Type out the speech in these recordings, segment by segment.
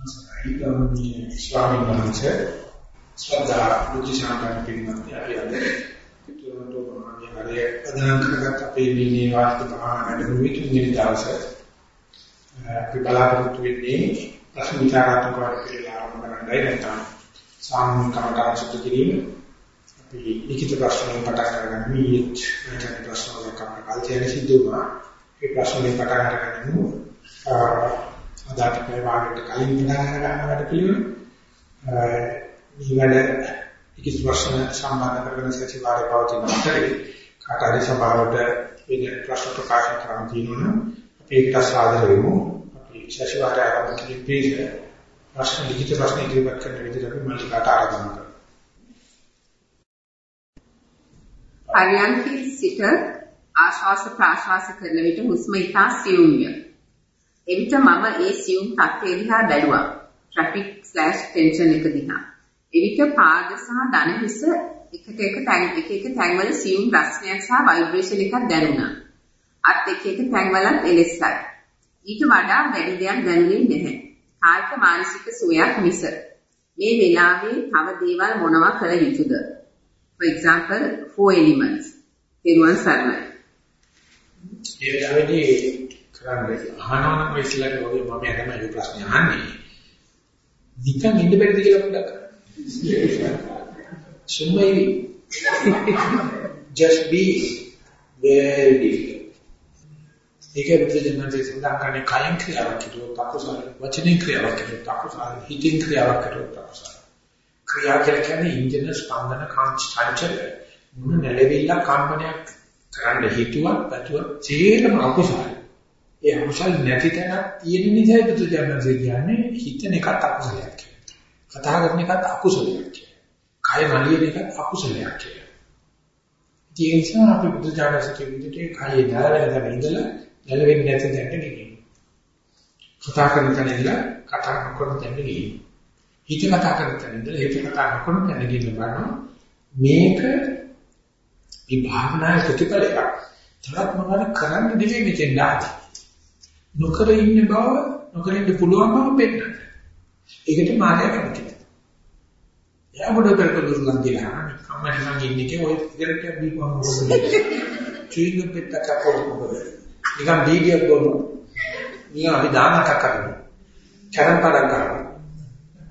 ගෞරවනීය ස්වාමීන් වහන්සේ ශ්‍රද්ධා බුද්ධ ශාන්තන පිළිමත් අපි අද පිටුරන්තෝ මහාවිහාරයේ අදහන් කරගත් අපේ මේ වාස්තු මහා නඩුවේ තුන්වෙනි දවසේ අපි බලාපොරොත්තු වෙන්නේ ප්‍රශ්න විචාරාත්මක වට පිළිලා ආරම්භ කරන්නයි නැත්නම් සාමූහික කමටහන් සුද්ධ කිරීම අපි ලිඛිත ප්‍රශ්න වලින් පටන් ගන්න මීත් නැත්නම් ප්‍රශ්න වල කමකල් තියෙන සිද්ධ වුණා ඒ ප්‍රශ්න වලින් පටන් ගන්නමු අදාට මේ භාගයට කලින් ඉඳලා ගන්න වැඩ පිළිවෙල. ඊවැඩ ඉකිස් වර්ෂන සම්බන්ධ කරගෙන සතිවාරය පවතින අතරේ කාට හරි සභාවට වෙන ප්‍රශ්න ප්‍රකාශ කරන්න තියෙනවා ඒකට සාදර වෙමු. අපි සතිවාරය ආරම්භ කිරීමේ ප්‍රශ්න ලිඛිත ප්‍රශ්න ඉදිරිපත් කරන විදිහට අපි මල්ලිකාට ආරම්භ කරමු. පරියන්ති සිට ආශ්වාස ප්‍රාශ්වාස කරන විට හුස්ම ඉතා සියුම්ය. එවිට මම ඒ සියුම් තත්ත්වය දිහා බැලුවා. ට්‍රැෆික් ස්ලෑෂ් ටෙන්ෂන් එක දිහා. එවිට පාද සහ දන හිස එකට එක තැන් එක එක තැන්වල සියුම් රස්නයක් සහ ভাইබ්‍රේෂන් එකක් දැනුණා. අත් එක එක තැන්වලත් එලෙසයි. ඊට වඩා වැඩි දෙයක් දැනුනේ නැහැ. කායික මානසික සුවයක් මිස. මේ වෙලාවේ තව දේවල් මොනවා කළ යුතුද? For example, four elements. තෙරුවන් සරණයි. ඒ වෙලාවේදී කරන්නේ අහනවා නම් ඉස්සලට වගේ මම තමයි මේ ප්‍රශ්නේ අහන්නේ. නිකන් ඉන්න බැරිද කියලා පොඩ්ඩක්. සුමයි just be very difficult. ඒකේ බුදුදහමේ සඳහන් කරන්නේ කයින් ක්‍රියාවක් කිරුවොත් අකුසල වචනින් ක්‍රියාවක් කිරුවොත් අකුසල හිතින් ක්‍රියාවක් කිරුවොත් අකුසල ක්‍රියා කියලා කියන්නේ ඉන්ජින ස්පන්දන කාංචාචල මොන නැලවිල්ල කම්පනයක් කරන්න හිතුවත් පැතුවත් තේරම අකුසලයි. ඒ අකුසල නැති තැනක් තියෙන නිසා බුදුදහමේ කියන්නේ හිතන එකත් අකුසලයක් කියලා. කතා කරන එකත් අකුසලයක් කියලා. කය නලියන එකත් අකුසලයක් කියලා. ඒ නිසා අපි බුදුදහමේ කියන කයේ නැලවෙන තැන ඉඳලා නැලවෙන්නේ නැති තැනට ගෙනියන. කතා කරන තැන ඉඳලා කතා නොකරන තැනට ගෙනියන. හිත කතා කරන තැන ඉඳලා හිත කතා නොකරන තැන ගෙනියන බලනවා මේක මේ භාවනාවේ ප්‍රතිඵලයක්. තරත් මොනවද කරන්න දෙන්නේ මෙතෙන් දාලා. නොකර ඉන්න බව නොකර ඉන්න පුළුවන් බව පෙන්නන. ඒකට මායя කැමති. එයා මොඩ කරක දුරුලන් දිලා කම්මැලි නම් ඉන්නේ ඔය ඉගරට බීපුවම මොකද? චුයිංගම් පෙත්තක් අපෝ මොකද? නිකන් වීඩියෝ ගොනු. නිකන් අපි දානක් කරනවා. චරම් පාඩම් කරනවා.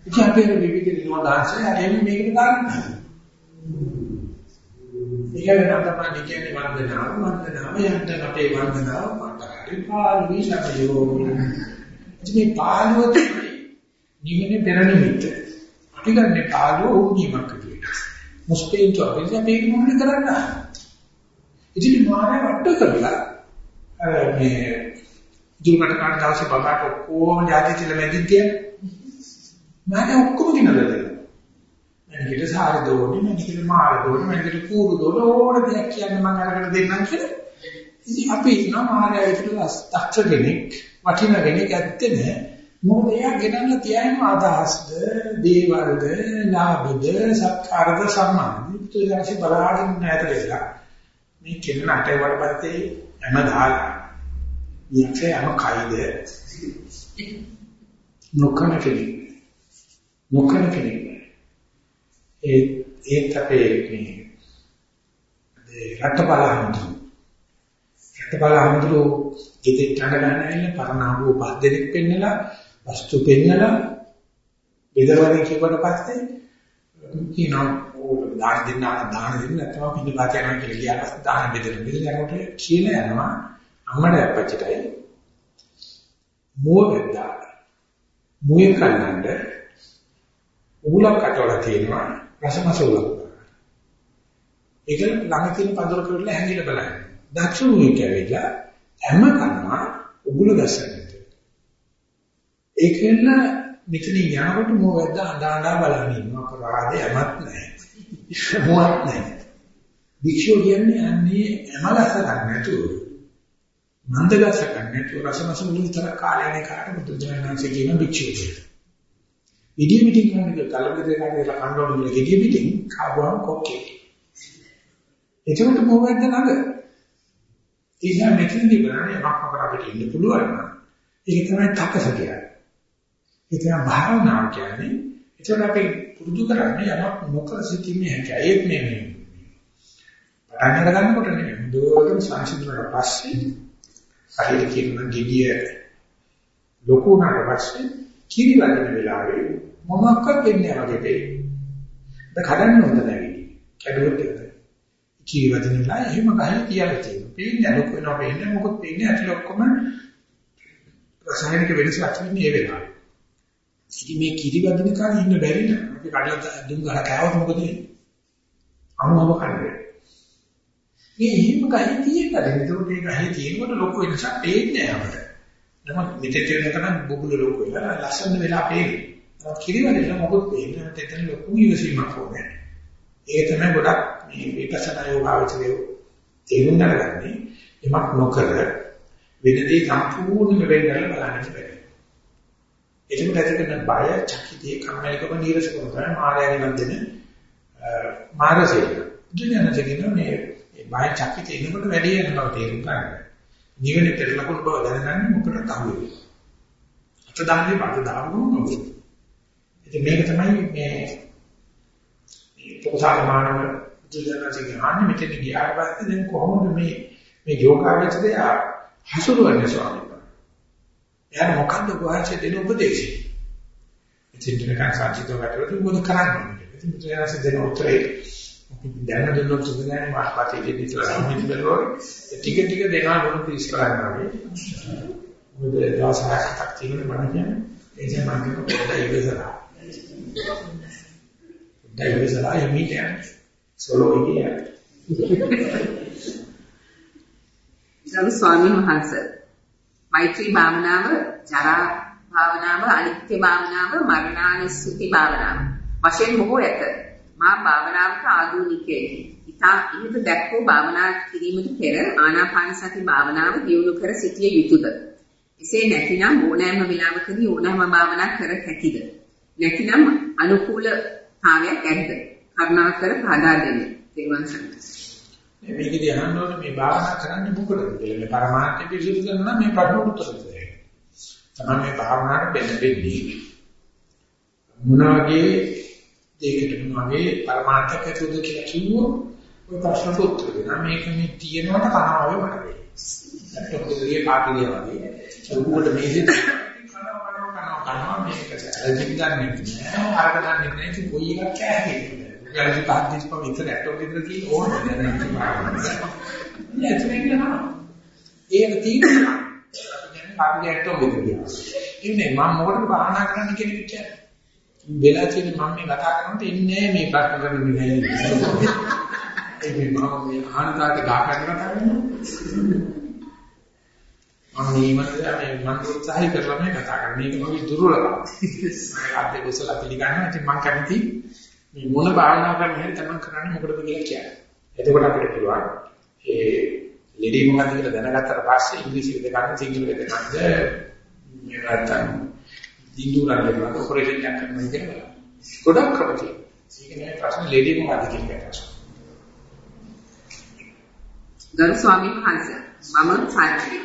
ඉතින් අපි විවිධ නිවන දාන්සය එන්නේ මේකට ගන්නවා. ඒක වෙනම තමයි කියන්නේ වන්දනාව වන්දනාව යන්න අපේ වන්දනාව මට හරි පාළුයි සබයෝ. ඉතින් මේ පාළුව තමයි නිවනේ පෙර නිමිත්ත. අපි ගන්නේ පාළුව උගීමක් විදියට. මුස්පේන් තෝරන්නේ අපි මොකද කරන්නේ? ඉතින් මානව වට කරලා අර මේ දුකට කාට දවසේ බබාට ඔක්කොම જાති තියලා මැදින් කියන්නේ. මම ඔක්කොම කිනලා දෙනවා. මැනිකට සාර දෝනේ, මැනිකට මාර දෝනේ, මැනිකට කූරු දෝනේ ඕන දෙයක් කියන්න මම අරගෙන දෙන්නම් කියලා. ඉතින් අපි ඉන්නවා මාරයා විතර දක්ෂ කෙනෙක්, වටින කෙනෙක් ඇත්තේ නෑ. මොකද එයා ගෙනල්ලා තියන අදහස්ද, දේවල්ද, ලාභද, සත්කාරද සම්මානද. පුදුජාසි බලාගෙන නැතර වෙලා. මේ කෙන අටේ වඩපත්තේ හැම දාලා. යක්ෂය හැම කයිද නොකන කෙනෙක්. නොකන කෙනෙක්. ඒ ඒත් අපේ මේ රටබලහඳු රටබලහඳු ගෙදෙට්ට ගන්න ඇවිල්ලා පරණාවෝ පස් දෙනෙක් පෙන්නලා වස්තු පෙන්නලා බෙදවලින් කියවට පස්සේ කියනවා ඕක දාන දෙන්න දාන දෙන්න නැත්නම් පිටු පාත යනවා කියලා කියනවා දාන බෙදෙන බෙදෙන යනකොට කියලා යනවා අම්මට අපච්චිටයි මුව වෙද්දා මුවේ කන්නඳ උගලක් කටවල තියෙනවා රසමස උලක්. ඒක ළඟ තියෙන පඳුර කරලා හැංගිලා බලන්න. දක්ෂුණුවේ කැවිලා හැම කනවා උගුල ගස්සන්නේ. ඒකෙන් මෙතනින් යනකොට මොකද අඬා අඬා බලන ඉන්නවා අපරාධය යමත් නැහැ. මොහොත් නැහැ. වික්ෂෝ කියන්නේ අන්නේ හැමලස ගන්න නැතුව නන්දගස ගන්න නැතුව රසමස මුළු විතර කාලයනේ කාට බුදුජානනාංශ කියන වික්ෂෝ කියලා. ඉදිය පිටින් කරන්නේ කලබලේ කාටේලා කන්නවලු කියලා ඉදිය පිටින් කාවම කොක්කේ. එතකොට මොකක්ද නග? ඉතින් මෙතනදී බලන්නේ අපක් අපර අපිට ඉන්න පුළුවන් නම් ඒක තමයි තකස කියන්නේ. ඒක තමයි භාවනාව කියන්නේ. ඒතකොට අපි පුරුදු කරන්නේ යමක් නොකර සිටීමේ හැකියාව. ඒත් මේ මේ පටන් ගන්නකොට නෙමෙයි. දුරට සංසිඳුනට පස්සේ හරියට කියන gediya ලොකු වුණාට පස්සේ කිරි වදින වෙලාවේ මොනක්වත් වෙන්නේ නැහැ වගේ දෙයක්. ඒක කඩන්න හොඳ නැහැ. කැඩුවොත් ඒක. කිරි වදින වෙලාවේ එහෙම ගහලා තියලා තියෙනවා. පේන්නේ ලොකු වෙනවා පේන්නේ මොකද පේන්නේ ඇතුළේ ඔක්කොම රසායනික වෙනසක් වෙන්නේ ඒ වෙලාවේ. ඉතින් මේ කිරි වදින කාලේ ඉන්න බැරි නම් අපි කඩලා දුම් ගහලා කෑවොත් මොකද වෙන්නේ? අමුමම කන්නේ. මේ එහෙම ගහේ තියෙන්නද? ඒකෝට ඒ ගහේ තියෙනකොට ලොකු වෙනසක් පේන්නේ නැහැ අපිට. නමුත් මෙතෙන් වෙනකන් බුබුල ලොකු වෙලා ලස්සන වෙලා පේන්නේ. නමුත් කිරි වදින මොකද පේන්නේ? එතන ලොකු ඉවසීමක් ඕනේ. ඒක තමයි ගොඩක් මේ විපස්සනා යෝගාවචරයේ තේරුම් ගන්නන්නේ. එමක් නොකර වෙනදී සම්පූර්ණයෙන්ම වෙන් කරලා බලන්න බැහැ. එතකොට ඇති කරන බය, චකිතේ, කම්මැලිකම, නීරසකම තමයි මායාවෙන් දෙන මානසික. දුන්නානකින් මේ බය චකිතේ එනකොට වැඩි වෙනවා තේරුම් ගන්න. නිවනේ පෙරලකුණු බව දැනගන්න මොකටද අහුවෙන්නේ. අත දාන්නේ බඩ දානවා නෝ. ඉතින් මේක තමයි මේ මේ පොසාර මානව දුන්නානකින් ආන්නේ මෙතන ගියාට පස්සේ දැන් කොහොමද මේ මේ යෝගාවචරය හසුරුවන්නේ ස්වාමීන් වහන්සේ. එයාට මොකද්ද ගෝවාචේ දෙන උපදේශය? ඉතින් දෙනකන් සාචිතව ගැටලුවද මොකද කරන්නේ? ඉතින් බුදුරජාණන් දෙන උත්තරේ අපි දැන දුන්නොත් සුදුනේ මාපතේ දෙවි කියලා සම්මිත බැලුවා. ටික ටික දෙනවා මොන පිස් කරන්නේ අපි. මොකද දවස් හතක් තියෙන මම කියන්නේ ඒ කියන්නේ මම කියන පොඩ්ඩක් ඉවසලා. පොඩ්ඩක් ඉවසලා යමිටියන් සෝලෝ ඉන්නේ. ගරු ස්වාමීන් වහන්සේ මෛත්‍රී භාවනාව ජරා භාවනාව අනිත්‍ය භාවනාව මරණානුස්සති භාවනාව වශයෙන් බොහෝ ඇත. මා භාවනාවට ආධුනිකයෙකි. ඉතා ඉහත දැක්වූ භාවනා කිරීමට පෙර ආනාපාන සති භාවනාව දියුණු කර සිටිය යුතුයද? එසේ නැතිනම් ඕනෑම වෙලාවකදී ඕනෑම භාවනා කර හැකිද? නැතිනම් අනුකූලතාවයක් ඇද්ද කරුණාකර පහදා දෙන්න තෙරුවන් සරණයි මේකදී අහන්න ඕනේ මේ භාවනා කරන්නේ මොකටද කියලා. මේ පරමාර්ථය පිළිසිදු කරනවා මේ ප්‍රශ්න උත්තර දෙන්න. තමයි මේ භාවනාවට බෙද දෙන්නේ. මොන වගේ දෙයකට මොන වගේ පරමාර්ථයක් ඇතුළද කියලා කිව්වොත් ඔය ප්‍රශ්නට උත්තර දෙනවා. මේක මේ තියෙනවට කනාවේ මට වෙයි. ලැප්ටොප් එකේ පාටිලිය වගේ. උඩට මේසෙ කනවා කනවා කනවා මේක ඇලර්ජි ගන්න නෑ. අරක ගන්න නෑ. ඉතින් කොයි එකක් කෑහේ. ගාලි පාද්දිස් පො විතර ඇටෝ විතර කී ඕනේ දැන් නම් තියෙනවා. ඒක තියෙනවා. අපි ඇටෝ විතර කියනවා. ඉන්නේ මම මොකටද භාවනා කරන්න කියන විදිය. වෙලා තියෙන මම මේ කතා කරනකොට ඉන්නේ මේ ප්‍රශ්න කරන විදිහයි. ඒ මේ මම මේ අහනතාවට ගා කරනවා තමයි. මම මේකට මේ මම උත්සාහය කරලා මේ කතා කරන්නේ. මේක මගේ දුර්වලකම. මම අධ්‍ය කුසල පිළිගන්නවා. ඉතින් මම කැමති මේ මොන භාවනා කරන හැටි තමයි කරන්නේ මොකටද කියලා කියන්නේ. එතකොට අපිට පුළුවන් ඒ ලෙඩි මොකක්ද කියලා දැනගත්තට පස්සේ ඉංග්‍රීසි විද ගන්න සිංහල විද ගන්නද මේ නැත්තම් දින්දුරන් දෙනවා ඔපරේෂන් එකක් කරනවා කියලා. ගොඩක් ක්‍රම තියෙනවා. ඒක නෑ ප්‍රශ්න ලෙඩි මොකක්ද කියන එක. ගරු ස්වාමීන් වහන්සේ මම සාර්ථකයි.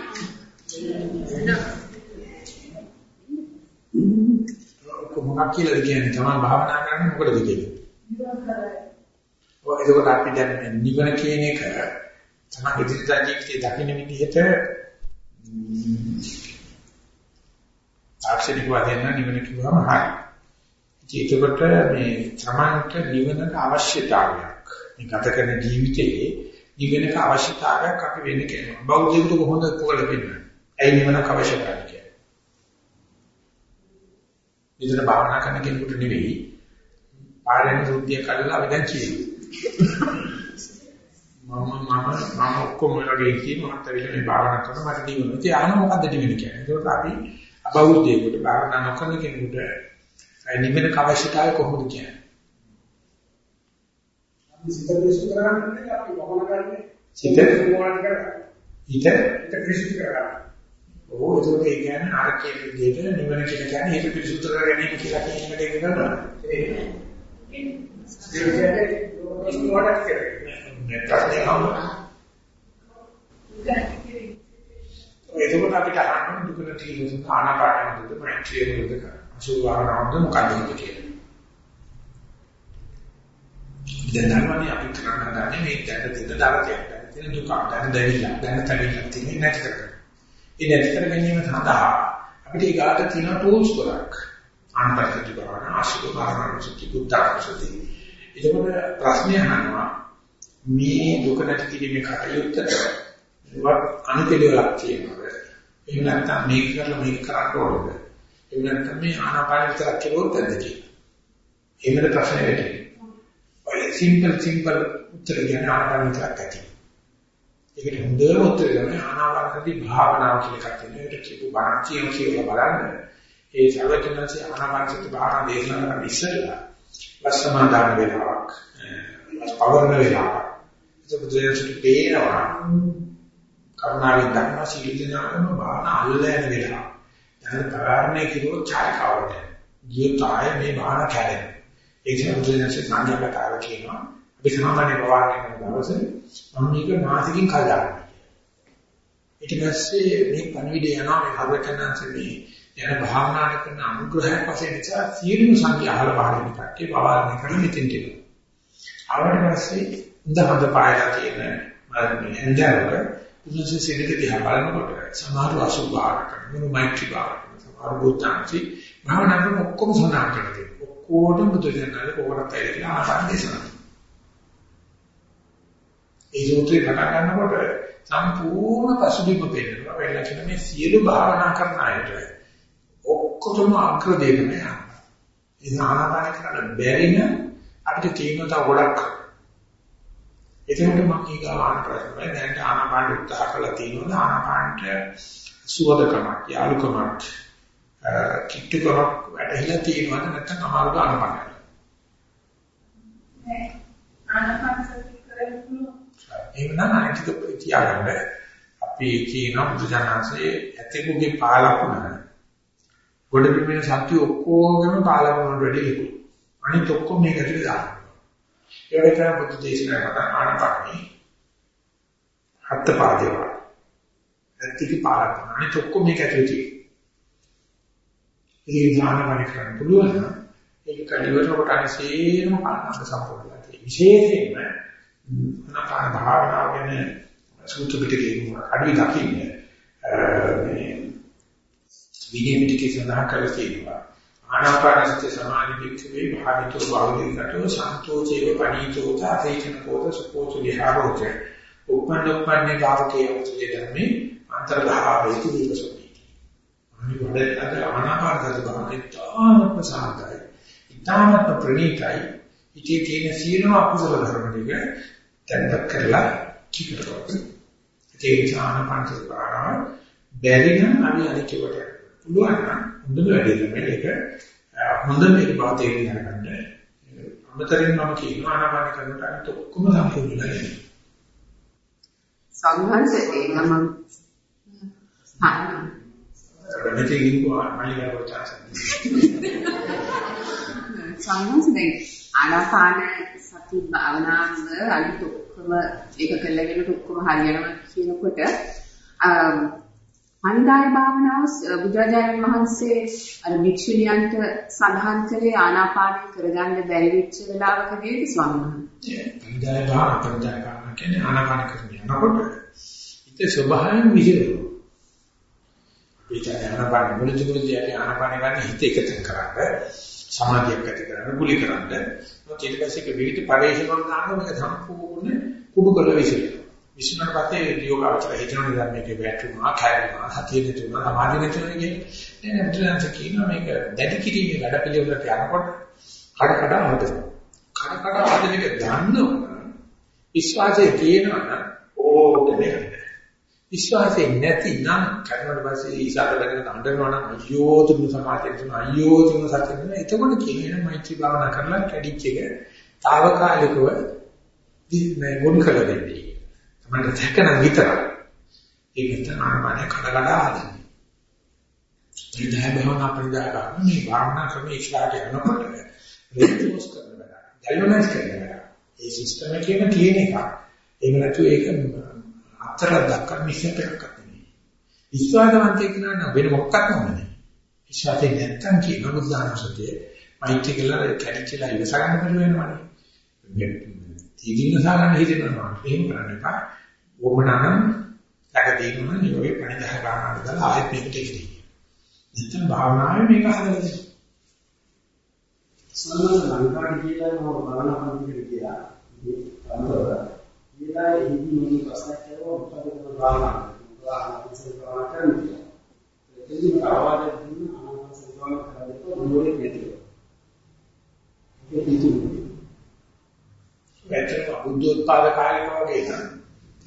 මොකක් කියලාද කියන්නේ තමයි භාවනා කරන්නේ මොකටද කියන්නේ. ඔය එතකොට අපි දැන් නිවන කියන එක තමයි ඉදිරියට ජීවිතේ දකින්න විදිහට තාක්ෂණික වශයෙන් නිවන කිව්වම හරි. ඒකකොට මේ තමන්ට නිවනක අවශ්‍යතාවයක් මේ ගත කරන ජීවිතයේ නිවනක අවශ්‍යතාවයක් අපි වෙන්න කියනවා. බෞද්ධයෙකුට කොහොමද කොහොමද වෙන්නේ? ඇයි නිවනක අවශ්‍ය කරන්නේ කියන්නේ? විතර භාවනා කරන කෙනෙකුට නෙවෙයි පාරෙන් සුද්ධිය කළා අපි දැන් කියනවා. මම මම මම ඔක්කොම වගේ කියනවා මට විල මේ භාවනා කරන මට නිවන. ඉතින් අහන මොකද්ද නිවන කියන්නේ? ඒකට අපි අබෞද්ධයෙකුට භාවනා නොකරන කෙනෙකුට නිවන අවශ්‍යතාවය කොහොමද කියන්නේ? සිත පිරිසිදු කරගන්න අපි මොකද කරන්නේ? සිත මොකද කරන්නේ? හිත හිත පිරිසිදු කරගන්න. ඕ ඒක ඒ කියන්නේ අර කියන විදිහට නිවන කියලා කියන්නේ හිත පිරිසුදු කර ගැනීම කියලා කියන එකට ඒක කරනවා. ඒ කියන්නේ මොකක්ද කරන්නේ? මේ ප්‍රශ්නේ අහනවා. එතකොට අපිට අහන්න දුකන තීරුම් ආනාපානමද මෛත්‍රිය මොකද කරන්නේ? අසුභාවනාවද මොකක්ද කියන්නේ. දැන් ධර්මනේ අපි කරන්නේ මේ දැන දෙන දාරකයක්. දැන දුක දැන දෙවිලා දැන තැවිලා තියෙන්නේ නැති කරගන්න. ඒ නැති කර ගැනීම සඳහා අපිට ඊගාට තියෙන ටූල්ස් ගොඩක්. ආනපනසති භාවනා, ආශිර්වාද භාවනා, සුචි බුද්ධාසති. ඒකවල ප්‍රශ්නය අහනවා මේ දුක නැති කිරීමේ කටයුත්තට ඒවත් අනුපිළිවෙලක් තියෙනවා. එහෙම නැත්නම් මේක කරලා මේක කරන්න ඕනද? එහෙම නැත්නම් මේ ආනාපාන විතරක් කෙරුවොත් ඇද්ද කියලා. එහෙමද ප්‍රශ්නේ වෙන්නේ. ඔය සිම්පල් සිම්පල් උත්තර කියන ආනාපාන විතරක් ඇති. ඒකට හොඳම උත්තර තමයි ආනාපානසති භාවනාව කියලා එකක් තියෙනවා. ඒකට කියපු බණ කියන කියලා බලන්න. ඒ සර්වඥාන්සේ ආනාපානසති භාවනා දේශනා කරන ඉස්සෙල්ලා වස්සමාදාන වේලාවක් පවරන වේලාවක්. ඒක බුදුරජාණන් පේනවා. කරුණාවෙන් දක්වා සීල දනාවම භාවනා අල්ලලා යන වේලාව. දැන් ප්‍රාරණය කිරුවොත් ඡායකවට. ගියොත් ආය මේ භාවනා කැඩෙනවා. ඒ නිසා බුදුරජාණන් සංඥාගතාව කියනවා. අපි සාමාන්‍ය ප්‍රවාහණය කරන දවසේ මම මේක මාසිකින් කල් දානවා. ඊට පස්සේ මේ පණවිඩය යනවා මේ හරවටනන්සේ මේ යන භාවනා කරන අනුග්‍රහයක් වශයෙන් නිසා සියලුම සංඛ්‍යා අහල පහලින් කට්ටිය පවාරණය කරලා මෙතෙන් දෙනවා. ආවට පස්සේ හොඳ හොඳ පායලා තියෙන මේ හන්දරක උන්වහන්සේ සිනක දිහා බලනකොට සමහර අසුභාව කරනවා මෛත්‍රී භාව කරනවා සමහර බුද්ධාංශි භාවනා කරන ඔක්කොම සඳහන් කරලා ඔක්කොටම බුදුසෙනාගේ කොහොමද කියලා ආපන් දේශනා ඒ සූත්‍රය කතා කරනකොට සම්පූර්ණ පසුබිම පෙන්නනවා වෙලා කියන මේ සියලු භාවනා කරන අයට ඔක්කොටම අග්‍ර දෙයක් නෑ. ඒ ආනාපාන කරන්න බැරි නම් අපිට තියෙන තව ගොඩක්. එතකොට මම ඊගාවාන ප්‍රශ්නේ දැන් ආනාපාන උත්සාහ කරලා තියෙනවා ආනාපානට සුවදකමක් යාලුකමක් කිට්ටුකමක් වැටහිලා තියෙනවද? නැත්නම් අමාරුද ආනාපාන ආනාපාන සති කරන්නේ එහෙනම් අනිතික තියාගන්න අපි කියන බුදුජානන්සේ ඇතෙකුගේ පාලකුණ ගොඩ බිමේ සත්‍ය ඔක්කොගම පාලකුණට වැඩි ලොකු. අනිත් ඔක්කොම මේක ඇතුලේ දානවා. ඒ වගේ තමයි බුදු දේශනා කරන ආනපානි හත් පාදේව. ඇතික පාලකුණ අනිත් ඔක්කොම මේක ඇතුලේ තියෙනවා. ඒ ඥානවල කරන්න පුළුවන් නම් ඒක කඩිවර කොට අනිසේම පාලනක සම්පූර්ණ වෙනවා. විශේෂයෙන්ම අනාපාන භාවනාව ගැන සූත්‍ර පිටකේ අඩවි දකින්නේ. මේ විනය පිටකේ සඳහන් කරලා තියෙනවා. ආනාපාන සති සමාධි පිටකේ භාවිතෝ භාවිතෝ සන්තෝෂේ පණීතෝ තාතේචන කෝත සුපෝච විහාරෝච. උපන්න උපන්නේ භාවකේ උත්තේ ධර්මේ අන්තර්භාවේති විපසති අනි වඩේකට ආනාපාන සති භාවනාවේ තාම ප්‍රසන්නයි ඊටමත් ප්‍රණීතයි. ඉතී තියෙන සියලුම අකුසල ධර්ම ටික තැන්පත් කරලා කිකට කරගන්න. ඒ නිසා ආනපනසති භාවනාව බැරි නම් අපි අනිකේවට පුළුවන් නම් හොඳම වැඩේ තමයි ඒක හොඳ මේක බව තේරුම් ගන්න. අමතරින් මම කියනවා ආනපන කරනට අනිත් ඔක්කොම සම්පූර්ණ වෙනවා. සංඝංශ චාන්ස්. සංඝංශ දැන් ආනාපාන සති භාවනාව අනිත් ඔක්කොම ඒක කළගෙන ඔක්කොම හරියනවා කියනකොට අනිදාය භාවනාව බුදුරජාණන් වහන්සේ අර භික්ෂුණියන්ට සඳහන් කරේ ආනාපානය කරගන්න බැරි වෙච්ච වෙලාවකදී ස්වාමීන් වහන්සේ. අනිදාය භාවනාව පරිදාය භාවනාව කියන්නේ ආනාපාන කරන යනකොට ඉත ස්වභාවයෙන් විහිදෙනවා. ඒ ආනාපාන මුලදී මුලදී අපි ආනාපාන ගන්න හිත එකතෙන් කරන්නේ සමාධියක් ඇති කරගන්න කුලි කරන්න. මොකද ඊට පස්සේ ඒක විවිධ පරිශ්‍රණ වල දානවා මේක සම්පූර්ණ කුඩු කරලා විසිරෙනවා. විශ්නට පස්සේ යෝගාවචර හිතන නිසා මේක වැටුණා, කැඩුණා, හතිය දෙතුණා, සමාධිය දෙතුණා කියන්නේ නෑ බුදුරජාණන් කියනවා මේක දැඩි කිරීමේ වැඩ පිළිවෙලට යනකොට කඩ කඩ ආවදෙනවා. කඩ කඩ ආවදෙන එක දන්නවනම් විශ්වාසය තියෙනවා නම් ඕක දෙන්නේ. විශ්වාසයෙන් නැති නම් කරනකොට පස්සේ ඊසාර බැලගෙන අඬනවා නම් අයියෝ තුන් සමාධිය තුන අයියෝ තුන් සත්‍ය තුන එතකොට කියන්නේ මෛත්‍රී භාවනා කරලා කැඩිච්ච එක తాවකාලිකව මේ වුණ කළ දෙන්නේ. තමයි තකන විතරයි. ඒක තමයි ආනපාන කඩකඩ ආදන්නේ. මේ දහ භවනා පරිදා ගන්න මේ භාවනා ක්‍රමයේ ඉස්ලාට යනකොට රෙඩියෝස් කරන බෑ. ගල්වනයිස් කරන බෑ. ඒ සිස්ටම් එකේම තියෙන එක. ඒක නැතු ඒක අතර දක්වන මිෂන් එකක් නෙමෙයි. විශ්වාසවන්තයෙක් නෑ වෙන මොකක්වත් නෑ. විශ්වාසයෙන් නැත්තම් කියන බුද්ධානුසතිය මෛත්‍රී කියලා කැඩිච්චලා ඉවස ගන්න බැරි වෙනවනේ. මේ තීගින්න සාගන්න හිතෙනවා. එහෙම කරන්න එපා. වොමනනම් ලකදීනම නියෝගේ පණිදාහ ගන්නවා දාලා ආයෙත් මේකට ඉන්නේ. නැත්නම් භාවනාවේ මේක හදලා දෙන්න. සම්මත ලංකාවට කියලා මම භාවනා කරන්න කියලා. මේ අන්තර කියලා එහිදී මේ ප්‍රශ්නයක් කරනවා මොකද භාවනා. භාවනා කරන්නේ. එතෙන්දී ආවාද දුන්න ආනාපාන සතිය කරද්දී දුරේ කියතියි. ඒක හිතුනේ. වැටෙන බුද්ධෝත්පාද කාලයක වගේ නම්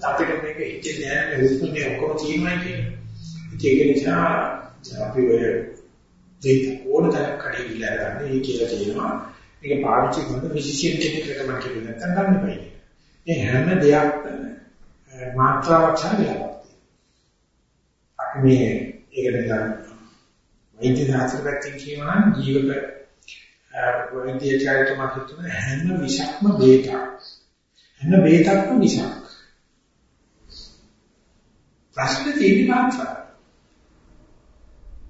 අපිට මේක හිතෙන්නේ නැහැ මේ හුස්මේ ඔක්කොම තියෙනවා කියන්නේ. ඒක නිසා අපි ඔය දෙක ඕන තරම් කඩේ ඉල්ලලා ගන්න ඒ කියලා කියනවා. මේක පාවිච්චි කරන ෆිසිෂියන් කෙනෙක්ට මම කියන්නේ නැත්තම් ගන්න බෑ. මේ හැම දෙයක්ම මාත්‍රාවක් සමගලක්. අපි මේ ඒකට ගන්න වෛද්‍ය ශාස්ත්‍ර පැත්තෙන් කියනවා නම් ජීවක වෛද්‍යචාරිත මත තුන හැම විෂක්ම බේතක්. හැම බේතක්ම විෂක්. ප්‍රශ්නේ තියෙන්නේ මාත්‍රා.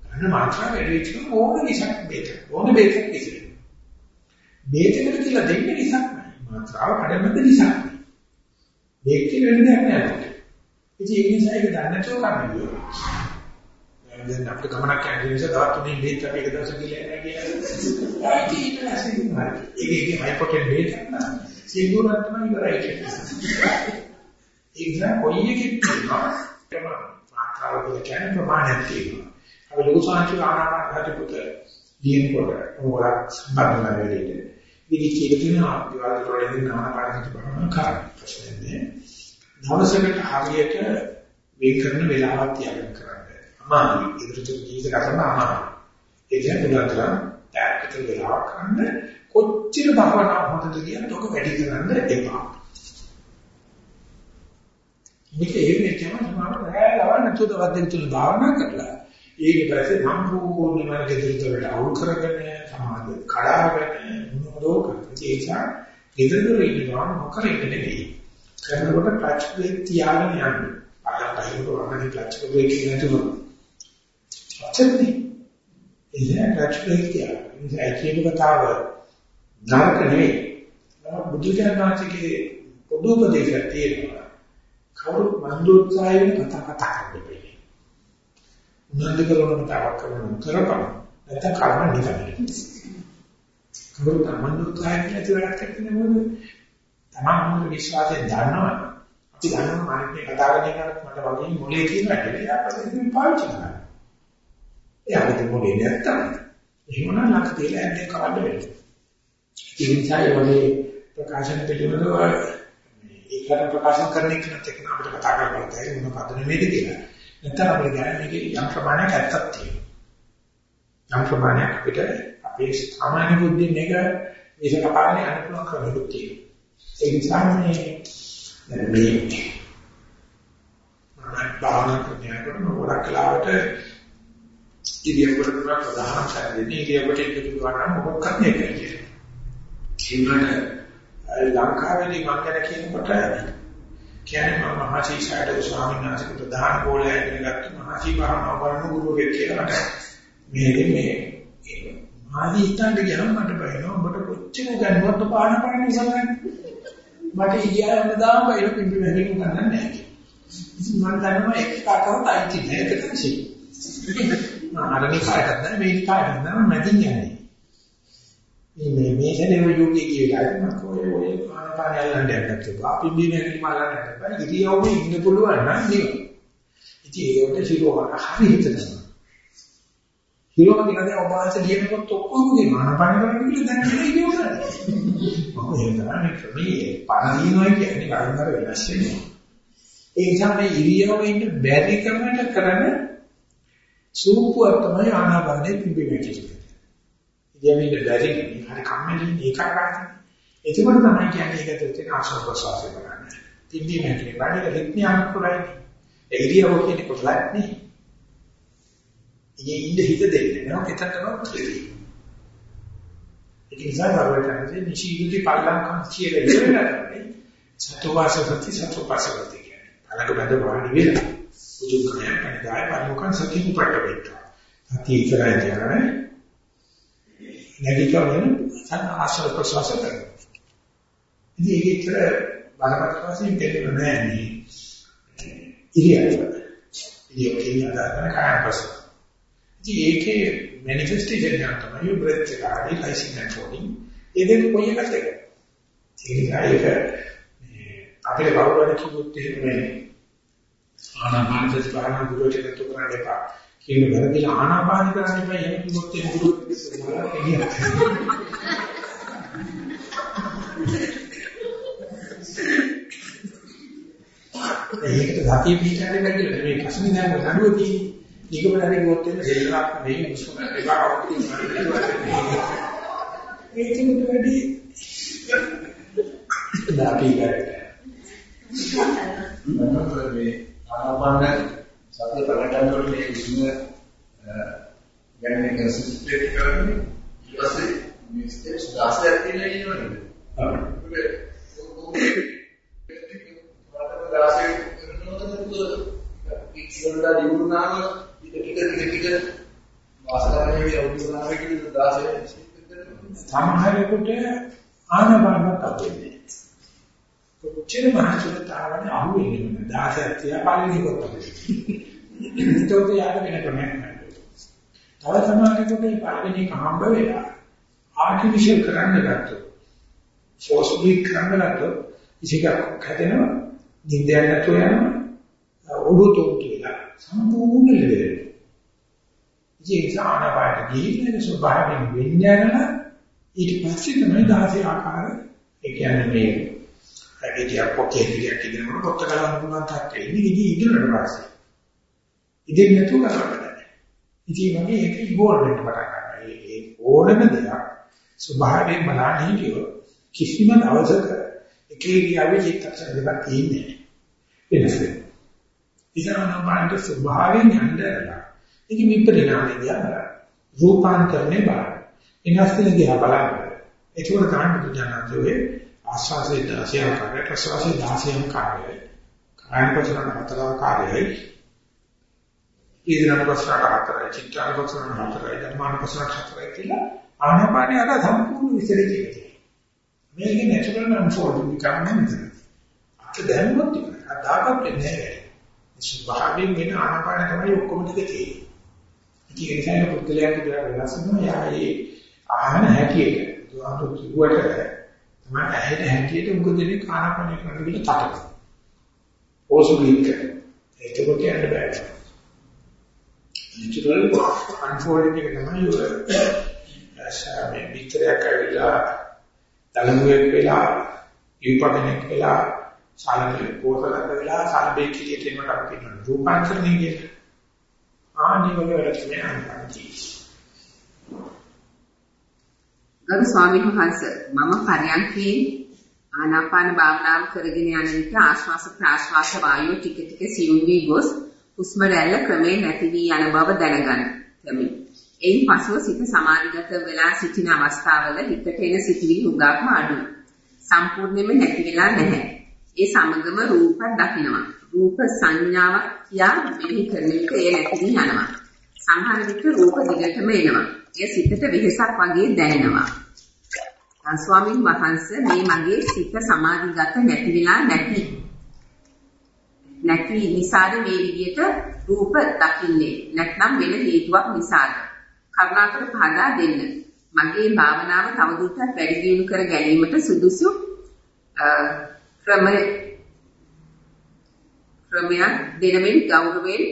ගන්න මාත්‍රා වැඩි වෙච්ච ඕන විෂක් බේත. ඕන බේතක් විසිරෙන. බේතකට කියලා දෙන්නේ විෂක් නෑ. මාත්‍රාව කඩන්නද විෂක් නෑ. මේකේ වෙන දෙයක් නෑ. ඉතින් ඒ නිසා ඒක දන්නේ නැතුව කරන්නේ. දැන් අපිට ගමනක් යන නිසා තවත් තුනේ මේත් අපි එක දවසක් ගිහලා යනවා කියලා. ආයිත් ඊට පස්සේ ඉන්නවා. ඒක ඒකේ හයිපොටෙන් මේත් ගන්න. සිංගුරක් තමයි ඉවරයි කියන්නේ. ඒක නම් කොයි එකෙත් තියෙනවා. මාත්‍රාව කියලා කියන්නේ ප්‍රමාණයක් තියෙනවා. අපි ලොකු සංකල්ප ආනාපාන හදපු පුත දිනකොට මොකක් සම්බන්ධ වෙන්නේ. ඉතින් කියලා තියෙනවා ඊවල වලින් ආනාපාන හිත බලන කාර්ය ප්‍රශ්නේ. දවසකට හරියට මේ කරන වෙලාවක් තියාගන්න කරා. අමාරුයි. ඒකට ජීවිත ගතම අමාරුයි. ඒ කියන්නේ පුළුවන් තරම් ටැක්කට වෙලා කරන්න කොච්චර භාවනා හොඳද කියන එක වැඩි කරන්න එපා. මේක එහෙම තමයි සමහරව රැය ලවන්න නැතුව දවස් දෙක තුන භාවනා කරලා ඊට පස්සේ සම්පූර්ණයෙන්ම ගෙදරට අවුල් කරගෙන සමාධි කඩාගෙන මොනවදෝ කරන ඒ නිසා ගෙදර ඉන්නවා මොකද ඉන්නේ නෙවෙයි. කරනකොට ටච් බ්‍රේක් තියාගෙන යන්න. අර පහින් කරන්නේ ටච් බ්‍රේක් නැතුව ඔච්චරනේ. ඉතින් රැක්ෂලෙක් කියලා. ඉතින් ඒ කියන කතාව නරක නෙවෙයි. බුදු දහමේ පොදු උපදේශයක් තියෙනවා. කවුරු මන්දෝත්සාහයෙන් කතා කතා කරන්නේ. උනන්දු කරන කතාවක් කරන කරපන්. නැත්නම් කර්ම නිකන්. කවුරු මන්දෝත්සාහයෙන් නැති වැඩක් කරන්නේ මොකද? තමන් මොකද විශ්වාසයෙන් දන්නවා. අපි දන්නවා මාන්නේ කතා කරන එකට මට වගේ මොලේ තියෙන වැඩේ. ඒක අපිට පාවිච්චි කරන්න. එයාට මොලේ නැත්තම් එහෙමනම් ලක් තියලා ඇන්නේ කවන්න වෙනවා. ඒ නිසා ඒ වගේ ප්‍රකාශන පිළිබඳව ඒකට ප්‍රකාශන කරන එක නැත් එක්ක අපිට කතා කරන්න බැහැ මොන පදන නේද කියලා. නැත්නම් අපිට ගන්න මේකේ යම් ප්‍රමාණයක් ඇත්තක් තියෙනවා. යම් ප්‍රමාණයක් අපිට අපේ සාමාන්‍ය බුද්ධියෙන් මේක මේක කපාන්නේ අනුකූල ක්‍රමයක් තියෙනවා. ඒ නිසා මේ මේ භාවනා කරනකොට මොකක් කලාවට ඉරියව්වට තමයි ප්‍රධාන සැලෙන්නේ ඉරියව්වට එකතු කරනවා නම් මොකක්ද මේක කියන්නේ. කිව්වට ලංකාවේදී මම ගැන කියනකොට කියන්නේ මම මහසී ශාඩෝ ස්වාමීන් වහන්සේ ප්‍රධාන කෝලය ඉගෙනගත්තු මහසී භාවනා කරන ගුරුවෙක් කියලා මට මේ මේ මාදී ඉතින්ද කියනවා මට බයනවා ඔබට කොච්චර ගන්නවත් පාන පාන ඉස්සරහට මට ඉගියාම දාම බයින පිම්බි වැහෙන්න ගන්න නැහැ. ඉතින් මම දන්නවා එක කාටවත් අයිති නෑ ඒක තමයි. අරණි කායයක් නැහැ මේ කායයක් නැහැ මැදින් යන්නේ. මේ මේ මේ හැදෙම යෝගී කියලා මම කොහේ ඔය ආනපාන යල්ලන්න යන්නත් අපි මේ නැති මාලන්න බෑ. ඉතියෝම ඉන්න පුළුවන් නම් නෙවෙයි. ඉතින් ඒකට සිරෝම හරි හිතනවා. සිරෝම කියන්නේ ඔබ ආන්සේ ලියනකොට ඔක්කොම ගේ ආනපාන කරන්නේ කියලා දැන් කියලා ඉතියෝ කරන්නේ. මම එහෙම කරන්නේ මේ පරිණිනවා කියන්නේ කාරණා වෙනස් වෙනවා. ඒ නිසා මේ ඉරියව්වේ ඉන්න බැරි කමකට කරන්නේ සූපුවක් තමයි ආනාපානෙ පිඹෙන්නේ කියන්නේ. ඉතින් බැරි හරි කම්මැලි ඒකක් ගන්න. එතකොට තමයි කියන්නේ ඒකට තියෙන ආශ්‍රව ප්‍රසවාසය කරන්නේ. තින්දි මේකේ වැඩි රිත්‍යාන කරයි. ඒ ඉරියව කියන්නේ කොටලක් නේ. ඉතින් ඉඳ හිත දෙන්නේ නෝ එතනම දෙන්නේ. ඒක නිසා වරවටන්නේ නිශීදුති පල්ලංකම් කියලා ඉවරන්නේ. සතුවාසවති සතුපාසවති කියන්නේ. අලක බඳ වාඩි වෙලා උජුකණය කණදාය පරිමුඛන් සතිය උපට වෙනවා. අති ඉතරයි කියන්නේ නැගිටවගෙන ආශ්‍රව ප්‍රසවාස කරනවා. ඉතින් ඒක ඉතර බලපෑම වශයෙන් දෙන්නේ නැහැ මේ ඉරියව්ව. ඉරියව් කියන්නේ අදාළ කාය ප්‍රසවාස. ඉතින් ඒකේ මැනිෆෙස්ටේෂන් එක තමයි බ්‍රෙත් එක හරි ලයිසින් ඇන්ඩ් ෆෝඩින්. ඒ දෙක කොයි එකද? ඒක ඒක අපිට කවුරුහරි කිව්වොත් එහෙම මේ ආනාපාන සති භාවනා ගුරුවරයෙක් නතු කරන්න එපා. කියන වැරදිලා ආනාපාන කරන්න එපා එහෙම කිව්වොත් එහෙම ගුරුවරයෙක් කියන්නේ. ඒකට ධාතිය පිටන්නේ නැහැ කියලා මේ ප්‍රශ්නේ දැන් නඩුව තියෙන්නේ. නිගමනනේ කිව්වොත් එහෙම දෙල්ලක් මේ මුස්කම එපා කවුරුත් ඒක නෙවෙයි වැඩි ධාතිය කරේ. මම මේ ආනාපාන සතිය ප්‍රකට කරනකොට මේ ඉන්න යන්නේ කන්සිස්ටන්ට් කරන්නේ ඊට පස්සේ මේ ස්ටෙප්ස් 10ක් තියෙනවා නේද? ආ. ඒක ඉස්සරලා දිනුනාම ටික ටික ටික ටික වාසනාවේ අවුරුනාවේ කියලා 16 සමහරෙකුට ආනපානත් අපෙන්නේ. කොච්චර මහසුලතාවනේ අහුවෙන්නේ නැහැ. 16ක් තියා පළවෙනි කොටස. ඒකත් යාද වෙන ක්‍රමයක් නැහැ. තව සමහරෙකුට මේ පළවෙනි එක හම්බ වෙලා ආර්ටිෆිෂල් කරන්න ගත්තොත් ෆෝස්බලි කරන්න ගත්තොත් ඉසිකක් හැදෙනවා. නිින්දයක් නැතුව යනවා. උඩුතුන් කියලා සම්පූර්ණ ලෙඩ. ඉතින් ආනපාන ගිහින් ස්වභාවයෙන් විඥානන ඊට පස්සේ තමයි 16 ආකාර ඒ කියන්නේ මේ හැකියාවක් පොකේ විදියක් ඉගෙනගෙන පොත් ගලවන්න පුළුවන් තාක්කේ ඉන්නේ ඉදී ඉගෙනනට පස්සේ. ඉතින් නැතුව කරන්න බෑ. ඉතින් මගේ ඒක ඉවෝල්ව් වෙන්න පටන් ගන්නවා. ඒ ඕනම දෙයක් ස්වභාවයෙන් බලන්න හිටියොත් කිසිම දවසක එක ඉරියාවේ චිත්තක්ෂණ දෙකක් තියෙන්නේ වෙනස් වෙනවා. ඉතින් බලන්න ස්වභාවයෙන් යන්නදලා ඒක විපරිණාමය දිහා රූපාන්තරණය බලන්න. වෙනස් වෙන දිහා බලන්න. ඒක උඩ ගන්න දුන්නාන්තෝේ ආස්වාසේ 16 කාර්යය ප්‍රසවාසේ 16 කාර්යය කායන පසන හතර කාර්යය ඊදරන පසන හතරයි චිත්තාන පසන හතරයි ධර්මාන පසන හතරයි කියලා ආනාපානිය අර සම්පූර්ණ විස්තරය කියනවා. මේක නැචරල් අන්ෆෝල්ඩින් කරන්නේ නැහැ අත දැනුවත් ඉතින් අදාකප්පේ නැහැ ස්වභාවයෙන් වෙන ආනාපාන තමයි ඔක්කොම ටික තියෙන්නේ. ඉතින් ඒ නිසා පුද්ගලයාට කියලා වෙනස් වෙනවා යා ඒ ආහන හැටියට දුවන්ට කිව්වට තමයි ඇහෙට හැටියට උග දෙනේ කානපණය කරන විදිහ තටක. ඕසුලික් කරන. එතකොට යන්න බෑ. natural unfolding එක තමයි ඔය ඇසාවේ විතරයක් ඇවිල්ලා තලමුවෙක් වෙලා යූපකණෙක් වෙලා සාලකේ පොතකට වෙලා සාලබේ කිලියට එනකොට අපි කියනවා රූපාන්තරණය කියලා. ආනි වගේ වැඩ තමයි අන්තිමට. ගරු ස්වාමීන් වහන්සේ මම පරයන්කේ ආනාපාන භාවනාව කරගෙන යන විට ආශ්වාස ප්‍රාශ්වාස වායුව ටික ටික සියුම් වී ගොස් හුස්ම රැල්ල ක්‍රමයෙන් නැති වී යන බව දැනගන්න. කැමි. එයින් පසුව සිත සමාධිගත වෙලා සිටින අවස්ථාවල හිතට එන සිතිවිලි හුඟක්ම අඩුයි. සම්පූර්ණයෙන්ම නැති වෙලා නැහැ. ඒ සමගම රූප දකින්නවා. රූප සංඥාවක් කියා මෙහි කරන විට ඒ නැති වී යනවා. සමහර විට රූප දිගටම එනවා. එය සිතට වෙහෙසක් වගේ දැනෙනවා. ස්වාමින් වහන්සේ මේ මගේ සිත සමාධිගත නැති වෙලා නැති. නැති නිසාද මේ විදිහට රූප දකින්නේ. නැත්නම් වෙන හේතුවක් නිසාද? කරුණාකර පහදා දෙන්න. මගේ භාවනාව තවදුරටත් වැඩි දියුණු කර ගැනීමට සුදුසු ක්‍රම ක්‍රමයක් දෙනමින් ගෞරවයෙන්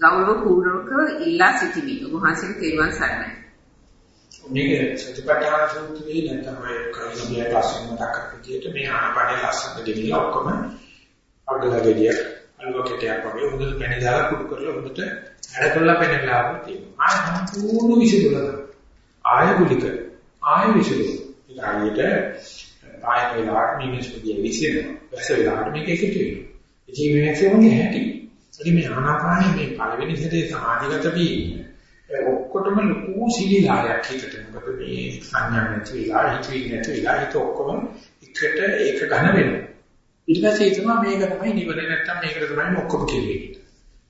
ගෞරව පූර්වකව ඉල්ලා සිටිමි. ඔබ වහන්සේට තෙරුවන් සරණයි. මේක සතිපට්ඨාන සූත්‍රයේ නැත්නම් ඔය කලිය පස්සේ මතක් කරගියට මේ ආනාපානේ ලස්සන දෙවිලා ඔක්කොම අගලගෙඩිය අලුවකටයක් වගේ හොඳට පැණි දාලා කුඩු කරලා හොඳට හැඩ කරලා පෙන්නලා තියෙනවා. ආය සම්පූර්ණ විසිරුලා. ආය ගුලික ආය විසිරුලා. ඒක හරියට ආය වෙලාවට මිනිස් පුදිය විසිරෙනවා. වැස වෙලාවට මේක එකතු වෙනවා. ඉතින් මේ වගේ හැටි. ඉතින් මේ ආනාපානේ මේ පළවෙනි සැරේ සමාධිගත වීම ඔක්කොටම ලොකු සීලායක් හිතට. මොකද මේ සංඥා නැති වෙලා, හිතවිලි නැති වෙලා හිත ඔක්කොම එකට ඒක ඝන වෙනවා. ඊට පස්සේ හිතනවා මේක තමයි නිවන නැත්තම් මේකට තමයි ඔක්කොම කියන්නේ.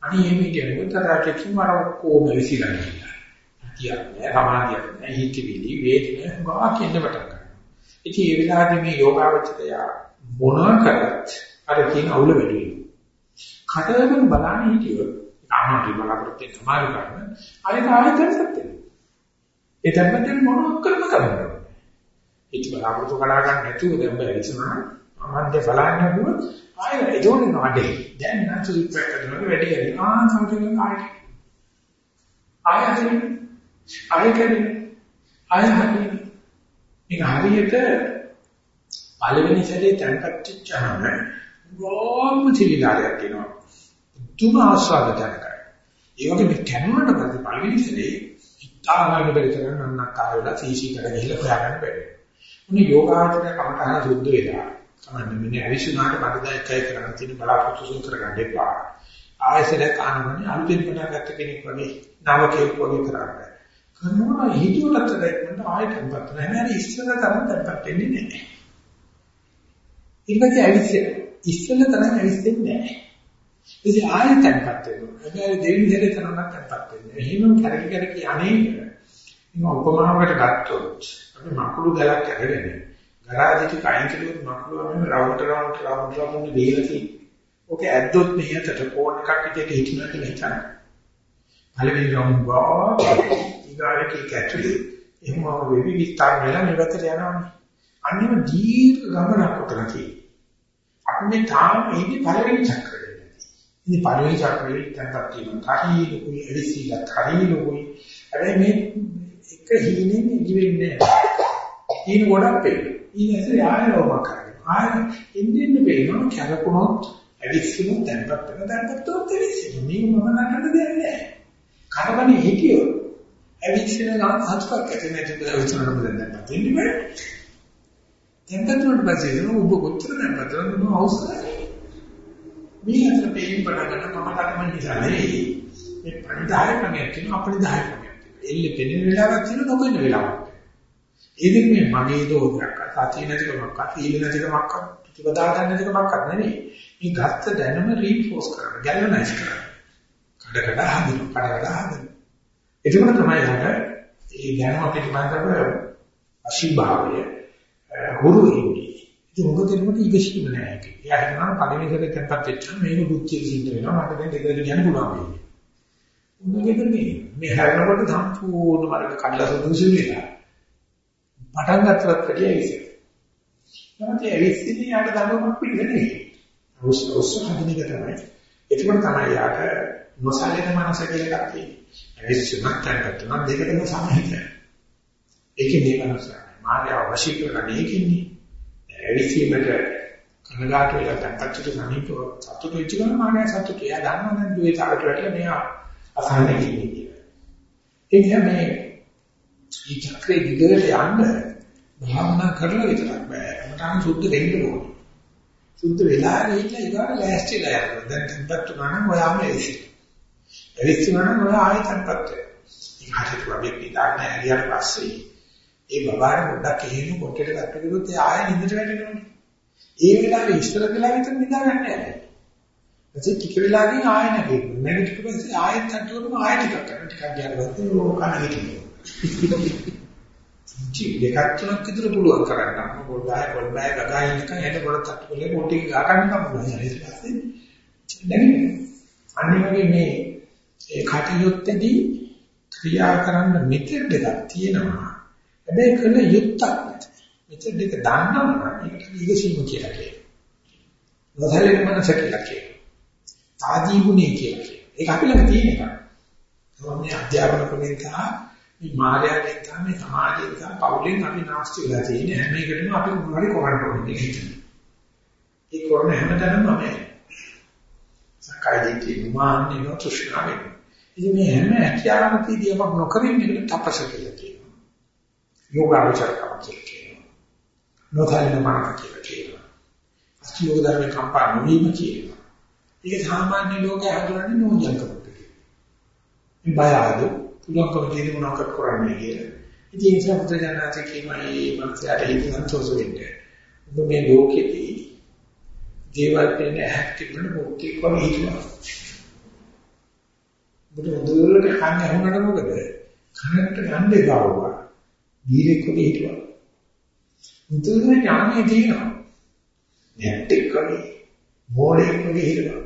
අනේ එහෙම කියන්නේ උත්තරාට කිව්වර ඔක්කොම විසිලා ගියා. සතියක් නෑ සමාධියක් නෑ හිතවිලි වේදන ගා කියන පටන් ගන්නවා. ඉතින් ඒ වෙලාවේදී මේ යෝගාවචරය මොනවා කරත් අර කියන අවුල වැඩි වෙනවා. කටවලින් බලන්නේ හිටියොත් ආහාරي බලාපොරොත්තු වෙන සමාන කරන අනිත් ආයෙත් වෙනසක් ඒ ධර්මයෙන් මොනවක් කරන්න කරන්නේ. ඒක බලාපොරොත්තු කරා ගන්න නැතුව දැන් බැරිසනා අමන්ද බලන්න නතුව ආයෙ ඒකෝනේ නඩේ. දැන් නැතු ඉපැක්ක කරනවා වැඩි වෙනවා. ආ සංකේතන ආයෙ. ආයෙ හදින්නේ. ආයෙ කරන්නේ. ආයෙ හදින්නේ. මේක හරියට පළවෙනි සැරේ තැන්පත් වෙච්චාම ගොම් තිලිලාරයක් එනවා. තුම ආස්වාදජනකයි. ඒ වගේ මේ කැනුනට පස්සේ පළවෙනි සැරේ හිතාගන්න බැරි තරම් නන්නක් ආවලා සීසී කර ගිහලා හොයාගන්න බැහැ. උනේ යෝගාචරය කමතහන සුද්ධ වෙලා. තමයි මෙන්න අවිසුනාට බඩදයකයි කරන්න තියෙන බලාපොරොත්තු සුන් කරගන්න එපා. ආයෙසට කානමනේ අලුතෙන් පටන්ගත්ත කෙනෙක් වගේ නවකෙක් වගේ කරන්නේ. කරනවා හිතුවටත් දැක්කම ආයෙත් tempත් නැහැ. නේද ඉස්සර තරම් tempත් වෙන්නේ නැහැ. ඊළඟට ඇවිස්සෙන. ඉස්සෙල්ල තරම් ඇවිස්සෙන්නේ නැහැ. ඉතින් ආයෙත් tempත් වෙනවා. හැබැයි දෙවෙනි දේ තරම් tempත් වෙන්නේ. එහෙනම් කරකි කරකි අනේක. ඉතින් උපමාවකට ගත්තොත් අපි මකුළු ගලක් අරගෙන ගරාජිට කයින් කිලුවොත් මකුළු වගේ රවුන්ඩ් රවුන්ඩ් රවුන්ඩ් රවුන්ඩ් දීලා තියෙනවා. ඔක ඇද්දොත් මෙහෙට කෝන් එකක් විදිහට හිටිනවා කියලා හිතන්න. පළවෙනි රවුන්ඩ් ගා ඊගාවට කැටලි එහෙම වෙවි විස්තර වෙලා නිරතට යනවානේ. අන්නේම දීර්ඝ ගමනක් උතන තියෙනවා. අපි මේ තාම ඉන්නේ පළවෙනි චක්‍රේ. ඉතින් පළවෙනි චක්‍රේ තැන්පත් තියෙනවා. හරි ලොකුයි එලිසිලා හරි ලොකුයි. හැබැයි මේ එක හීනෙන් ඉදි වෙන්නේ නැහැ. හීන ගොඩක් පෙන්නේ. ඊට පස්සේ ආයෙ ලෝභ කරනවා. ආයෙ එන්නේ ඉන්න පේනවා කැරකුණොත් ඇවිස්සුණු තැන්පත් වෙන තැන්පත් උත් ඇවිස්සුණු. මේක මම නටන්න දෙන්නේ නැහැ. කරබනේ හිටියොත් ඇවිස්සෙන ගමන් හතුරක් ඇති නැති කියලා විචාරණ බදන්න නැත්නම් බෑ. තැන්පත් වුණාට පස්සේ නෝ ඔබ කොච්චර තැන්පත් කරනවද මම අවශ්‍යයි. මේ අතර පේන්න පටන් ගන්න මම තමයි නිසා නෙවෙයි. මේ පරිදාය ක්‍රමයක් තියෙනවා අපරිදාය ක්‍රමයක් තියෙනවා. එල්ල පෙනෙන වෙලාවක් තියෙනවා නොපෙනෙන වෙලාවක්. ඒ දෙක මේ මගේ දෝෂයක් සතිය නැතිකමක් අතීල නැතිකමක් ප්‍රතිපදා ගන්න නැතිකමක් නෙවෙයි. මේ ගත්ත දැනුම රීෆෝස් කරන්න, ගැලවනයිස් කරන්න. කඩ කඩ හදන්න, කඩ කඩ හදන්න. එතකොට තමයි අර ඒ දැනුම පිටිපස්සව අශීභාවය හුරු ඉන්නේ. ඒක මොකද එතකොට ඉවසීම නෑ ඒක. එයාට කියනවා පළවෙනි සැරේ tempත් වෙච්චා මේක බුද්ධිය සිද්ධ වෙනවා. මට දැන් දෙකකට යන්න පුළුවන් වෙයි. උන්වගේද මේ මේ හැරෙනකොට සම්පූර්ණ මාර්ග කඩලා සුදුසු වෙලා. පටන් ගන්නවත් වැඩි ඇවිස්සෙයි. නැත්නම් ඒ ඇවිස්සිනේ යාට දඬුවමක් පිළිගන්නේ. උස් උස් හදින එක තමයි. එතකොට තමයි යාට නොසලෙන මනස කියලා එකක් තියෙන්නේ. ඇවිස්සුමක් තැන්පත්තුමක් දෙකටම සමහිත. ඒකේ නේමනස. මාර්ගය අවශ්‍ය කරන්නේ ඒකින්නේ. ඇවිස්සීමට කනගාටු වෙලා තැන්පත්තුට සමීපව සතුට වෙච්ච ගමන් මාර්ගය සතුට. එයා දන්නවා නම් දුවේ තාලට වැටලා මෙයා අසහනෙ ඉන්නේ කියලා. ඒ කියන්නේ මේ චක්‍රේ දිගට යන්න භාවනා කරලා විතරක් බෑ. මටම සුද්ධ වෙන්න ඕනේ. සුද්ධ වෙලා ගිහිල්ලා ඊගාට ලෑස්තිලා යනවා. දැන් තැන්පත්තු ගන්න ඔයාම ඇවිස්සි. ඇවිස්සුනා නම් ඔය ආයතනපත් වෙනවා. ඒක හරියට වගේ පිටාන ඇරියට පස්සේ ඒ බබාට පොඩ්ඩක් එහෙම පොට්ටේට ගත්ත කිව්වොත් ඒ ආයෙ නිදට වැටෙනවනේ. ඒ වෙලාවේ ඉස්සර වෙලා විතර නිදා ගන්න නැහැ. එතකොට ටික වෙලාවකින් ආයෙ නැගෙන්නේ. නැගිටිට පස්සේ ආයෙත් අටුවම ආයෙ ටිකක් කරන ටිකක් ගියාට පස්සේ ඕක කන ජී දෙකක් තුනක් විතර පුළුවන් කරන්න. මොකද ආයෙ පොල්බෑ ගගා ඉන්නකන් එන්න පොඩක් තට්ටු කරලා පොටි ගා ගන්න කම්බුනා. ඊට පස්සේ නැගිටිනවා. අනිත් වගේ මේ ඒ කටයුත්තේදී ක්‍රියා කරන්න මෙතෙඩ් එකක් තියෙනවා. හැබැයි කළ යුත්තක් නැහැ. මෙතෙඩ් එක දන්නවනම් ඒකට ඊගසීම කියලා කියනවා. නොසලෙන මනස කියලා කියනවා. තාදී ගුණය කියලා කියනවා. ඒක අපි ළඟ තියෙන එකක්. මේ අධ්‍යාපන ක්‍රමයෙන් සහ මේ මායාවෙන් තමයි සමාජයෙන් සහ පෞලෙන් අපි නාස්ති වෙලා තියෙන්නේ. හැම එකටම අපි මොනවාරි කරන්න ඕනේ කියලා. ඒ කරන හැමතැනම මම සක්කාය දිට්ඨිය මාන්නේ නොතුෂ්ණාවෙන් ඉතින් මේ හැම හැකියාවම තියදීමක් නොකරින් මේකට තපස කියලා කියනවා. යෝගාචරකම කියලා කියනවා. නොතලින මානක කියලා කියනවා. අස්තියෝග ධර්ම කම්පා නොවීම කියනවා. ඒක සාමාන්‍ය ලෝකයේ හඳුනන්නේ නෝන්ජල්කමක් කියලා. මේ බය ආදු පුදුමකම තියෙන මොනවද කරන්නේ කියලා. ඉතින් ඒ නිසා පුත්‍රයන්ාචේ කියනවා මේ මනසට හිත සන්තෝෂ වෙන්නේ. ඔබ මේ ලෝකෙදී දේවල් පෙන්න ඇහක් තිබුණ මොකෙක් වගේ හිතුවා. බුදු හොඳට කන්නේ අහුනට මොකද? කනට ගන්න ගාවුවා. දීරෙක් වගේ හිටුවා. මුතුනේ ඥානෙ තියෙනවා. නැට්ටෙක් වගේ මෝඩෙක් වගේ හිටුවා.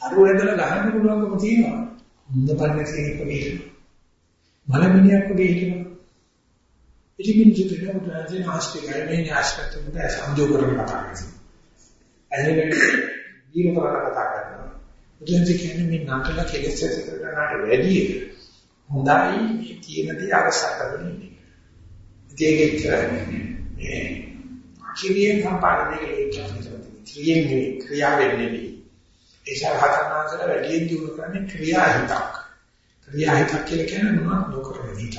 තරුව ඇදලා ගහන්න පුළුවන්කම තියෙනවා. හොඳ පන්නසෙක් වගේ හිටුවා. මලමිනියක් වගේ හිටුවා. ඉතින් මිනිස්සු දෙනවා දැන් ආස්තිකයි මේ න්‍යාස්කත්වයට සංජෝග කරන කතා කරනවා. ඇහෙන දීන කරන කතා කරනවා. මුලින්ම කියන්නේ මේ නටල කෙලෙස් ඇති කරගන්නට වැඩි හොඳයි මේ තියෙන දේ අරසක් කරගෙන ඉන්නේ. ඒකෙත් මේ කිරියෙන් සම්පාදනය කරන්නේ ක්‍රියෙන් ක්‍රියාවෙන් නෙවෙයි. ඒ සහතනාසල වැඩියෙන් දිනු කරන්නේ ක්‍රියාහිතක්. ක්‍රියාහිතක් කියලා කියන්නේ මොනවද නොකරන හිතක්.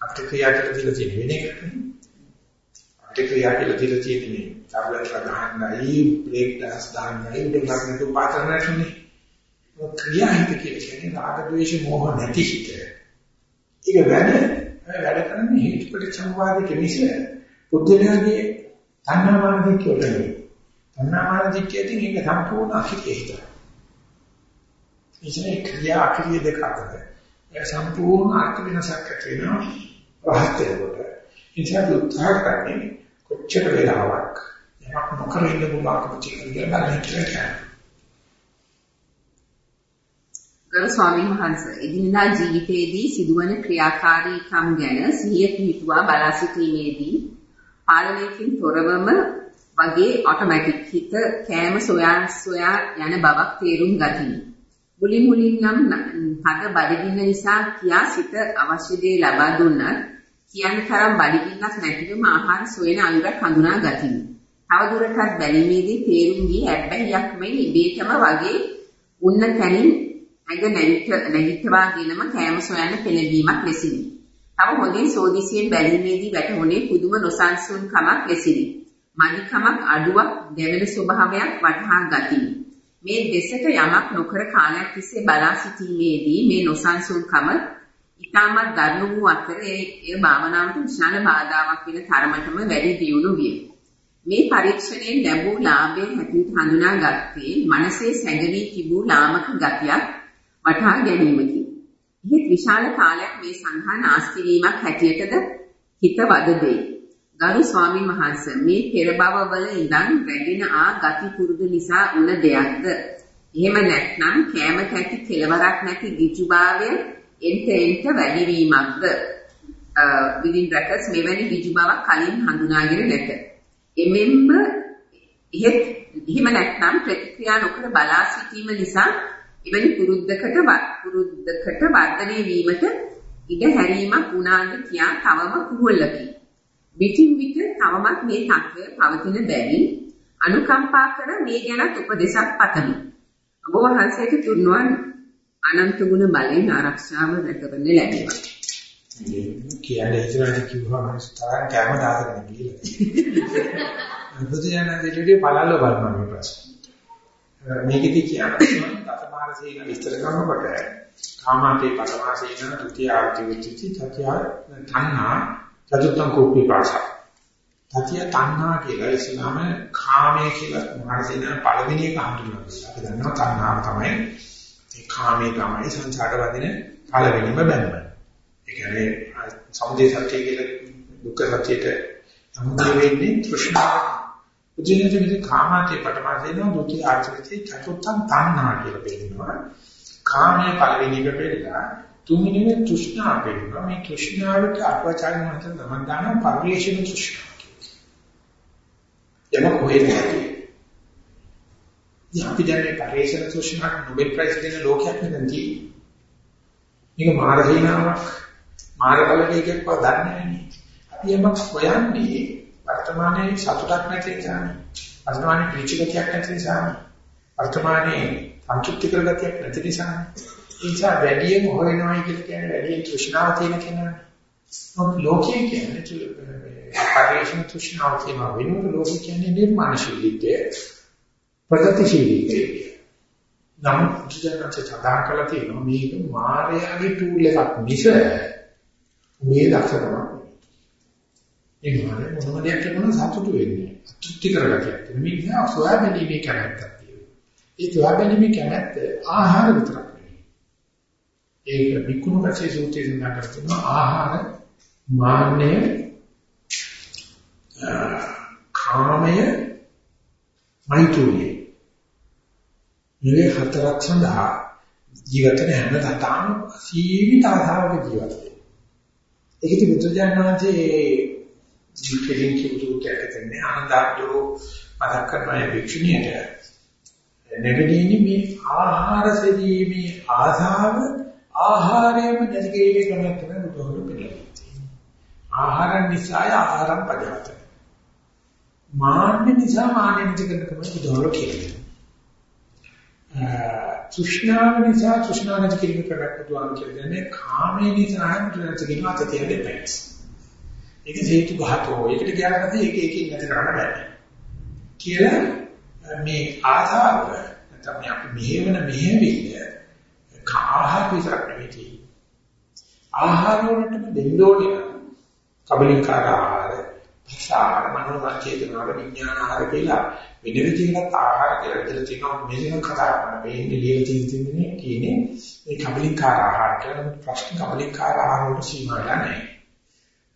අපිට ක්‍රියා කියලා දීලා තියෙන වෙන එකක් නෙවෙයි. අපිට ක්‍රියා කියලා දීලා තියෙන්නේ ටැබ්ලට් එක ගන්නයි, බ්‍රේක් ඩාන්ස් දාන්නයි, උඩ ගන්න තු පාතර නැතුනේ. ක්‍රියා හිත කියලා කියන්නේ රාග ద్వේෂ මෝහ නැති හිත. ඒක වැඩ වැඩ කරන්නේ හේතුපට සංවාදයේ මිස බුද්ධයාගේ තණ්හාමාන දික්කවල නෙවෙයි. තණ්හාමාන දික්කයෙන් ඒක සම්පූර්ණ අහිතේ හිත. ඉතින් ක්‍රියා අක්‍රිය දෙක අතර ඒ සම්පූර්ණ අර්ථ වෙනසක් ඇති වෙනවා. රහත් වෙනකොට ඉතින් උත්සාහ කරන්නේ කොච්චර වෙලාවක් යමක් නොකර ඉන්න පුළුවන්කම තියෙනවා බලන්න කියලා ගරු ස්වාමීන් වහන්සේ එදිනදා ජීවිතයේදී සිදුවන ක්‍රියාකාරීකම් ගැන සිහිය පිහිටුවා බලා සිටීමේදී පාලනයකින් තොරවම වගේ ඔටෝමැටික් හිත කෑම සොයා සොයා යන බවක් තේරුම් ගතිමි. මුලින් මුලින් නම් හද බඩගින්න නිසා කියා සිත අවශ්‍ය දේ ලබා දුන්නත් කියන තරම් බඩගින්නක් නැතිවම ආහාර සොයන අයුරක් හඳුනා ගතිමි. තවදුරටත් බැලීමේදී තේරුම් ගිය හැබැයික් මෙන් ඉබේටම වගේ උන්න තැනින් ඇඟ නැගිටවාගෙනම කෑම සොයන්න පෙළඹීමක් ලෙසිනි. තව හොඳින් සෝදිසියෙන් බැලීමේදී වැටහුනේ පුදුම නොසන්සුන් කමක් ලෙසිනි. මදිකමක් අඩුවක් දැවෙන ස්වභාවයක් වටහා ගතිමි. මේ දෙසට යමක් නොකර කාලයක් තිස්සේ බලා සිටීමේදී මේ නොසන්සුන්කම ඊටමත් දරුණු වූ අතර ඒ භාවනාවට විශාල බාධාවක් වෙන තරමටම වැඩි දියුණු විය. මේ පරීක්ෂණයෙන් ලැබූ ලාභයේ හැටියට හඳුනාගත්තේ මනසේ සැඟවී තිබූ ලාමක ගතියක් වටහා ගැනීමකි. ඉහත් විශාල කාලයක් මේ සංහා නාස්ති වීමක් හැටියටද හිත වද දෙයි. ගරු ස්වාමීන් වහන්සේ මේ පෙර භවවල ඉඳන් රැගෙන ආ ගති පුරුදු නිසා උන දෙයක්ද? එහෙම නැත්නම් කෑම කැටි කෙලවරක් නැති ගිජුභාවය එන්ට එන්ට වැඩිවීමක්ද within brackets මෙවැනි විජු බවක් කලින් හඳුනාගෙන නැත. එමෙන්ම එහෙත් එහෙම නැත්නම් ප්‍රතික්‍රියා නොකර බලා සිටීම නිසා එවැනි පුරුද්දකට පුරුද්දකට වර්ධනය වීමට ඉඩ හැරීමක් වුණාද කියා තවම කුහුල්ලකි. විටින් විට තවමත් මේ තත්ත්වය පවතින බැවින් අනුකම්පා කර මේ ගැන උපදේශක් පතමි. ඔබ වහන්සේට තුන්වන් අනන්ත ගුණ බලයෙන් ආරක්ෂාව රැකගන්න ලැබෙනවා. කියන්නේ ඉතින් කිව්වම ස්ථාන කැම දාගෙන ගිහලා. බුදුජානකයේදී පළල්ල බලනවා මේ ප්‍රශ්න. මේකෙදි කියන්නේ දසමාර සීල විස්තර කරනකොට කාමාපේ පරමාසීන ဒုတိ ය ආර්ථිකචි තතිය තණ්හා චතුත්ථං කෝපී පාසා. තතිය තණ්හා කියලා ඉස්ලාම කාමයේ කියලා මානසික පළවෙනි එක හඳුන්වනවා. අපි දන්නවා තණ්හාව තමයි ඒ කාමයේ තමයි සංසාර වදින පළවෙනිම බැඳම. ඒ කියන්නේ සමුදේ සත්‍ය කියලා දුක්ඛ සත්‍යයට සමුදේ වෙන්නේ තෘෂ්ණාව. උදිනේ මේ කාමාතේ පටමාසේන දුටි ආචරිතේ චතුත්තං තණ්හා කියලා කියනවා. කාමයේ පළවෙනි එක පෙන්නලා තුන්වෙනි තෘෂ්ණාව පෙන්නනවා. මේ තෘෂ්ණාවට අපචාරය මත නමන් දාන පරිලේශන තෘෂ්ණාව. එම කොහෙද අපි දැන් මේ පරිශන සූෂණක් නොබෙල් ප්‍රයිස් දෙන ලෝකයක් නෙවෙයි. මේක මාර හිනාවක් මාර බලකයක් බව දන්නේ නැහැ. අපි යමක් හොයන්නේ වර්තමානයේ සතුටක් නැති නිසා. වර්තමානයේ පිළිචිකතියක් නැති නිසා. වර්තමානයේ සංකීර්ණ කරගතියක් නැති නිසා. ඒ නිසා වැඩියෙන් හොයනවායි කියලා කියන්නේ වැඩියෙන් තෘෂ්ණාව තියෙන කෙනා. මොකද ලෝකයේ කියන්නේ පරිශන තෘෂ්ණාව කියන වෙනුවට ලෝකයේ කියන්නේ නිර්මාණශීලීත්වය. ප්‍රගතිශීලී නම් ජීවිතය සදාන් කළා තියෙනවා මේක මායාවේ ටූල් එකක් මිස මේ දක්ෂකමක් ඒ මානේ මොනම දෙයක් කරනවා සතුටු වෙන්නේ තෘප්ති කරගතියක් තියෙනවා. මේ නෑ සොයාබැලීමේ කැමැත්තක් තියෙනවා. ඒ සොයාබැලීමේ කැමැත්ත ආහාර විතරක් නෙවෙයි. ඒක විකුණු කසේ සූත්‍රයේ සඳහන් කරනවා ආහාර මාන්නය කාමය මෛත්‍රිය. මේ හතරක් සඳහා ජීවිත හැම තතාම සීමිත ආධාරක ජීවත් වෙනවා. ඒකෙදි බුදුජානනාංශයේ ජීවිතයෙන් කියපු දෙයක් ආනන්දෝ මතක් කරන වික්ෂණියට නැගෙන්නේ මේ ආහාර සෙවීමේ ආසාව ආහාරයම නැති කිරීමේ ක්‍රමයක් තමයි බුදුහාමුදුරු පිළිගන්නේ. ආහාර නිසා ආහාරම් පදවත. මාන්න නිසා මාන්න නැති කරන තමයි බුදුහාමුදුරු කියන්නේ. තෘෂ්ණාව නිසා තෘෂ්ණාව නැති කිරීම ක්‍රමයක් බුදුහාමුදුරු කියන්නේ කාමයේ නිසා නැති කිරීම අත තියෙන දෙපැස්. ඒක හේතු ගහතෝ. ඒකට කියනවා ඒක ඒකෙන් නැති කරන්න බෑ. කියලා මේ ආධාර නැත්නම් අපි මෙහෙවන මෙහෙවිල්ල ආහාර විතරක් නෙවෙයි ආහාර වලටම දෙන්න ඕනේ කබලින්කාර ආහාර භාෂාර මනෝචේතනාව විඥාන ආහාර කියලා. වෙන විදිහකට ආහාර කියලා. විතර තියෙනවා මෙලිම කතා කරන වෙන්නේ ලියලා තියෙන්නේ කියන්නේ මේ කබලින්කාර ආහාර කියලා. ප්‍රශ්න කබලින්කාර ආහාර වලට සීමා වෙලා නැහැ.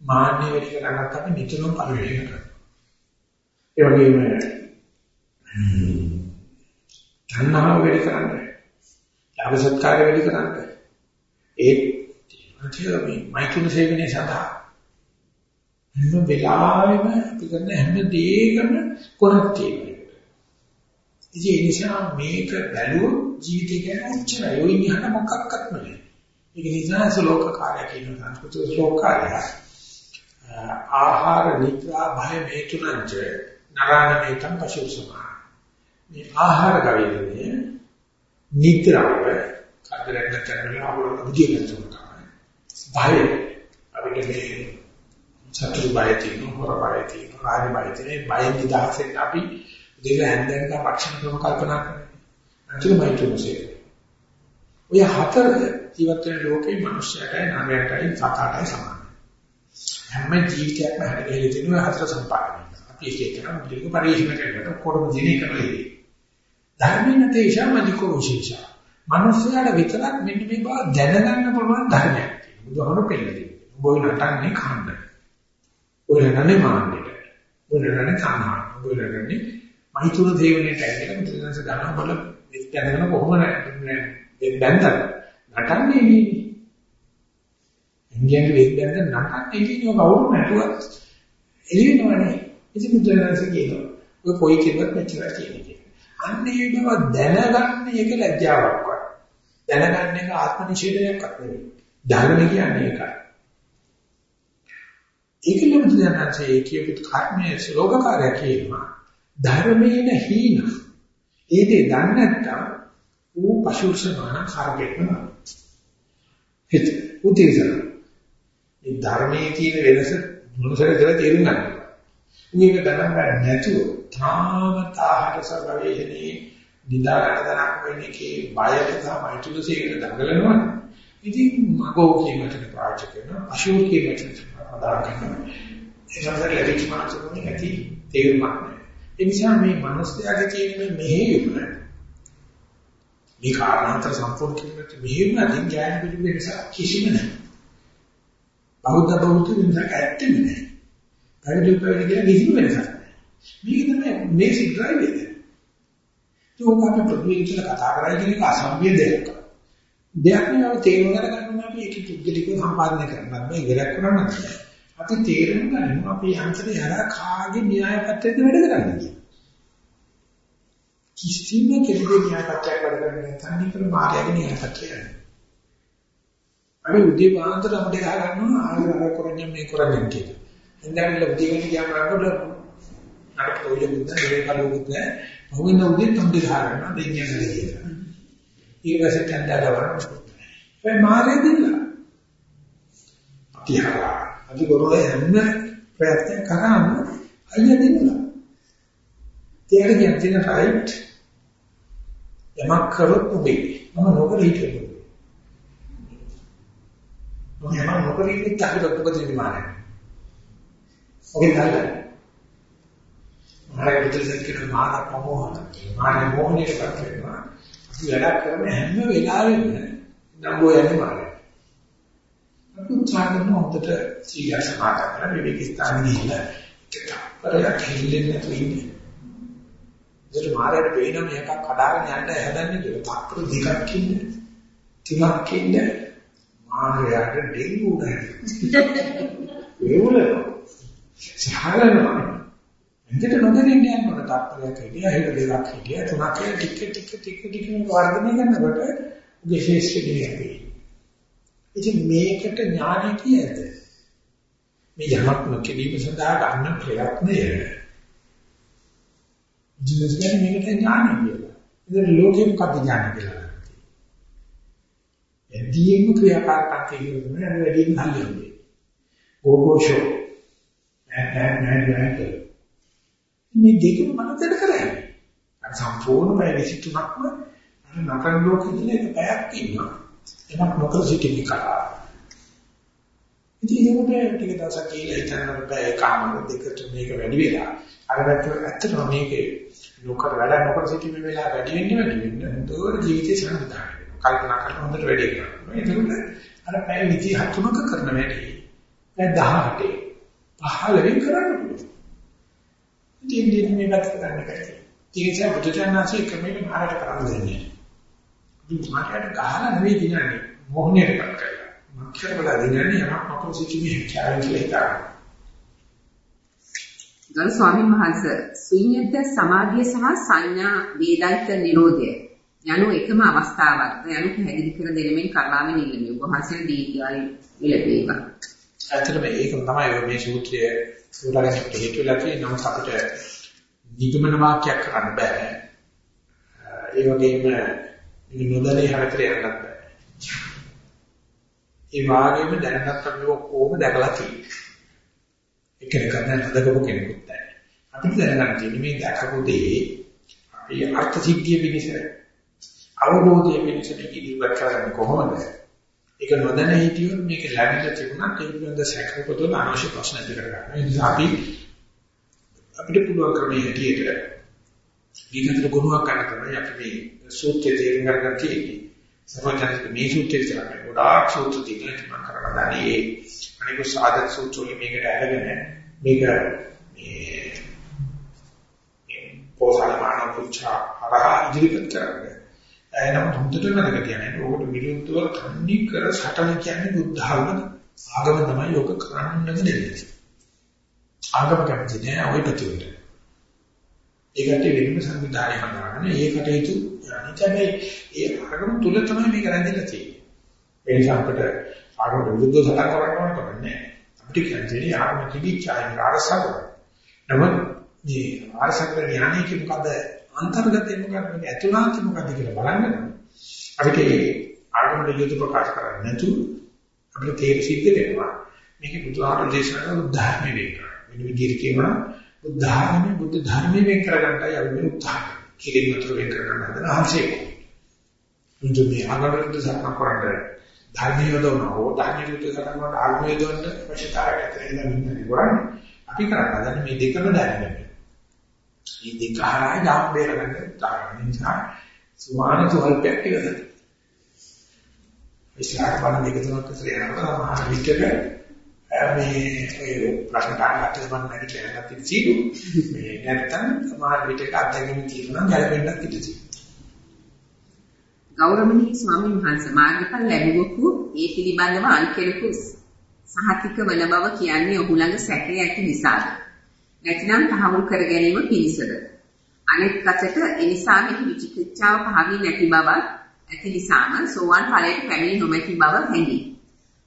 මාන්නේ වැඩි කරගන්නත් අපි නිතරම පරිවර්තන කරනවා. ඒ වගේම තණ්හාව වැඩි කරන්නේ ලාභ සත්කාර වැඩි කරන්නේ ඒ තියෙනවා මේ මෛත්‍රී සේවනයේ සඳහා හැම වෙලාවෙම අපි කරන හැම දෙයකම කොනක් තියෙනවා. ඉතින් ඒ නිසා මේක බැලුවොත් ජීවිතය ගැන උච්චරයි ඔය ඉහළ මොකක්වත් නැහැ. ඒක නිසා ශ්ලෝක කාර්ය කියන සංස්කෘත ශ්ලෝක කාර්ය ආහාර නිද්‍රා භය මේ තුනංච නරාණමේතම් පශු සමා මේ ආහාර ගවේෂණය නිද්‍රාව කතරක් නැතරම අපල බුද්ධිය නැතුනවා භය. අපිට මේ සතුරු බය තියෙනවා හොර බය තියෙනවා රාජ බය තියෙනවා බය නිදහසෙන් අපි දෙක හැන්දෙන්ක පක්ෂණ ක්‍රම කල්පනා කරන්නේ අන්තිමයි තුනසේ ඔය හතර ජීවත් වෙන ලෝකේ මිනිස්යාටයි නරයටයි සතාටයි සමානයි හැම ජීවිතයක්ම හැදෙලා තියෙනවා හතර සම්පාදනය අපි එක එක නම් දීර්ඝ පරිශ්‍රම කරනකොට කොටම දිනේ කරලා ධර්මේන තේෂාම අධිකෝ විශේෂා. මිනිස්යාට විතරක් මෙන්න මේ බව දැනගන්න පුළුවන් ධර්මයක් තියෙනවා. බුදුහාමුදුරු පෙන්නන්නේ. ඔබ නටන්නේ කන්න. ඔය නන්නේ මාන්නයට. ඔය නන්නේ තණ්හා. ඔය නන්නේ මහිතුන දේවණයට ඇවිල්ලා මුද්‍රණස ගන්න බල දැනගෙන කොහොම නැත්නම් බැන්දන නටන්නේ නේ. ඉන්දියාවේ වෙද්දෙන් නටන්නේ කියන්නේ කවුරු නැතුවත් එළිවෙනවනේ. ඉතින් මුද්‍රණස කියනවා. ඔය කොයි කෙනෙක් මෙච්චර කියන්නේ. අන්න ඒ බව දැනගන්න එක ලැජ්ජාවක්වත්. දැනගන්න එක ආත්ම නිෂේධයක්වත් නෙවෙයි. ධර්ම කියන්නේ ඒකයි. ඒකලම දැනගන්නේ කියපු කර්මයේ ශ්ලෝකකාරය කියනවා. ධර්මේන හීන. ඒ දේ දන්නේ නැත්නම් ඌ පශුසමාන කරගෙන්න. හිත උදේසන. මේ ධර්මයේ තියෙන වෙනස මොනසද කියලා තේරුම් ගන්න. මේක ගණන් ගන්න නැතුව තාමත් ආහාර සර්වවේදනේ නිදාගන්න තරම් වෙන්නේ බයට තමයි තුලසේකට දඟලනවා. ඉතින් මගෝ කීමට පාවිච්චි කරනවා අශෝක කීමට අදාළ කරනවා. ඒ සමහර ලැබිච්ච මානසිකුනේ ඇති තේරුමක් නැහැ. ඒ නිසා මේ මනස්යාගේ තියෙන මෙහෙයුම මේ කාරණාන්තර සම්පූර්ණ කිරීමට මෙහෙයුම අදින් ඥාන පිළිබඳ නිසා කිසිම නැහැ. බෞද්ධ බෞද්ධ වෙනසක් ඇත්තෙම නැහැ. පැවිදි පැවිදි කියන කිසිම වෙනසක් නැහැ. මේක තමයි මේසි ඩ්‍රයිව් එක. ඒක අපි ප්‍රතිවිරුද්ධව කතා කරලා කියන එක අසම්බිය දෙයක්. දෙයක් නෙවෙයි තේරුම් ගන්න අපි ඒක පුද්ගලිකව සම්පාදනය කරන්න බෑ ඉවරක් කරන්න බෑ. අපි තේරුම් ගන්න අපි යන්ත්‍රය හරහා කාගේ න්‍යාය පත්‍රයද වැඩ කරන්නේ කියලා. කිසිම කෙනෙකුගේ න්‍යාය පත්‍රයක් වැඩ කරන්නේ නැත්නම් නිකන් මායාවේ න්‍යාය පත්‍රයක්. අපි උදේ පාන්දර අපිට ගහ ගන්නවා ආයෙ අර කරන්නේ මේ කරන්නේ කියලා. එන්දැවිල්ල උදේ වෙන ගියාම රාගොඩ අර ප්‍රයෝජනෙත් නැහැ කලුත් නැහැ. මොහින්ද උදේ තුන්දේ ගහනවා දෙන්නේ නැහැ කියලා. ඊපස්සේ තැන්දා ගවන්න. ඒ මාරේ දිනලා. තියහා. අපි කරෝය හැම ප්‍රයත්න කරාම අයිය දිනලා. තේර කියන්නේ රයිට්. යමක් කරොත් ඔබේ. මම නොකර හිටියේ. මම යමක් නොකර ඉන්නේ අපිට ඔබ දෙන්නේ මානේ. ඔගේ ගන්න. මාය විතරක් කියන මාන ප්‍රමෝහන. මාන මොහොනේට පත් වෙනවා. අපි වැඩ කරන හැම වෙලාවෙම නම්බෝ යන්නේ මාර්ගය. අපි උත්සාහ කරන හොඳට සීල සමාදන් කරලා විවේක ස්ථාන ගිහිල්ලා එකපරයක් හිල්ලෙන්නේ නැතුව ඉන්නේ. ඒකට මාරයට පේන මේකක් කඩාගෙන යන්න හැදන්නේ කියලා. තත්පර දෙකක් ඉන්නේ. තුනක් ඉන්නේ. මාරයට ඩෙන්ගු නැහැ. වේවුලනවා. සහලනවා. එන්දට නොදෙනින් යන කොට තත්පරයක් හිටියා, හිත දෙකක් හිටියා, තුනක් ටික ටික ටික ටික වර්ධනය කරනකොට උගේ ශේෂ්ඨ දෙයක් ඉතින් මේකට ඥානය කියද? මේ යමක් නොකිරීම සඳහා ගන්න ප්‍රයත්නය ජීවිත කියන්නේ මේකට ඥානය කියලා. ඉතින් ලෝකෙ මොකක්ද ඥානය කියලා? එදීම ක්‍රියාකාරකම් කියන්නේ නේද වැඩිම හල්ලන්නේ. ඕකෝෂෝ. නෑ නෑ නෑ නෑ මේ දෙකම මනසට කරන්නේ. අර සම්පූර්ණ පැය 23ක්ම අර නතර ලෝකෙදී එක පැයක් ඉන්නවා. එමත් නොකර සිටින්න කලා. ඉතින් ඒකට ටික දවසක් කියලා හිතනකොට බෑ කාම දෙක තුනක වැඩි වෙලා. අර ඇත්තටම මේකේ නොකර වැඩ නොකර සිටීමේ වෙලාව වැඩි වෙන්නේ වැඩි වෙන්නේ. හොඳට ජීවිතේ සංවිධානය වෙනවා. කල්පනා කරලා හොඳට වැඩි කරනවා. ඒකෝට අර පැය 27ක කරන වැඩි. පැය 18 15 කරන්න පුළුවන්. ඉතින් ඉතින් මේ පැත්ත ගන්න කැටි. ඊටසේ බුදුචානන්සේ ක්‍රමයෙන් මාරට කරන්න දෙන්නේ. ඉතින් මාරට ගහලා නෙවෙයි දිනන්නේ. මොහොනේට කරලා. මක්ෂර වල දිනන්නේ යමක් මොකද සිටින්නේ කියලා හිතා. ගරු ස්වාමීන් වහන්සේ ශුන්‍යත සමාධිය සහ සංඥා වේදිත නිරෝධය යනු එකම අවස්ථාවක්ද යනු පැහැදිලි කර දෙනෙමින් කරුණාවෙන් ඉල්ලමි. ඔබ වහන්සේ දීර්ඝායු විලපේවා. ඇත්තටම ඒක තමයි මේ සූත්‍රය උදාහරණයක් හේතු වෙලා තියෙන නමුත් අපිට නිගමන වාක්‍යයක් කරන්න බෑ. ඒ වගේම නිනොදලේ හැතර යන්නත් බෑ. ඒ වගේම දැනගත් අපි කොහොම දැකලා තියෙන්නේ. එකිනෙක දැනගදකපු කෙනෙකුත් නැහැ. අපිට දැනගන්න තියෙන්නේ මේ දැකපු දේ අපි අර්ථ සිද්ධිය පිණිස අවබෝධය පිණිස මේක ඉදිරියට කරන්නේ කොහොමද? ඒක නොදැන හිටියොත් මේක ලැබිලා තිබුණත් ඒ පිළිබඳ සැකපොතල අනවශ්‍ය ප්‍රශ්න ඇති කරගන්නවා. ඒ නිසා අපි අපිට පුළුවන් ක්‍රමයේ හැටියට ඊකට ගුණයක් ගන්න තමයි අපි මේ සූත්‍රයේ තේරුම් ගන්න තියෙන්නේ. සර්වඥානික මේ සූත්‍රයේ තමයි ගොඩාක් සූත්‍ර තියෙනවා මම කරගන්නේ ඒ අනික සාධක සූත්‍රෝලි මේකට අරගෙන මේක මේ පොසාල මානව පුච්චා හරහා ඉදිරිපත් කරන්නේ. එනම හොඳට මතක තියාගන්න ඕකට විරුද්ධව තන්නේ කර සටන කියන්නේ බුද්ධ ආගම ආගම තමයි යෝග කරන්නද දෙන්නේ. ආගම කැමති නෑ ওই පැතිවලට. ඒකට වෙනම සංවිධානය හදාගන්න ඒකට හේතු අනිත් හැබැයි ඒ ආගම තුල තමයි මේක රැඳිලා තියෙන්නේ. ඒ නිසා අපිට ආගම විරුද්ධව සටන් කරන්න ඕන කමන්නේ. අපිට කියන්නේ ආගම තිබිච්චායි අරසව. නමුත් මේ අරසක ඥානයේ මොකද අන්තර්ගතය මොකක්ද මේක ඇතුළාන්ත මොකක්ද කියලා බලන්න අපිට ඒ ආගම දෙවියන් ප්‍රකාශ කරන්නේ නැතුව අපිට තේර සිද්ධ වෙනවා මේක බුදුහාම දේශනා කරන ධර්මයේ වෙන්න වෙන විදිහට කියනවා බුද්ධ ධර්මයේ බුද්ධ ධර්මයේ වෙන් කරගන්නයි අපි මේ උත්සාහ කරන්නේ. කිරින් මතර වෙන් කරගන්න හදන අංශේ මුතු මේ ආගමකට සත්‍ය කරන්නේ ධර්මීය දවන හෝ ධර්මීය විදිහට සත්‍ය කරන ආගමීය දවන්න අවශ්‍යතාවය ඇතේ ඉඳන් අපි කරන්නේ. මේ දෙකම දැනගන්න මේ දෙක හරහා යාම් බේරගන්න උත්සාහ නිසා සුමාන සුල්පයක් කියලා. ඉස්සරහ බලන දෙක තුනක් විතර යනකොට මහා විචක මේ ඒ ප්‍රශ්න කාණ්ඩات මම නැති කියලා ගත්තී සීඩු මේ නැත්තම් මහා විචක අධ්‍යයනය කියනවා ගැලපෙන්නත් ඉතිසි. ගෞරවනීය ස්වාමීන් වහන්සේ මාර්ගඵල ලැබුවකු ඒ පිළිබඳව අන්කෙලකු සහතික වන බව කියන්නේ ඔහු ළඟ සැකය ඇති නිසාද? නැතිනම් තහවුරු කර ගැනීම පිණිසද අනෙක් අතට එනිසා මෙහි විචිකිච්ඡාව පහවී නැති බව ඇති නිසාම සෝවාන් ඵලයට පැමිණි නොමැති බව හැඟේ.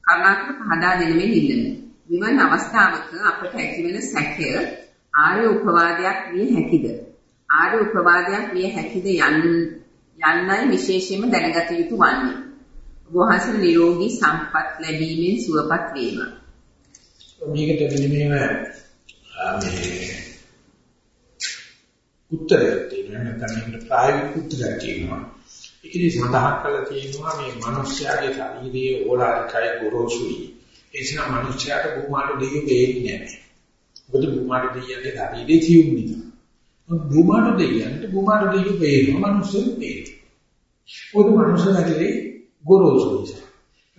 කරුණාකර පහදා දෙනෙමින් ඉල්ලමි. විමන් අවස්ථාවක අපට ඇතිවන සැකය ආර්ය උපවාදයක් විය හැකිද? ආර්ය උපවාදයක් විය හැකිද යන්න යන්නයි විශේෂයෙන්ම දැනගත යුතු වන්නේ. වහන්සේ නිරෝගී සම්පත් ලැබීමෙන් සුවපත් වේවා. මේකට මෙන්න මේ උත්තරයක් තියෙනවා නැත්නම් මේකට ප්‍රායෝගික උත්තරයක් තියෙනවා ඒකදී සඳහන් කරලා තියෙනවා මේ මිනිස්යාගේ ශරීරයේ ඕලාරිකයි ගොරෝසුයි එනිසා මිනිස්යාට භූමාට දෙයියෝ දෙන්නේ නැහැ මොකද භූමාට දෙයියන්ගේ ශරීරයේ තියුම් නිසා භූමාට දෙයියන්ට භූමාට දෙයියෝ දෙනවා මිනිස්සු දෙන්නේ මොකද මිනිස්සු ශරීරේ ගොරෝසු නිසා.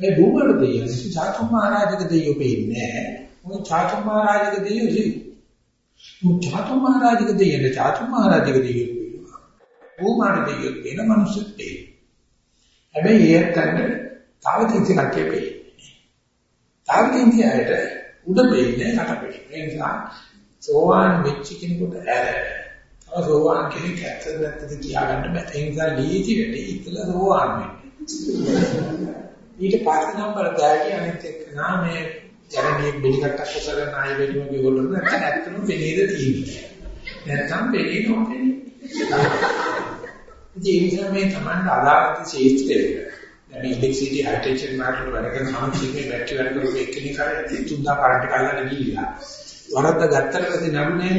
මේ බුමර දෙයියන් චාතුම් මහරජක දෙයියෝ පෙන්නේ නැහැ. මොකද චාතුම් මහරජක දෙයියෝ ජී. මොකද චාතුම් මහරජක දෙයියන් චාතුම් මහරජක දෙයියෝ පෙන්නවා. බුමර දෙයියෝ වෙන මිනිස්සුත් පෙන්නේ. හැබැයි ඒත් අන්න තව කිසි කට්ටිය පෙන්නේ. තව කිසියට උඩ පෙන්නේ කට පෙන්නේ. ඒ නිසා සෝවාන් වෙච්ච කෙනෙකුට ඇර සෝවාන් කෙනෙක් ඇත්තද නැත්තද කියාගන්න බෑ. ඒ නිසා ලීති වෙන්නේ ඉතලා සෝවාන් වෙන්නේ. ඊට පස්සේ නම් බලදාටි අනිත් එක්ක නා මේ ජරණිය බෙලිකටක් කොසලන ආයෙ වෙනුම ගිහොල්ලු නැත්නම් ඇත්තම වෙලේද තියෙන්නේ. නැත්නම් වෙලේ නොපෙනේ. ඉතින් ඒ නිසා මේ Taman අදාළ ශේෂ්ත්‍රය දැන් ඉලෙක්ට්‍රිසිටි හයිටෙන්ෂන් මාර්කට් වල කරන සමථයේ බැටරි වල කරපු එක්කෙනෙක් හරි තුන්දා කරන්ට් එකක් ගිහිල්ලා වරද්ද ගත්තට පස්සේ නරුනේ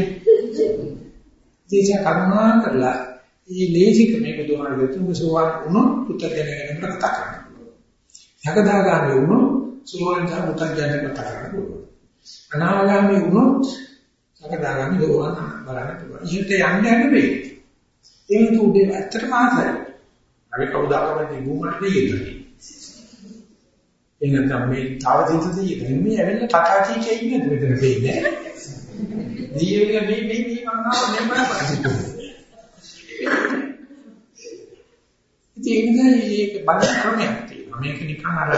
ඉතින් කරුණා කරලා මේ ලේසික මේ බුදුහාම දෙතුන් සෝවාන් වුණොත් පුතර්ජන ගැන කතා කරන්න පුළුවන්. යකදාගාමී වුණොත් සෝවාන් තා පුතර්ජන කතා කරන්න පුළුවන්. අනාගාමී වුණොත් යකදාගාමී සෝවාන් බලන්න පුළුවන්. ඉහිට යන්න යන්න බෑ. ඒක උදේ ඇත්තටම ආසයි. අපි කවුදාකවත් නිගුමකට දෙන්නේ. එහෙනම් මේ තව දිටදී මේ ඇවිල්ලා ටටා කී කියන්නේ මෙතන දෙන්නේ. දීවිල මේ මේ මේ මංගාව මෙන්න පරිසිතු. ඉතින් මේක බලන ක්‍රමයක් තියෙනවා. මේක නිකන් අර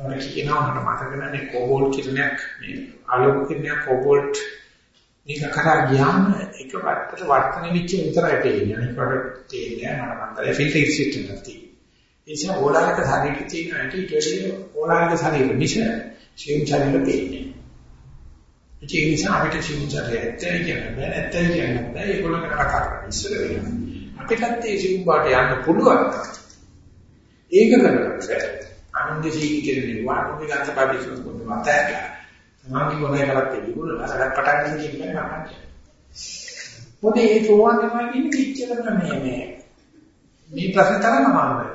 අර කියනවා මට මතක නැහැ කෝබෝල්ට් කිරණයක් මේ ආලෝක කිරණයක් කෝබෝල්ට් මේක කරා ගියාම එක පැත්තට වර්තන වෙච්ච විතරයි පේන්නේ. අනිත් පැත්තට තේන්නේ මට මන්දරේ ෆිල්ටර් සිස්ටම් එකක් තියෙනවා. ඒ නිසා ඕලාරික ශරීරයේ තියෙන ඇන්ටිටෝඩිය ඕලාරික ශරීර මිස ශීම් ශරීර පේන්නේ. ඒ නිසා අපිට ශීම් ශරීරය ඇත්තයි කියන්න බෑ නැත්තයි කියන්න බෑ. ඒගොල්ලෝ කතා කරන්නේ ඉස්සර වෙනවා. අපිටත් ඒ ශීම් බාට යන්න පුළුවන්. ඒක කරනකොට අනුන්ගේ ශීම් කියන්නේ වානුගේ ගන්න පාවිච්චි කරනකොට මතය තමන්ගේ ගොඩේ කරත් තිබුණ අරකට පටන් ගන්න කියන්නේ නැහැ. මොකද ඒ සෝවාන් වෙනවා කියන්නේ කිච්චලම මේ මේ මේ ප්‍රශ්න තරම අමාරුයි.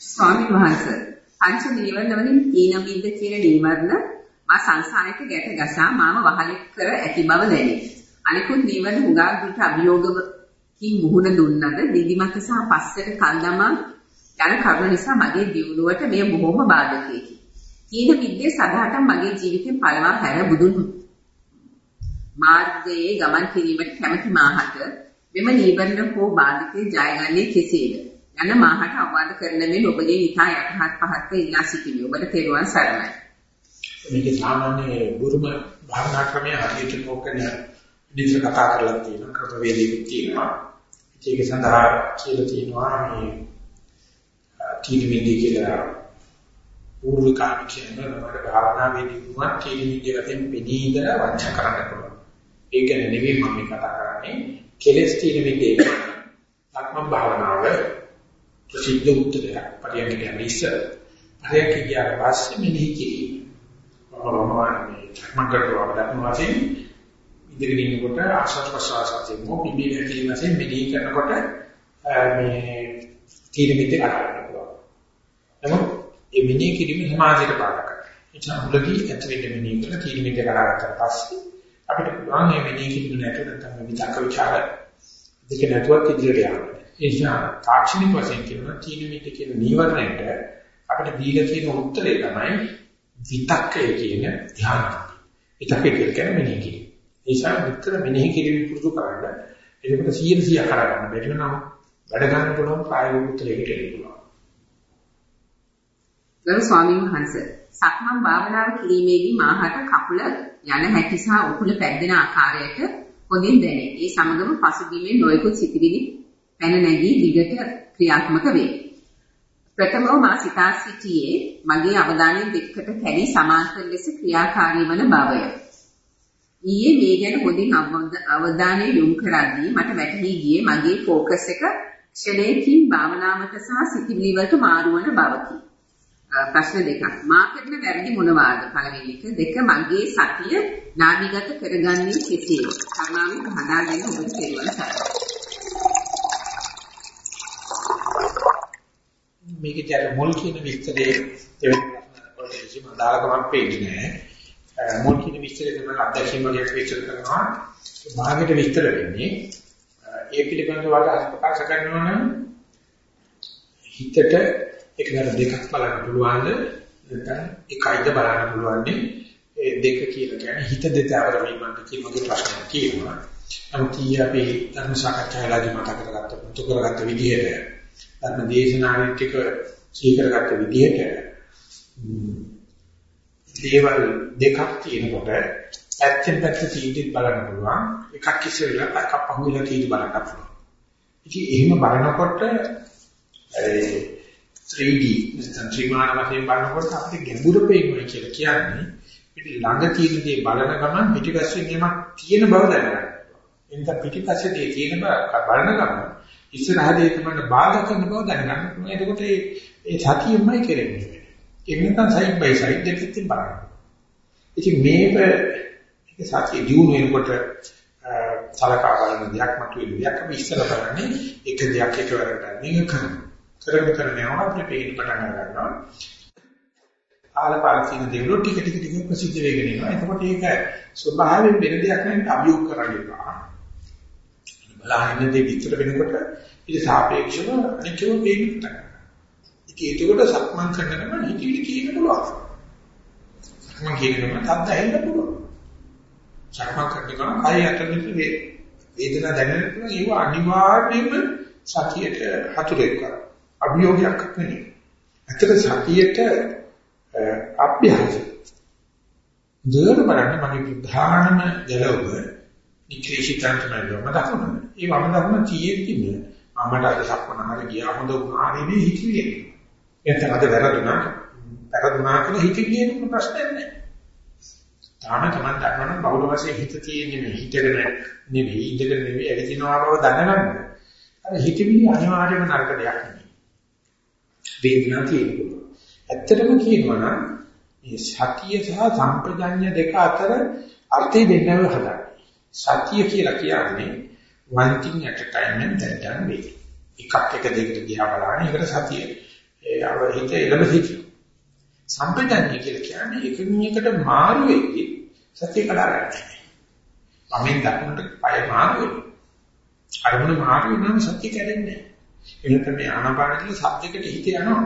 ස්වාමීන් වහන්සේ පංච නීවරණ වලින් තීන මිද්ද කියන නීවරණ මා සංසාරයට ගැට ගසා මාව වහලෙක් කර ඇති බව දැනේ. අනිකුත් නීවරණ හුඟා දුරට අභියෝග කී මුහුණ දුන්නද නිදිමත සහ පස්සට කල් දමා යන කරුණ නිසා මගේ දියුණුවට මෙය බොහොම බාධකයකි. තීන විද්‍යේ සදාටම මගේ ජීවිතෙන් පළවා හැර බුදුන් මාර්ගයේ ගමන් කිරීමට කැමැති මාහට මෙම නීවරණ හෝ බාධකේ ජයගන්නේ කෙසේද? යන මාහට අවවාද කරන මේ ඔබගේ ඉතා යටහත් පහත්ව ඉල්ලා සිටිමි. ඔබට තෙරුවන් සරණයි. මේක සාමාන්‍ය බුරුම භාවනා ක්‍රමයේ හරියට මොකද ඉදිරිය කතා කරලා තියෙන ක්‍රමවේදයක් තියෙනවා. ඒක සඳහා කියලා තියෙනවා මේ තීනමිදී කියලා පූර්විකාම කියන නමකට භාවනා වේදී වුණා තීනමිදී වශයෙන් පිළී ඉඳලා වංච කරන්න පුළුවන්. ඒක නෙවෙයි මම කතා කරන්නේ කෙලස් තීනමිදී ආත්ම භාවනාව ප්‍රසිද්ධ උත්තරයක් පරියන්ක යන්නේ ඉස්සර. පරියන්ක ගියාට පස්සේ මෙනෙහි කිරීම. මම මේ මම කරනවා දැන් වශයෙන් ඉඳගෙන ඉන්නකොට ආශ්වාස ප්‍රශ්වාසයෙන් මොපිබි හැකිලිම වශයෙන් මෙනෙහි කරනකොට මේ තීන මිත්‍ය කරගන්න පුළුවන්. නමුත් මේ මෙනෙහි කිරීම සමාධියට බාධා කරනවා. ඒ නිසා මුලදී ඇත වෙන්න මෙනෙහි කරලා තීන මිත්‍ය කරගත්තා පස්සේ අපිට පුළුවන් මේ මෙනෙහි කිරීම නැතුව නැත්නම් විචාක විචාර දෙක නැතුවත් ඉදිරියට යන්න. ඒ නිසා තාක්ෂණික වශයෙන් කියනවා තීන මිත්‍ය කියන නීවරණයට අපිට දීලා තියෙන උත්තරේ තමයි විතක්කය කියන ධ්‍යාන. විතක්කය කියන්නේ මෙනෙහි කිරීම. නිසා විතර මෙනෙහි කිරීම පුරුදු කරන්න. ඒකට 100 100 කරගන්න බැරි නම් වැඩ ගන්න පුළුවන් ප්‍රායෝගික උත්තරයකට එන්න පුළුවන්. ගරු ස්වාමීන් වහන්සේ සක්මන් භාවනාව කිරීමේදී මාහට කකුල යන හැටි සහ උකුල පැද්දෙන ආකාරයට හොඳින් දැනේ. ඒ සමගම පසුබිමේ නොයෙකුත් සිතිවිලි පැන නැගී දිගට ක්‍රියාත්මක වේ. ප්‍රථමව මා සිතා සිටියේ මගේ අවධානය දෙකට කැඩි සමාන්තර ලෙස ක්‍රියාකාරී වන බවය. ඊයේ මේ ගැන හොඳින් අවධානය යොමු කරද්දී මට වැටහි ගියේ මගේ ફોකස් එක ක්ෂණයකින් භාවනාවට සහ සිතිවිලි වලට මාරු වන බවකි. ප්‍රශ්න දෙකක්. මා කරන වැරදි මොනවාද? පළවෙනි එක. දෙක මගේ සතිය නාභිගත කරගන්නේ කෙසේද? කර්මාවෙන් හදාගෙන ඔබට තේරුම් ගන්න. මේකේ අර මුල් කියන විස්තරේ දෙවෙනි ප්‍රශ්න වලට කිසිම අදාළකමක් පේන්නේ නැහැ. මොල් කියන විස්තර කරන අත්දැකීම් වගේ විස්තර කරනවා. භාගයට විස්තර වෙන්නේ ඒ පිළිබඳව වඩා ප්‍රකාශ කරනවා නම් හිතට එකකට දෙකක් බලන්න පුළුවන්ද? නැත්නම් එකයිද බලන්න පුළුවන්නේ ඒ දෙක කියලා කියන්නේ හිත දෙතවර වීමක් කියන මගේ ප්‍රශ්නයක් තියෙනවා. නමුත් ඊ අපි ධර්ම සාකච්ඡාවේදී මතක කරගත්ත පුතු කරගත්ත විදිහට ධර්ම දේශනාවෙත් එක සීකරගත්ත විදිහට දේවල් දෙකක් තියෙනකොට පැත්තෙන් පැත්ත තීන්දුව බලන්න පුළුවන්. එකක් ඉස්සෙල්ලා එකක් පහුවෙලා තීන්දුව බලන්න පුළුවන්. ඉතින් එහෙම බලනකොට ඒ 3D නැත්නම් ත්‍රිමාන වශයෙන් බලනකොට අපිට ගැඹුර පේනවා කියලා කියන්නේ පිටි ළඟ තියෙන දේ බලන ගමන් පිටිපස්සෙන් යමක් තියෙන බව දැනගන්න. එනිසා පිටිපස්සේ දේ තියෙන බව බලන ගමන් ඉස්සරහදී තමයි බාධා කරන බව දැනගන්න පුළුවන්. එතකොට ඒ ඒ සතියෙමයි කෙරෙන්නේ. ඒක නිකන් සයිඩ් බයි සයිඩ් දෙකකින් බලන්න. ඉතින් මේක ඒක සතිය දියුණු වෙනකොට සලකා බලන දෙයක් මතුවෙන දෙයක් අපි ඉස්සර බලන්නේ එක දෙයක් එකවරකට මේක කරනවා. කරගෙන කරගෙන යනවා අපිට පේන්න පටන් ගන්නවා. ආලපාලසින දේවල් ටික ටික ටික ප්‍රසිද්ධ වෙගෙන යනවා. එතකොට ඒක ස්වභාවයෙන් වෙන දෙයක් නෙවෙයි අභියෝග කරගන්නවා. බලහින්න දේ විතර වෙනකොට ඊට සාපේක්ෂව අනිත්‍යව පේන්න පටන් ගන්නවා. ඉතින් ඒකකොට සක්මන් කරනකම හිතවිලි කියන්න පුළුවන්. සක්මන් කියනකම තත්ත ඇහෙන්න පුළුවන්. සක්මන් කරනකම කය අතරින් වේදනා දැනෙන්න පුළුවන්. ඒව අනිවාර්යයෙන්ම සතියට හතුරෙක් කරා. අභියෝගයක් නෙවෙයි. ඇත්තට සතියට අභ්‍යාසය. දෙවන බලන්න මගේ ප්‍රධානම ගැලවුම නික්‍රේෂිතාන්ත මම දක්වනවා. ඒ වම දක්වන තියෙද්දිම අමට අද සක්මන හරි ගියා හොඳ වුණා නෙවෙයි හිතවිලි. එතන අද වැරදුනා. වැරදුනා කියලා හිතවිලි නෙවෙයි ප්‍රශ්නයක් නෑ. තාම තමයි දන්නවනම් බහුල වශයෙන් හිත තියෙන්නේ මේ හිතගෙන නෙවෙයි ඉඳගෙන නෙවෙයි ඇවිදිනවා බව දැනගන්න. අර හිතවිලි අනිවාර්යයෙන්ම නරක දෙයක් නෙවෙයි. වේදනාව තියෙනවා. ඇත්තටම කියනවා නම් මේ සතිය සහ සම්පජඤ්ඤ දෙක අතර අර්ථය දෙන්නව හදන්නේ. සතිය කියලා කියන්නේ one thing at a time and then done way. එකක් එක දෙකට දිහා බලන්නේ ඒකට සතිය. ඒ අව හිත එළඹ සිටින. සම්පජඤ්ඤ කියලා කියන්නේ එකකින් එකට මාරු වෙද්දී සතිය කඩාගන්නේ. වමෙන් දකුණට පය මාරු වෙනවා. අරමුණ මාරු වෙනම සතිය කැඩෙන්නේ නැහැ. එනකම මේ ආනාපානකේ සබ්ජෙක්ට් හිත යනවා.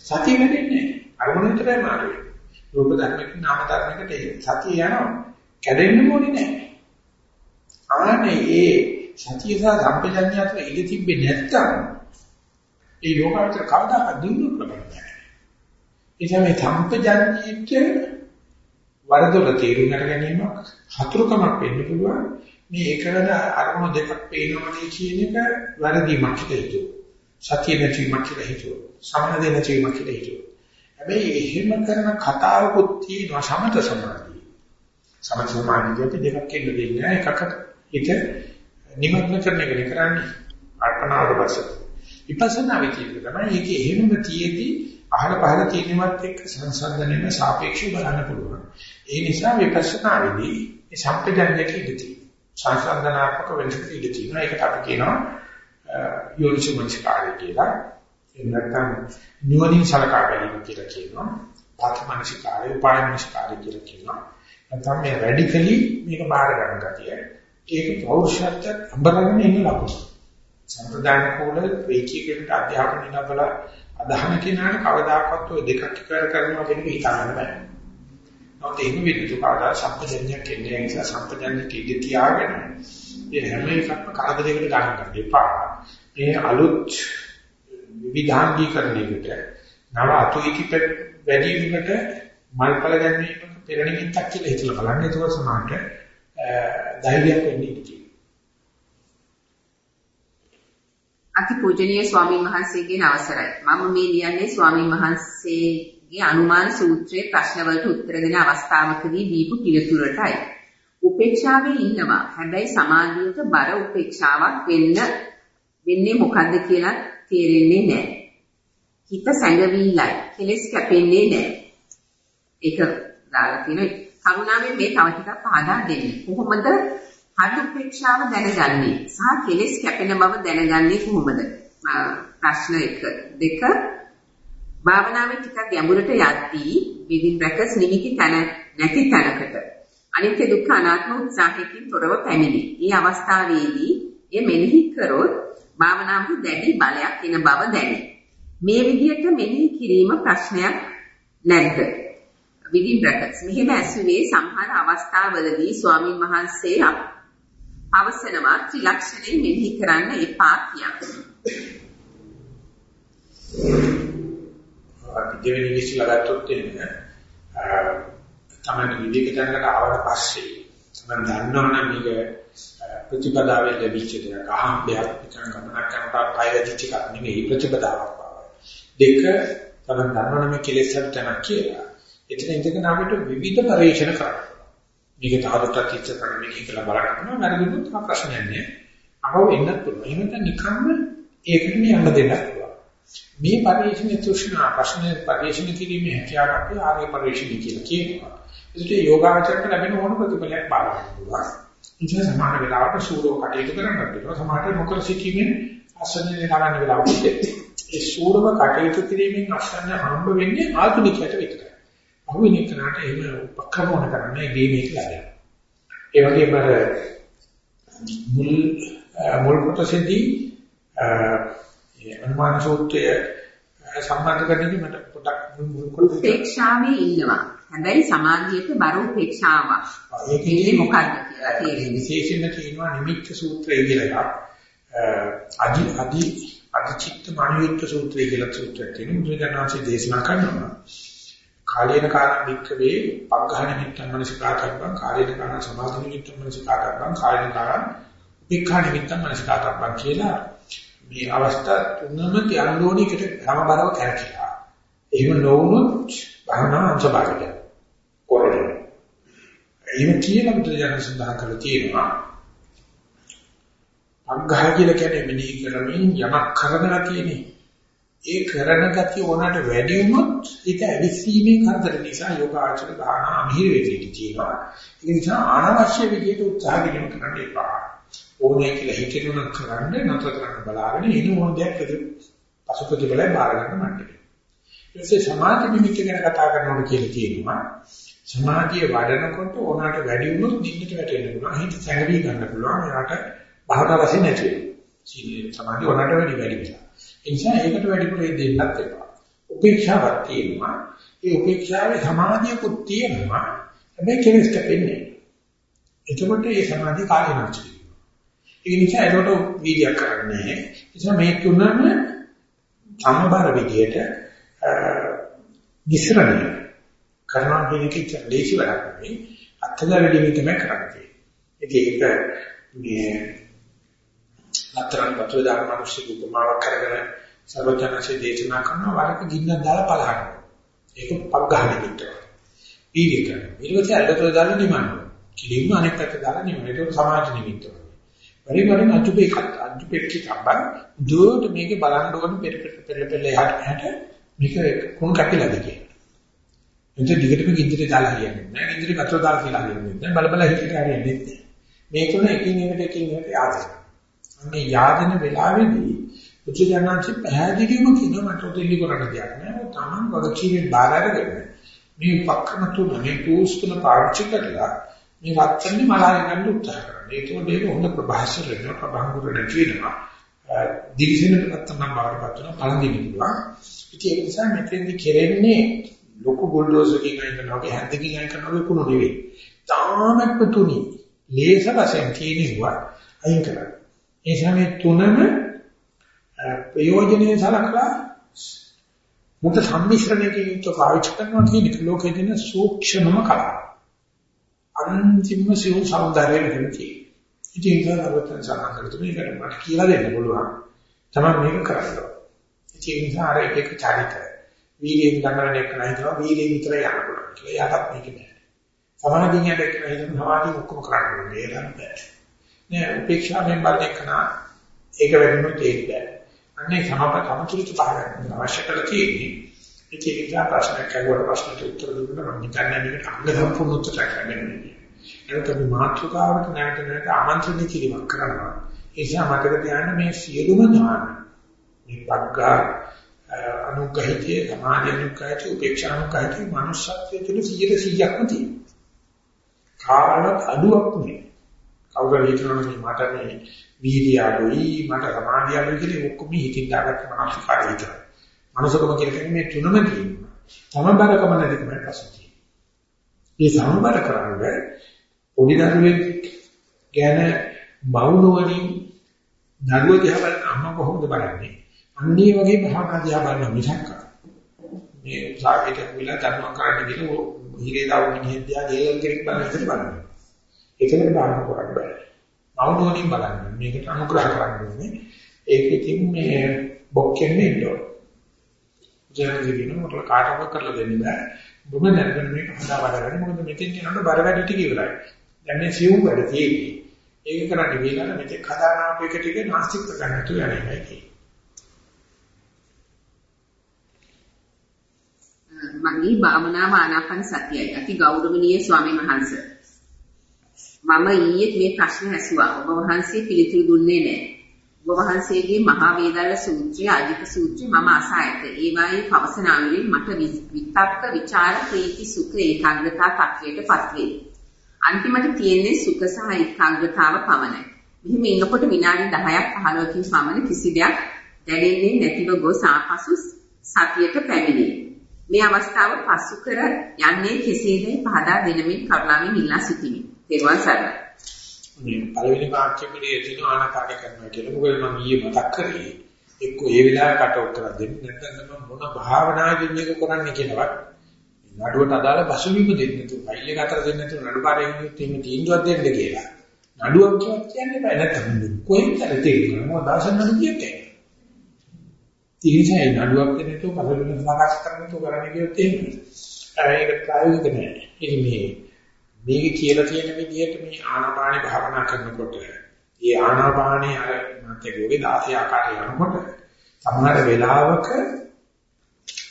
සතිය වැඩෙන්නේ නැහැ. අරමුණ විතරයි මාරු වෙන්නේ. රූප ධර්මයක නාම ධර්මයකට සතිය යනවා. කැඩෙන්න ඕනේ නැහැ. ආනේ ඒ සතිය සහ සම්පජන්‍ය අතර ඉඳ තිබෙන්නේ නැත්තම් ඒ යෝගාවචර කවදාකවත් දිනු කරන්නේ නැහැ. ඒ තමයි සම්පජන්‍යයට වරදොල තේරුම් ගන්න ගැනීමක් හතුරුකමක් වෙන්න පුළුවන්. මේ එකවර අරමුණු දෙකක් පේනවනේ කියන එක වැරදීමක් කියලා හිතුවා. සතිය නැතිවීමක් කියලා හිතුවා. සමන දෙ නැතිවීමක් කියලා හිතුවා. හැබැයි එහෙම කරන කතාවකුත් තියෙනවා සමත සමාධිය. සමත සමාධිය අපි දෙකක් කියන්න දෙන්නේ එකකට හිත නිමග්න කරන එක කරන්නේ අර්පණාවට පස්සේ. විපස්සනා විචිත තමයි ඒකේ එහෙමම තියේදී අහල පහල තියෙනවත් එක්ක සංසන්දනයෙම සාපේක්ෂව බලන්න පුළුවන්. ඒ නිසා විපස්සනාවේදී මේ සම්පජන්‍යක ඉඳී සංසන්දනාත්මක වෙනසට ඉඳී තියෙනවා. ඒකට අපි කියනවා යෝනිසමංස්කාරය කියලා. එහෙම නැත්නම් නුවණින් සලකා බැලීම කියලා කියනවා. පාඨමනසිකාරය, උපායමනසිකාරය කියලා කියනවා. නැත්නම් මේ රැඩිකලි මේක බාර ගන්න ගතිය. ඒක පෞරුෂත්වයට අඹරගෙන ඉන්න ලකුණු. සම්ප්‍රදාන කෝල වේචීකරණ අධ්‍යාපන ඉනබල අදහන කෙනාට කවදාකවත් ඔය දෙකක් එකවර කරනවා කියන එක හිතන්න බෑ. නමුත් එහෙම විදිහට පාඩා සම්පජඤ්ඤයක් කියන්නේ නිසා සම්පජඤ්ඤ කීදී තියාගෙන ඒ හැම එකක්ම කරදරයකට ගන්න එපා. මේ අලුත් විවිධාංගීකරණයකට නව අතුයිති වැඩි වීමට මල්පල ගැනීමක පෙරණිමිත්තක් කියලා හිතලා බලන්න. ඒක සමානට ධෛර්යයක් වෙන්න ඉඩ අති පූජනීය ස්වාමීන් වහන්සේගෙන් අවසරයි. මම මේ ලියන්නේ ස්වාමීන් වහන්සේගේ අනුමාන සූත්‍රයේ ප්‍රශ්න වලට උත්තර දෙන අවස්ථාවකදී දීපු පිළිතුරටයි. උපේක්ෂාවේ ඉන්නවා. හැබැයි සමාධියට බර උපේක්ෂාවක් වෙන්න වෙන්නේ මොකද්ද කියලා තේරෙන්නේ නැහැ. හිත සැඟවිලයි. කෙලස් කැපෙන්නේ නැහැ. ඒක දාලා තියෙනවා. කරුණාවෙන් මේ තව ටිකක් පහදා දෙන්න. කොහොමද හරි උපේක්ෂාව දැනගන්නේ සහ කෙලස් කැපෙන බව දැනගන්නේ කොහොමද? ප්‍රශ්න 1 දෙක භාවනාවේ ටිකක් ගැඹුරට යද්දී within brackets නිමිති තන නැති තැනකට අනිත්‍ය දුක්ඛ අනාත්ම උත්සාහයෙන් තොරව පැමිණි. මේ අවස්ථාවේදී එය මෙනෙහි කරොත් භාවනාවේ දැඩි බලයක් එන බව දැනේ. මේ විදිහට මෙනෙහි කිරීම ප්‍රශ්නයක් නැද්ද? within brackets මෙහෙම ඇසුවේ සමහර අවස්ථාවලදී ස්වාමින් වහන්සේ අවසනවා ත්‍රිලක්ෂණය මෙනෙහි කරන්න එපා කියන්නේ. අපි දෙවෙනි විශ්ල ගත්තොත් එන්නේ තමයි විවේක තැනකට ආවට පස්සේ මම දන්නවනේ මේක ප්‍රතිපදාවේ ලැබිච්ච දෙයක් අහම්බයක් නිකන් ගමනක් කරනකොට පයදීච්ච එකක් නෙමෙයි ප්‍රතිපදාවක් බව. දෙක තමයි දන්නවනේ මේ කෙලෙස් හදතනක් කියලා. එතන ඉඳගෙන අපිට විවිධ පරීක්ෂණ කරන්න. මේක තවදුරටත් ඉච්ඡ කරන මේක කියලා බලන්න වැරදුනොත් ආ ප්‍රශ්නයක් නෑ. අහව එන්නත් පුළුවන්. එහෙම නැත්නම් නිකම්ම ඒකට යන්න දෙන්නත් පුළුවන්. මේ පරිශ්‍රණය තෘෂ්ණා ප්‍රශ්න පරිශ්‍රණය කිරීමේ හැකියාව අපි ආර්ය පරිශ්‍රණය කියලා කියනවා. ඒකට යෝගාචරයට ලැබෙන ඕන ප්‍රතිඵලයක් බාර ගන්න පුළුවන්. ඉතින් සමාන වෙලාවට සූරෝ කටයුතු කරන්නත් වෙනවා. සමාජයේ මොකද සිටීමෙන් අසන්නේ ගන්න වෙලාවට ඒ සූරව කටයුතු කිරීමෙන් අසන්න හම්බ වෙන්නේ ආධුනිකයට විතරයි. අහුවෙනිකනට එහෙම උපක්‍රමවන කරන්නේ දී මේක ලැබෙනවා. ඒ වගේම අර මුල් මුල් කොටසේදී අනුමාන සූත්‍රය සම්බන්ධ කරගෙන මට පොඩක් මුල් කොටස උපේක්ෂාවේ ඉන්නවා. හැබැයි සමාධියට බර උපේක්ෂාවක්. ඒකෙදි මොකක්ද කියලා තේරෙන්නේ. විශේෂයෙන්ම කියනවා නිමිත්ත සූත්‍රය කියලා. අදි අදි අදිචිත්ත මනියුක්ත සූත්‍රය කියලා සූත්‍රයක් තියෙනවා. බුදුරජාණන්සේ දේශනා කරනවා. කාලේන කාලං වික්කවේ පග්ඝහ නිමිත්තන් මනසිකාතබ්බං කාලේන කාලං සමාධි නිමිත්තන් මනසිකාතබ්බං කාලේන කාලං උපේක්ඛා නිමිත්තන් මනසිකාතබ්බං කියලා මේ අවස්ථා තුනම කියන්න ඕනේ එකට සමබරව කරකිලා. එහෙම නොවුනොත් භාවනාව අංශභාගයක්. කරන්නේ. එහෙම කියන බුදුරජාණන් සඳහන් කරලා තියෙනවා. අග්ඝහ කියලා කියන්නේ මෙනෙහි කරමින් යමක් කරනවා කියන්නේ. ඒ කරන ගතිය ඕනට වැඩි වුණොත් ඒක ඇවිස්සීමේ කරදර නිසා යෝගාචර දාන අමිහිර වෙදී තියෙනවා. ඒ නිසා අනවශ්‍ය විදිහට උත්සාහ කිරීම කරන්න එපා. ඕනේ කියලා හිතෙනුනක් කරන්න නතර කරන්න බලාගෙන ඉන්න ඕන දෙයක් ඒක පසුපතිබලයි බාර ගන්න මට්ටමේ. ඊටසේ සමාධි නිමිත්ත ගැන කතා කරනකොට කියලා තියෙනවා. සමාධිය වඩනකොට ඕනට වැඩි වුණොත් නිින්නට වැටෙන්න පුළුවන්. හිත සැඟවි ගන්න පුළුවන්. එයාට භාවනා රසෙ නැති වෙනවා. සීලේ සමාධිය ඕනට වැඩි වැඩි වෙනවා. ඒ නිසා ඒකට වැඩිපුර දෙන්නත් එපා. උපේක්ෂාවක් තියෙනවා. ඒ උපේක්ෂාවේ සමාධියකුත් තියෙනවා. හැබැයි කෙලස් කැපෙන්නේ නැහැ. එතකොට ඒ සමාධිය කාර්ය නැති වෙනවා. ඒ නිසා ඒකට වීර්යයක් කරන්නේ. ඒ නිසා මේ තුනම සමබර විදියට විස්රණය කරනවා කියන එක ඉතින් ලේසි වැඩක් නෙවෙයි. අත්දැකීම තමයි කරන්නේ. ඉතින් ඒක මේ අතරන් වතුර දාන මිනිස්සු උපමාවක් කරගෙන සර්වඥාන්සේ දේශනා කරනවා වරක ගින්නක් දාලා පලහන. ඒක පග්ගහන විතර. ඊවික. ඊළඟට අල්ලතර දාලා නිමන. කිලින්ම අනෙක් පැත්ත දාලා නිමන. ඒක සමාජ නිමිත්ත. වරින් වරින් අජුපේ කත් අජුපේ කිතබ්බන් දුවට මේකේ බලන්න ඕන පෙර පෙර පෙර එහාට එහාට මේක කුණු කැපිලාද කියලා. එතකොට දිගටම ගින්දරේ දාලා හරියන්නේ නැහැ. ගින්දරේ වතුර දාලා කියලා හරියන්නේ නැහැ. බල බල හිතට හරියන්නේ නැහැ. මේ තුන එකින් එකට එකින් එකට යාදෙන. මේ යාදෙන වෙලාවේදී බුදුජානනාංශ පැහැදිලිවම කියනවා මට උදෙලි කරන්න දෙයක් නෑ. තමන් වගකීමෙන් බාර අරගෙන මේ උපක්‍රම තුන මේ tools තුන පාවිච්චි කරලා මේ වචනේ මලාගෙන ගන්න උත්සාහ කරනවා. ඒක මේක හොඳ ප්‍රභාෂර වෙනවා. ප්‍රභාංගුර නැති වෙනවා. දිවිසෙනකට තමයි බාරපත් වෙනවා. පළඳින්න පුළුවන්. ඉතින් ඒ නිසා මෙතෙන්දි කෙරෙන්නේ ලොකු බුල්ඩෝසරකින් අයින් කරනවා වගේ හැන්දකින් අයින් කරනවා වගේ කුණු නෙවෙයි. තාමත්ම තුනි. ලේස වශයෙන් කියනවා අයින් කරන්න. ඒ සමේ තුනම ප්‍රයෝජනෙයි සලකලා මුත සම්මිශ්‍රණයකින් යුක්ත පාවිච්චි කරනවා කියන එක ලෝකයේ තියෙන සූක්ෂමම කලාව. අන්තිම සිව් సౌందර්යය වෙන තියෙන්නේ. ඉතින් ඒක අරවතන සමාන කරලා මේකට මට කියලා දෙන්න පුළුවන්. තමයි මේක කරන්න ඕනේ. ඒ නිසා අර එක එක චරිත වීර්යයෙන් ගන්නවන එක නයි තමයි වීර්යයෙන් විතර යන්න පුළුවන් කියලා. යාටත් මේක නෑ. සමාධියෙන් යට එක නයි තමයි සමාධිය ඔක්කොම කරන්න ඕනේ. ඒක නෑ. නෑ උපේක්ෂාවෙන් බලන එක නා ඒක වෙනුත් ඒක බෑ. අන්නේ සමප සමතුලිත භාවයක් අවශ්‍ය කරලා තියෙන්නේ. ඒක නිසා ප්‍රශ්නයක් අහුවට ප්‍රශ්නට උත්තර දුන්නා නම් නිකන් මේකට අංග සම්පූර්ණ උත්තරයක් ලැබෙන්නේ. ඒක තමයි මාතෘකාවට නැවත නැවත ආමන්ත්‍රණය කිරීමක් කරනවා. ඒ නිසා මතක තියාගන්න මේ සියලුම ඥාන මේ පග්ගා අනුගහිතේ සමාධි අනුගහිතේ උපේක්ෂා අනුගහිතේ මනුෂ්‍යත්වයේ තුල 100%ක්ම තියෙනවා. කාරණත් අඩුවක් නෙවෙයි. කවුරු හිතනවා මේ මට මේ වීර්ය අඩුයි මට සමාධිය අඩුයි කියලා ඔක්කොම හිතින් දාගත්ත මානසිකාරය විතරයි. මනුෂ්‍යකම කියන්නේ මේ තුනම තියෙනවා. සමබරකම නැතිකම ප්‍රශ්නේ. මේ සමබර කරන්නේ පොඩි දරුවෙක් ගැන මවුනවලින් දරුවෝ දිහා බලන අම්මා කොහොමද බලන්නේ? අන්නේ වගේ භාවනා දිහා බලන මිසක් මේ සාකේත විලා ධර්ම කරන්න කියන හිරේ දාව මිනිහෙක් දිහා දේවල් කෙනෙක් බලන විදිහට බලන්න. ඒකකට බාහන කරන්න බෑ. මවුනවලින් බලන්න. මේකට අනුග්‍රහ කරන්න ඕනේ. ඒක ඉතින් මේ බොක්කෙන් ඉන්නවා. ජනජී කියන මොකද කාටවත් කරලා දෙන්න බෑ. ඔබ දැනගෙන මේක හදා වඩගන්න. මොකද මෙතෙන් යනකොට බර වැඩි ටික ඉවරයි. දැන් මේ සිවුම් වැඩ තියෙන්නේ. ඒක කරන්නේ වේලන මෙතෙක් හදාන අපේක ටික නාස්තික කරන්න තු යන්නේ නැහැ. මගේ භාවනාව ආනාපාන සතියයි. අති ගෞරවනීය ස්වාමීන් වහන්සේ. මම ඊයේ මේ ප්‍රශ්න ඇසුවා. ඔබ වහන්සේ පිළිතුරු දුන්නේ නැහැ. ඔබ වහන්සේගේ මහා වේදල්ල සූත්‍රය, අධික සූත්‍රය මම අසා ඇත. ඒ වායේ පවසන අයුරින් මට විතක්ක, ਵਿਚාර, ප්‍රීති, සුඛ, ඒකාග්‍රතා තත්වයටපත් වේ. අන්තිමට තියෙන්නේ සුඛ සහ ඒකාග්‍රතාව පමණයි. මෙහිම ඉන්නකොට විනාඩි 10ක් 15කින් පමණ කිසි දෙයක් දැනෙන්නේ නැතිව ගොස් ආපසු සතියට පැමිණේ. මේ අවස්ථාව පසු කර යන්නේ කෙසේදයි පහදා දෙනමින් කරුණාවෙන් ඉල්ලා සිටිමි. තෙරුවන් සරණයි. මේ පළවෙනි වාක්‍යෙකදී තියෙන ආනාපාන කරනවා කියලා මොකද මම ඊයේ මතක් කරේ? එක්ක ඒ වෙලාවට කට උත්තර දෙන්න. නැත්නම් මොන භාවනාවකින් මේක කරන්නේ කියනවත් නඩුවට අදාළ පසුබිම දෙන්න තු ෆයිල් එක අතර දෙන්න තු නඩු පාරේ ඉන්නත් එහෙම තීන්දුවක් දෙන්න කියලා. නඩුවක් කියන්නේ බෑ. නැත්නම් කොහෙන්ද තේරෙන්නේ මොකද දාසන නඩු කියන්නේ තීන්සයි නඩුවක් දෙන්න තු පසුබිම සකස් කරන්න තු කරන්නේ කියොත් එහෙම ඒක ප්‍රායෝගික නෑ. ඒක මේ මේක කියලා තියෙන විදිහට මේ ආනාපාන භාවනා කරනකොට ඒ ආනාපානේ අර මතකයේ 16 ආකාරය යනකොට සමහර වෙලාවක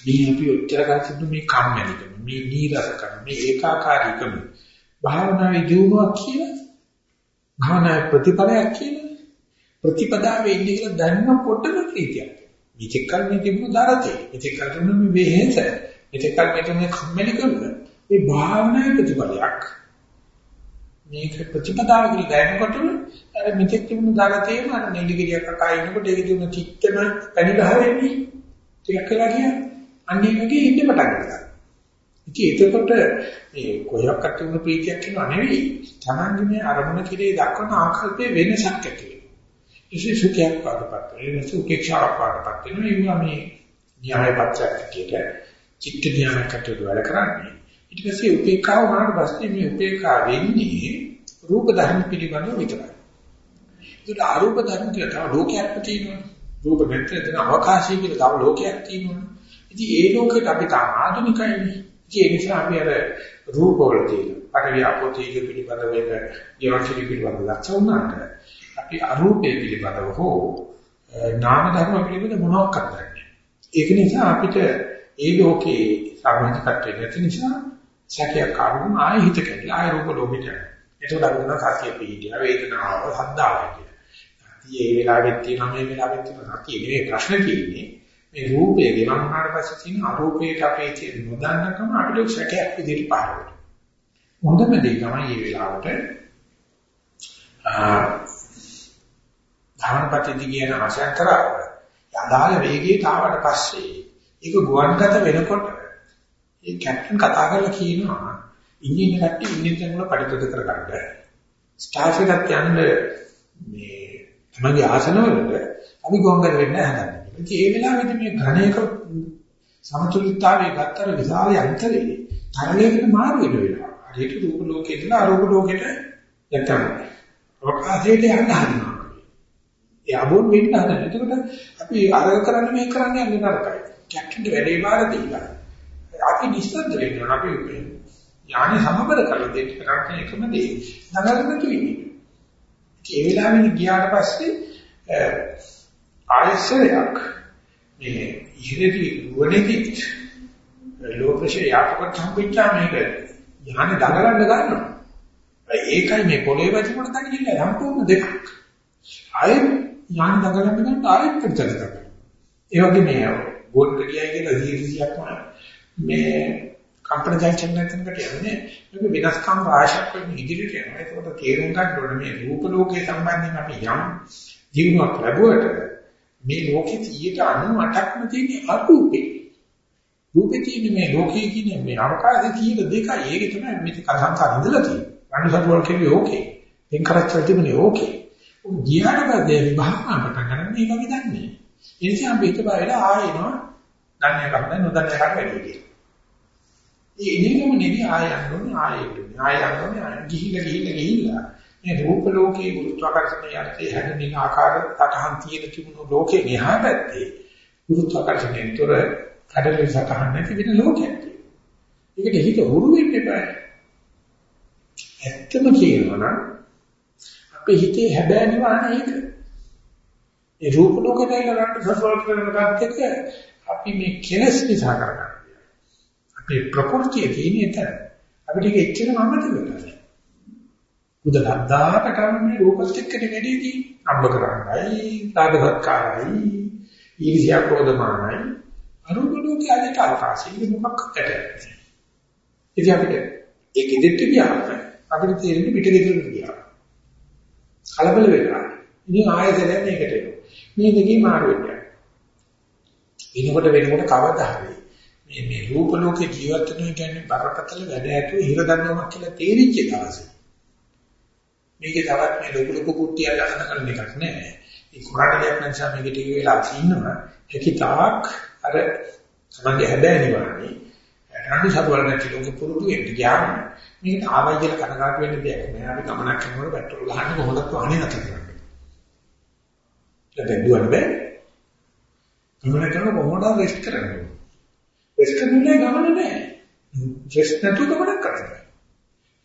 මේ අපි උත්තර ගන්න මේ කම්මැලිකම මේ නීරසකම මේ ඒකාකාරීකම භාවනාවේ දියුණුවක් කියලා භාවනාවේ ප්‍රතිඵලයක් කියලා ප්‍රතිපදාවේ ඉන්නේ කියලා දැනනකොටම ප්‍රීතියක්. මේකල් මේ තිබුණු දරතේ මේකල් තුන මේ වෙහෙස මේකල් මේ තුනේ කම්මැලිකම මේ භාවනාවේ ප්‍රතිඵලයක්. මේක ප්‍රතිපදාව කියලා දැනනකොටම අර මෙතෙක් තිබුණු දාගතේම අර නෙලිගිරියක් අකා ඉන්නකොට ඒක තිබුණ චිත්තම පැණි ගහ වෙන්නේ ටිකක් වෙලා ගියා. අන්නේ වගේ ඉන්න පටන් ගත්තා. ඉතින් එතකොට මේ කොහොක්කට තිබුණු ප්‍රීතියක් කියනවා නෙවෙයි. තමන්ගේ මේ අරමුණ කිරේ දක්වන ආකල්පයේ වෙනසක් ඇති වෙනවා. ඉතින් සුඛයක් පාඩපත් වෙනවා. සුඛේක්ෂාවක් පාඩපත් වෙනවා. මේ න්‍යාය පත්‍යක් කියන චිත්ත ඥානකට වැඩ කරන්නේ. ඊට පස්සේ උපේක්ඛාව වුණාට පස්සේ මේ උපේක්ඛා වෙන්නේ රූප ධර්ම පිළිබඳව විතරයි. ඒක අරූප ධර්ම කියලා තව ලෝකයක් තියෙනවා. රූප නැත්නම් එතන අවකාශය කියලා තව ලෝකයක් තියෙනවා. ඉතින් ඒ ලෝකෙට අපි තාම ආධුනිකයිනේ. ඒ නිසා අපි අර රූප වල තියෙන පරිව්‍යාපෝතීක පිළිබඳව එක ජීවශීලී පිළිබඳව ලක්ෂණාට අපි අරූපේ පිළිබඳව හෝ නාම ධර්ම පිළිබඳව මොනවක් කරන්නේ. ඒක නිසා අපිට ඒ ලෝකේ සාමාජිකත්වයේ නැති නිසා සැකයක් ආවම ආයෙ හිත කැඩිලා ආයෙ රූප ලෝකෙට යනවා. ඒකට අපි කරන සතිය පිළිගියා වේදනාව හද්දාව කියලා. ඉතින් ඒ වෙලාවෙත් තියෙනවා මේ වෙලාවෙත් තියෙනවා සතිය නෙවෙයි ප්‍රශ්න තියෙන්නේ. මේ රූපේ ගෙවන් වුණාට පස්සේ තියෙන අරූපයට අපේ තියෙන නොදන්නකම අපිට සැකයක් විදිහට පාර වෙනවා. හොඳම දේ තමයි මේ වෙලාවට ආ ධර්මපති කියන ආශයන්තරව යදාල වේගයට ආවට පස්සේ ඒක ගුවන්ගත වෙනකොට ඒ කැප්ටන් කතා කරලා කියනවා ඉන්නේ ඉන්න කට්ටිය ඉන්නේ තැන් වල පරිපද කරගන්න. ස්ටාෆ් එකත් යන්න මේ තමගේ ආසනවලට අපි ගොංගර වෙන්න හදන්නේ. ඉතින් ඒ වෙලාවෙදි මේ ඝණයක සමතුලිතතාවය ගත්තර විශාල යන්ත්‍රේ තරණයකට මාරු වෙන වෙනවා. හරියට රූප ලෝකේ ඉඳලා අරූප ලෝකෙට නැත්තම් අවකාශයට යන්න හදනවා. ඒ අබෝන් වෙන්න හදන. එතකොට අපි අරග කරන්න මේක කරන්න යන්නේ නරකයි. කැප්ටන්ට වැඩේ බාර දීලා අපි නිස්සද්ද වෙනවා අපි යානේ සමබර කරලා දෙන්න කරන්නේ එකම දේ. නගරකට වෙන්නේ. ඒ වෙලාවෙදි ගියාට පස්සේ ආයසරයක් මේ ඉහිරේදී වඩේදී ලෝකෂේ යාපකට සම්පිච්චා මේක යහනේ දඟලන්න ගන්නවා. ඒකයි මේ පොළේ වැටුණා දකින්න සම්පූර්ණ දෙකක්. ආයෙත් යහනේ දඟලන්න ගන්න ආයෙත් පිටතට කරනවා. ඒ වගේ මේ ගෝල් ගඩියයි කියලා 100ක්ම මේ කම්පන ජංක්ෂන් නැතනකට යන්නේ මේක වෙනස්කම් රාශියක් වෙන ඉදිරියට යනවා. ඒකට තේරුම් ගන්න ඕනේ මේ රූප ලෝකයේ සම්බන්ධයෙන් අපි යම් ජීවනයක් ලැබුවට මේ ලෝකෙ 98ක්ම තියෙන අරූපේ. රූපේ තියෙන මේ ලෝකයේ කියන මේ අවකාශයේ තියෙන දෙකයි ඒක තමයි මේ කලහංකාර ඉඳලා තියෙන්නේ. අනුසතුවල් කියන්නේ ඕකේ. එන් කරච්චල් තිබුණේ ඕකේ. උන් ගියාට පස්සේ විභාගම පටන් ගන්න මේක අපි දන්නේ. ඒ නිසා අපි හිත බලලා ආයෙනවා දන්නේ කරන්නේ නොදන්නේ කරන්නේ වැඩි කියලා ඒ එනකම නෙවෙයි ආය යන්නේ ආය යන්නේ ආය යන්නේ ගිහිල්ලා ගිහිල්ලා ගිහිල්ලා මේ රූප ලෝකයේ ගුරුත්වාකර්ෂණයේ යටතේ හැදෙන ආකාර තටහන් තියෙන තිබුණු ලෝකේ මෙහා පැත්තේ ගුරුත්වාකර්ෂණයෙන් තොර කඩලේ සටහන් නැති වෙන ලෝකයක් තියෙනවා. ඒකට හිත හුරු වෙන්න එපා. ඇත්තම කියනවා නම් අපේ හිතේ හැබෑ නිවන ඒක. ඒ රූප ලෝකේ ගන්න සසවල් කරන කාර්යයක අපි මේ කෙලස් නිසා කරගන්නවා. අපේ ප්‍රകൃතිය තියෙන එතන. අපිට ඒක එච්චරම අමතක වෙනවා. උදලද්දාට කන්නේ රූපත් එක්ක නෙවෙයිදී අම්බ කරන්නයි, සාධකකාරයි, ඊර්ෂ්‍යා ක්‍රෝධමානයි. අරුම ලෝකයේ අදිට අවකාශය මොකක් කරන්නේ. ඉතින් අපිට ඒක ඉදිරියට ගියාම අපිට තේරෙන්නේ පිට දෙකකට ගියා. කලබල වෙනවා. ඉතින් ආයතනයෙන් මේකට එනවා. මේ දෙකේ මාරු වෙනවා. වෙනකොට වෙනකොට කවදා හරි මේ මේ රූප ලෝකේ ජීවත් වෙනවා කියන්නේ බරපතල වැඩ ඇතුළේ හිර දන්නවක් කියලා තේරිච්ච දවසේ. මේකේ තවත් මේ ලොකු ලොකු කුට්ටිය ගන්න කරන එකක් නෑ. ඒ කුරාණ දෙයක් නිසා මේක ටික වෙලා ඉන්නවා. හැකිතාක් අර සමන්ගේ හැබෑ නිවන්නේ. රණ්ඩු සබවල නැති ලෝකෙ පුරුදු වෙන්න ගියාම මේකට ආවයි කියලා කනගාටු වෙන්න දෙයක් නෑ. අපි ගමනක් කරනකොට පෙට්‍රල් ගහන්න කොහොමද වාහනේ නැතර කරන්නේ. දැන් දුවන්න බෑ. ගමන කරන කොහොමද රෙස්ට් කරන්නේ? රෙස්ට් කරන්නේ ගමන නෑ. රෙස්ට් නැතුව ගමනක් කරන්නේ.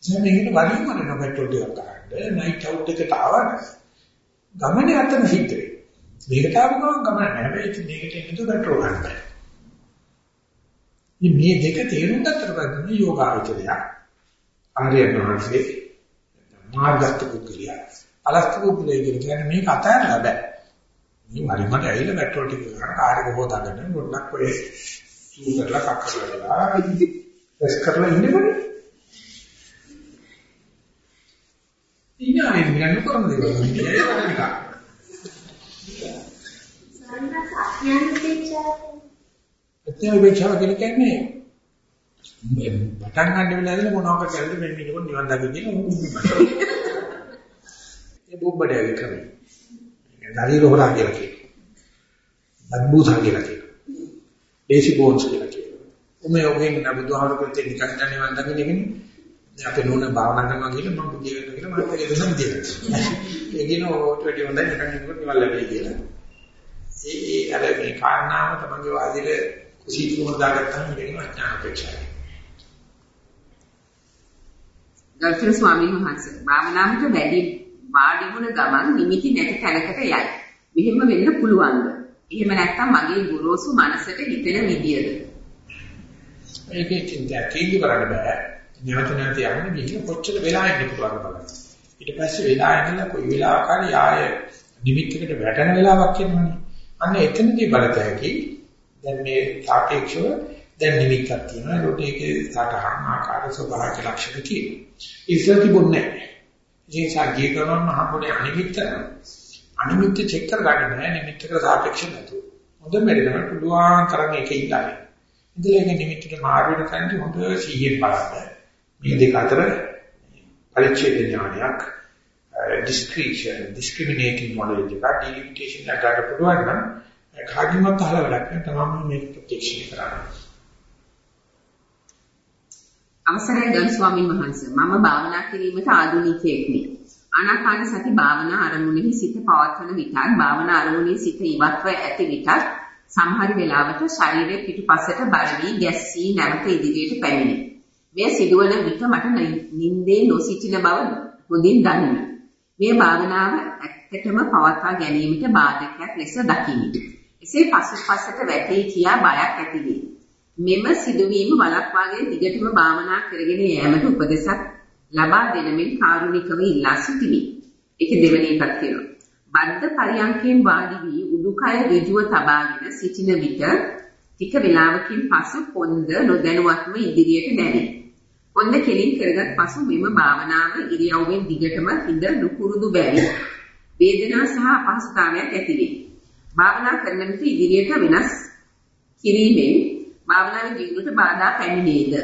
දැන් මේකට වරින් වර පෙට්‍රල් ටිකක් ගන්න නයිට් අවුට් එකට ආවම ගමනේ අතන සිද්ධ වෙයි. මේකට ආව ගමන් ගමන නෑ. හැබැයි මේකට එන්නද පෙට්‍රල් ගන්න බෑ. මේ දෙක තේරුම් ගත්තට පස්සේ මේ යෝගාචරය ආර්යයන් වහන්සේ මාර්ගස්ත පුද්ගලයා අලස්ත පුද්ගලයා කියන්නේ මේක අතහැරලා බෑ. මේ වරිමට ඇවිල්ලා පෙට්‍රල් ටික ගන්න කාර්යක හොදාගන්න ගොඩක් ඔය සූ කරලා කක් කරලා එස් කරලා ඉන්නකොට. ඉන්නේ නිකන් කරන දේවල් නෙවෙයි. ඒක නිකන් සම්මත අඥානිකේචා එතන උපේක්ෂාව කියලා කියන්නේ මේ පටන් ගන්න වෙලාවේදී මොනවාක කරද්දී මෙන්න මේක නිවන් දකින්න කියන උඹ ඒ බොබ්බඩේ කරේ. ඒක දරිර හොරා කියලා කියනවා. බද්බූසා කියලා කියනවා. දේශි බෝන්ස් කියලා කියනවා. උමේ ඔගෙන් නබුදුහාමුදුරුවෝ කියන නිකන් නිවන් දකින්න කියන්නේ අපේ නෝන භාවනා කරනවා කියලා මම බුද්ධිය කරනවා කියලා මම ඒක දෙන්න දෙනවා. ඒ කියන ඕට වැඩි හොඳයි නිකන් නිකන් නිවන් ලැබෙයි කියලා. ඒ ඒ අර මේ කාරණාව තමගේ වාදිරේ කුසීතුම දාගත්තාම මේකෙන් අඥාන අපේක්ෂාවයි. ගෞතම ස්වාමීන් වහන්සේ භාවනාවට වැඩි වාඩි වුණ ගමන් නිමිති නැති තැනකට යයි. මෙහෙම වෙන්න පුළුවන්ද? එහෙම නැත්නම් මගේ ගුරුසු මනසට හිතෙන විදියද? ඒකේ චින්තා කීලි කරන්න බෑ. නැවත නැවත යන්නේ ගිහින් කොච්චර වෙලා ඉන්න පුළුවන්ද බලන්න. ඊට පස්සේ වෙලා ඉඳලා කොයි වෙලාවක හරි ආය නිමිත්තකට වැටෙන වෙලාවක් එනවනේ. අන්න එතනදී බලතැකි දැන් මේ සාපේක්ෂව දැන් නිමිත්තක් තියෙනවා. ඒකට ඒකේ සාකහන ආකාර ස්වභාවික ලක්ෂණ තියෙනවා. ඉස්සර තිබුණේ නැහැ. ඉතින් සාගිය කරනවා මහපොඩේ අනිමිත්ත අනිමිත්ත චෙක් කරගන්න බෑ නිමිත්තකට සාපේක්ෂ නැතුව. හොඳ මෙරිනම පුළුවන් තරම් ඒකේ ඉඳලා. ඉතින් ඒක නිමිත්තට මාරු වෙන තැනදී හොඳ සිහියෙන් බලන්න. මේ දෙක අතර පරිච්ඡේද ඥානයක් discretion discriminating knowledge එක delimitation එක ගන්න පුළුවන් නම් කාගෙන්වත් අහලා වැඩක් නෑ තමයි මේක ප්‍රත්‍යක්ෂණය කරන්නේ. අවසරයි ගරු ස්වාමින් වහන්සේ මම භාවනා කිරීමට ආධුනිකයෙක් නේ. ආනාපාන සති භාවනා අරමුණෙහි සිත පවත්වන විටත් භාවනා අරමුණේ සිත ඉවත්ව ඇති විටත් සමහර වෙලාවට ශරීරයේ පිටුපසට බර වී ගැස්සී නැවත ඉදිරියට පැමිණේ. මෙය සිදුවන විට මට නිින්දේ නොසිටින බව හොඳින් දනිමි. මේ භාවනාව ඇත්තටම පවත්වා ගැනීමට බාධකයක් ලෙස දකිමි. එසේ පසුපසට වැටේ කියා බයක් ඇති වේ. මෙම සිදුවීම වළක්වාගෙන දිගටම භාවනා කරගෙන යෑමට උපදෙසක් ලබා දෙන මෙන් කාරුණිකව ඉල්ලා සිටිමි. ඒක දෙවෙනි එකක් තියෙනවා. බද්ධ පරියන්කෙන් වාඩි වී උඩුකය ඍජුව තබාගෙන සිටින විට ටික වේලාවකින් පසු පොන්ද නොදැනුවත්ව ඉදිරියට නැවේ. පොන්ද කෙලින් කරගත් පසු මෙම භාවනාව ඉරියව්වෙන් දිගටම ඉඳ නුපුරුදු බැරි වේදනා සහ අපහසුතාවයක් ඇති වේ. භාවනා කරන විට ඉදිරියට වෙනස් කිරීමෙන් භාවනාවේ දියුණුවට බාධා පැමිණේද?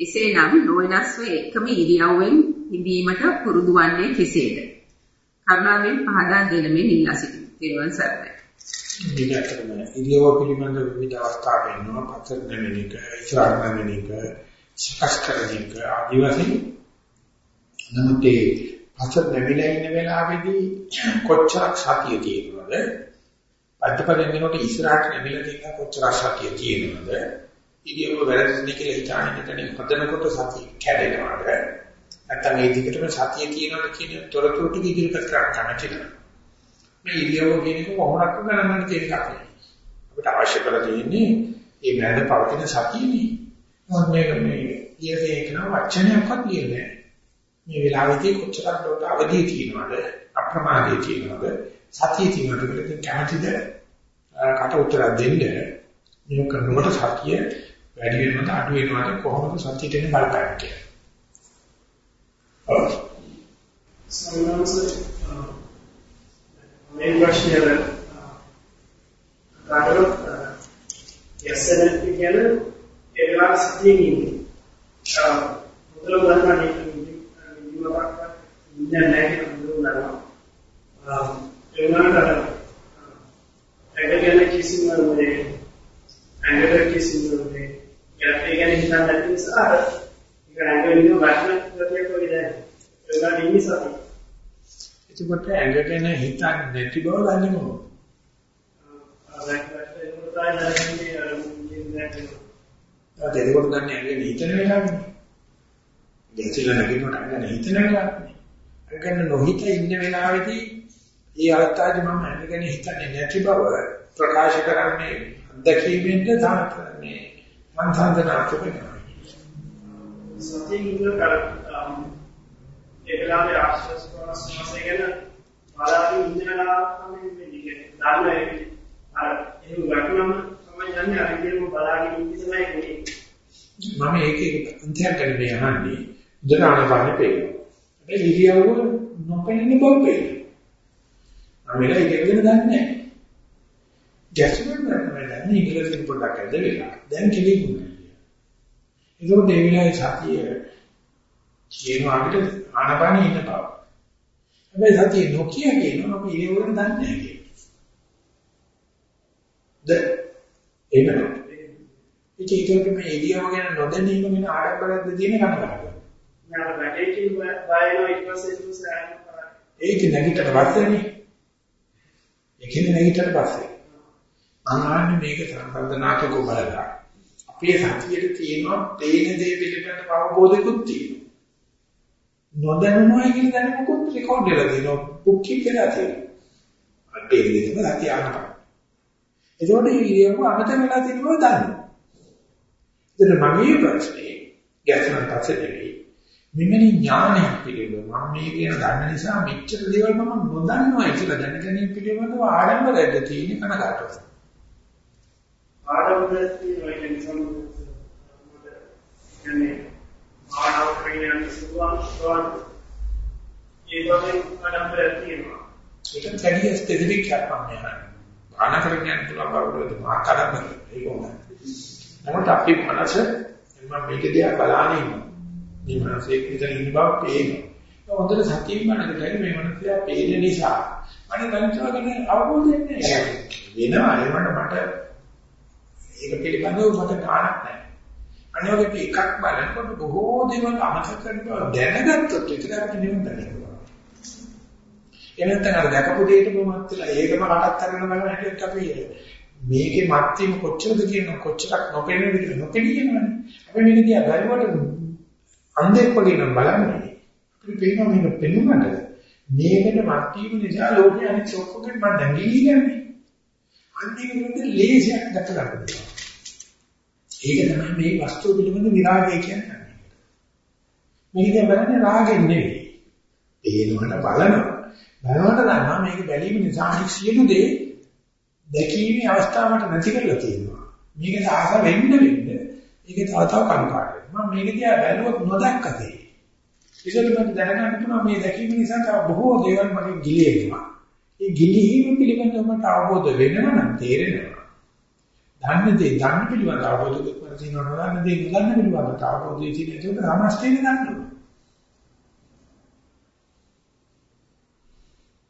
එසේනම් නොවෙනස්ව එකම ඉරියව්වෙන් හිඳීමට පුරුදු වන්නේ කෙසේද? කරුණාවෙන් පහදා දෙනමින් ඉල්ලා සිටිනවා. දේවන් සර්ණයි. මේක ඇත්තටම ඉරියව්ව පිළිබඳ විවිධ අවස්ථා වෙනවා. පතර නැමෙනික, ඉස්සරහ නැමෙනික, ස්පස්කරණික ආදී වශයෙන් නමුත් ඒ පතර නැමිලා ඉන්න වෙලාවේදී කොච්චරක් සතිය තියෙනවද? අද්දපරෙන් යනකොට ඉස්සරහට නැමිලා තියෙන කොච්චරක් සතිය තියෙනවද? ඉරියව්ව වැරදිද කියලා හිතාගෙන ඉඳන් හදනකොට සතිය කැඩෙනවද? නැත්නම් මේ දිගටම සතිය තියෙනවද කියන තොරතුරු ටික ඉදිරිපත් කරන්න කැමති නැහැ. මේ ඉරියව්ව කියන එක කොහොමද ගණන් තියෙන එකක් අපිට අවශ්‍ය කරලා තියෙන්නේ මේ මැද පවතින සතියනේ. මොකද මේක මේ ඊයේ කියන වචනයක්වත් කියන්නේ මේ වෙලාවේදී කොච්චරක් දොට අවදි තියෙනවද අප්‍රමාදයේ තියෙනවද සතිය තියෙනවද කියලා කැමතිද කට උත්තර දෙන්න මේ කරනකොට සතිය වැඩි වෙනවද අඩු වෙනවද කොහොමද සතියට එන බලපෑම කියලා. ඔව්. Sometimes uh, main question here කාටවත් යසන කියන ඒවා සතියෙන් ඉන්නේ. මුදල ගන්න නිදිමතක් ඉන්නේ නැහැ කියලා දන්නවා. ඒ වුණාට ඒක ගැන කිසිම මොලේ ඇඟට කිසිම මොලේ යටි ගැන හිතන්න නැති නිසා ඒක ඇඟෙන්න වටන ප්‍රතියක් වගේ දැනෙනවා. ඒ වුණාට ඉන්නේ සතිය. එතකොට ඇඟ ගැන හිතන්නේ නැති බව දන්නේ මොකද? එතකොට දන්නේ ඇඟ හිතන වෙලාවනේ. දෙහිලා නැගිනකොට ඇඟ හිතන වෙලාවනේ. ඇඟ ගැන නොහිත ඉන්න වෙලාවේදී ඒ අවස්ථාවේ මම ඇඟ ගැන හිතන්නේ නැති බව ප්‍රකාශ කරන්නේ අත්දැකීමෙන්ද තාක්ෂණේ සංසන්දනාත්මක වෙනවා. සතිය ඉන්න කල ඒ වෙලාවේ ආශ්වාස ප්‍රශ්වාසය ගැන බලාගෙන ඉඳලා තමයි වෙන්නේ. දන්නේ අර එහෙම වටනම තමයි යන්නේ අර විදිහම බලාගෙන ඉඳි තමයි වෙන්නේ. මම ඒකේ අන්තයක් ගැන මේ අහන්නේ උදාහරණ පේනවා. මේ ඉරියව්ව නොපෙනෙන බව පේනවා. මම ඒක ඉගෙන දන්නේ නැහැ. ගැස්මෙන් තමයි දන්නේ ඉංග්‍රීසියෙන් පොඩ්ඩක් ඇදලා. දැන් කෙලින්ුනේ. ඒකෝ මේ විලාය සතිය කියන අපිට ආනපානෙ ඉන්න බව. හැබැයි සතිය නොකිය කියනවා අපි ඒ වගේ දන්නේ නැහැ කියන. ද එනවා. ඒක ඒකක මේ එළියම ගැන නොදැනීම වෙන ආඩම්බරයක්ද තියෙන කනගාටුව. නාම වැටේකින් බයනවා ඊට පස්සේ ඉස්සරහට ඒක නැගිටට පස්සේනේ. ඒකෙන් නැගිටට පස්සේ. අනාන්නේ මේක සම්බන්ධනාතක බලලා. අපේ සතියේ තියෙනවා තේන දේ පිළිබඳව අවබෝධිකුත් තියෙනවා. නොදැනුමයි කියන දැනුමකුත් රෙකෝඩ් වෙලා තියෙනවා. කුක්කි කියලා තියෙනවා. අපේ විදිහම සතිය ආනපන. ඒකෝට ඉරියව්ව අමතක වෙලා තියෙනවා දන්නවා. එතන මගේ ප්‍රශ්නේ ගැස්මන් පස්සේ නෙවෙයි. මෙවැනි ඥානයක් පිළිබඳව මම මේ කියන දන්න නිසා මෙච්චර දේවල් මම නොදන්නවා කියලා දැනගැනීම පිළිබඳව ආඩම්බරයක්ද තියෙන කනගාටුව. ආඩම්බරයක් තියෙනවා කියන්නේ සම්මුත කියන්නේ ආඩම්බර කියන්නේ සුවාන් ඒ වගේ ආඩම්බරයක් තියෙනවා. ඒක කැඩිය ස්පෙસિෆික් එකක් මම යනවා. ආන කරගෙන පුළුවන් බවද මාතඩම ඒක උනයි. නමුත් අපේ මනස මම මේක දිහා බලාගෙන ඉන්නවා. මේ මනසේ ඉඳන් ඉන්න බව පේනවා. හොඳට සතියින් මනකට මේ මනස පේන නිසා මට ගණිතවගෙන අවබෝධයක් නැහැ. වෙනවා ඒ මට මට ඒක පිළිබඳව මට ඥානක් නැහැ. අනිවාර්යයෙන් එකක් බලනකොට බොහෝ දේවල් අමතක කරනවා දැනගත්තොත් විතර අපිට නිවන් දකිනවා. එනතන අර දැකපු දෙයට මොමත් වෙලා ඒකම කටත් අරගෙන බලන හැටිත් අපි මේකේ මත්වීම කොච්චරද කියන කොච්චරක් නොපෙනෙනද කියලා නොපෙනියනවනේ. අපි මේක දිහා බලනකොට අන්ධෙක් වගේ නම් බලන්නේ. අපිට පේනවා මේක පෙනුනට මේකට මත්වීම නිසා ලෝකයේ අනිත් ඔක්කොගෙන් මම දැන් ගිහින්නේ. අන්තිමට ලේසියක් දැක ගන්න. ඒක තමයි මේ වස්තුව පිළිබඳ විරාගය කියන්නේ. මේක බලන්නේ රාගෙන් නෙවෙයි. පේනවන බලනවා. බලනකොට දන්නවා මේක බැලීම නිසා අනිත් සියලු දේ දැකීමේ අවස්ථාවට නැති කරලා තියෙනවා. මේක ආස වෙන්න වෙන්න ඒක තව තව කනකාට වෙනවා. මම මේක දිහා බැලුවොත් නොදැක්කදී. ඒකෙන් මම දැනගන්න පුළුවන් මේ දැකීම නිසා තව බොහෝ දේවල් මගේ ගිලිහෙනවා. ඒ ගිලිහීම පිළිබඳව මට අවබෝධ වෙනවා නම් තේරෙනවා. දන්න දේ දන්න පිළිබඳව අවබෝධ කරගන්න තියෙනවා නම් දේ නොදන්න පිළිබඳව අවබෝධය තියෙන ඒක සමස්තයෙන් ගන්නවා.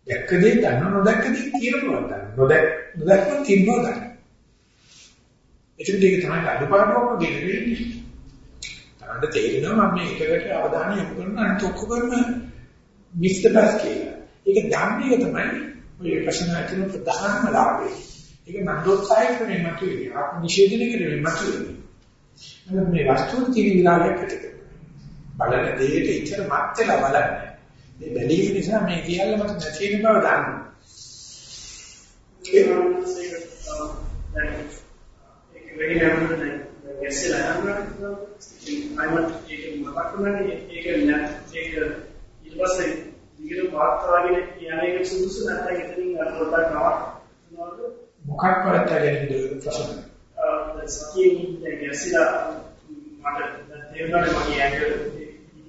දැක්ක දේ දන්න නොදැක්ක දේ කියනවා ගන්න. නොදැක් නොදැක්ක කියනවා ගන්න. ඒකට ඒක තමයි අඩුපාඩුවක්ම ගෙනෙන්නේ. තමන්ට තේරෙනවා මම මේ එකකට අවධානය යොමු කරන අනිත් ඔක්කොම මිස් ද බස් කියලා. ඒක ධර්මයේ තමයි ඔය ප්‍රශ්න අතන ප්‍රධානම ලාභය. ඒක නන්දෝත්සාහය ක්‍රමෙන් මතුවේ. ආත්ම නිෂේධනය ක්‍රමෙන් මතුවේ. නමුත් මේ වස්තුව තියෙන විලාසයක් ඇති බලන දෙයට ඉච්ඡර මත් වෙලා බලන්නේ. මේ බැලීම නිසා මේ සියල්ල මට නැති වෙන බව දන්නවා. ඒක වෙන්නේ නැහැ. ගැස්සලා යනවා. අයිමත් ඒක මතක් කරන්නේ ඒක නෑ ඒක ඊට පස්සේ දිගට පාත්‍රාගෙන යන එක සුදුසු නැත්නම් එතනින් අර පොඩක් නවත්වනවද මොකක් කරත්තගෙන ප්‍රශ්න අ සතියේ දැන් ගැස්සලා මට තේරුණා මගේ ඇඟ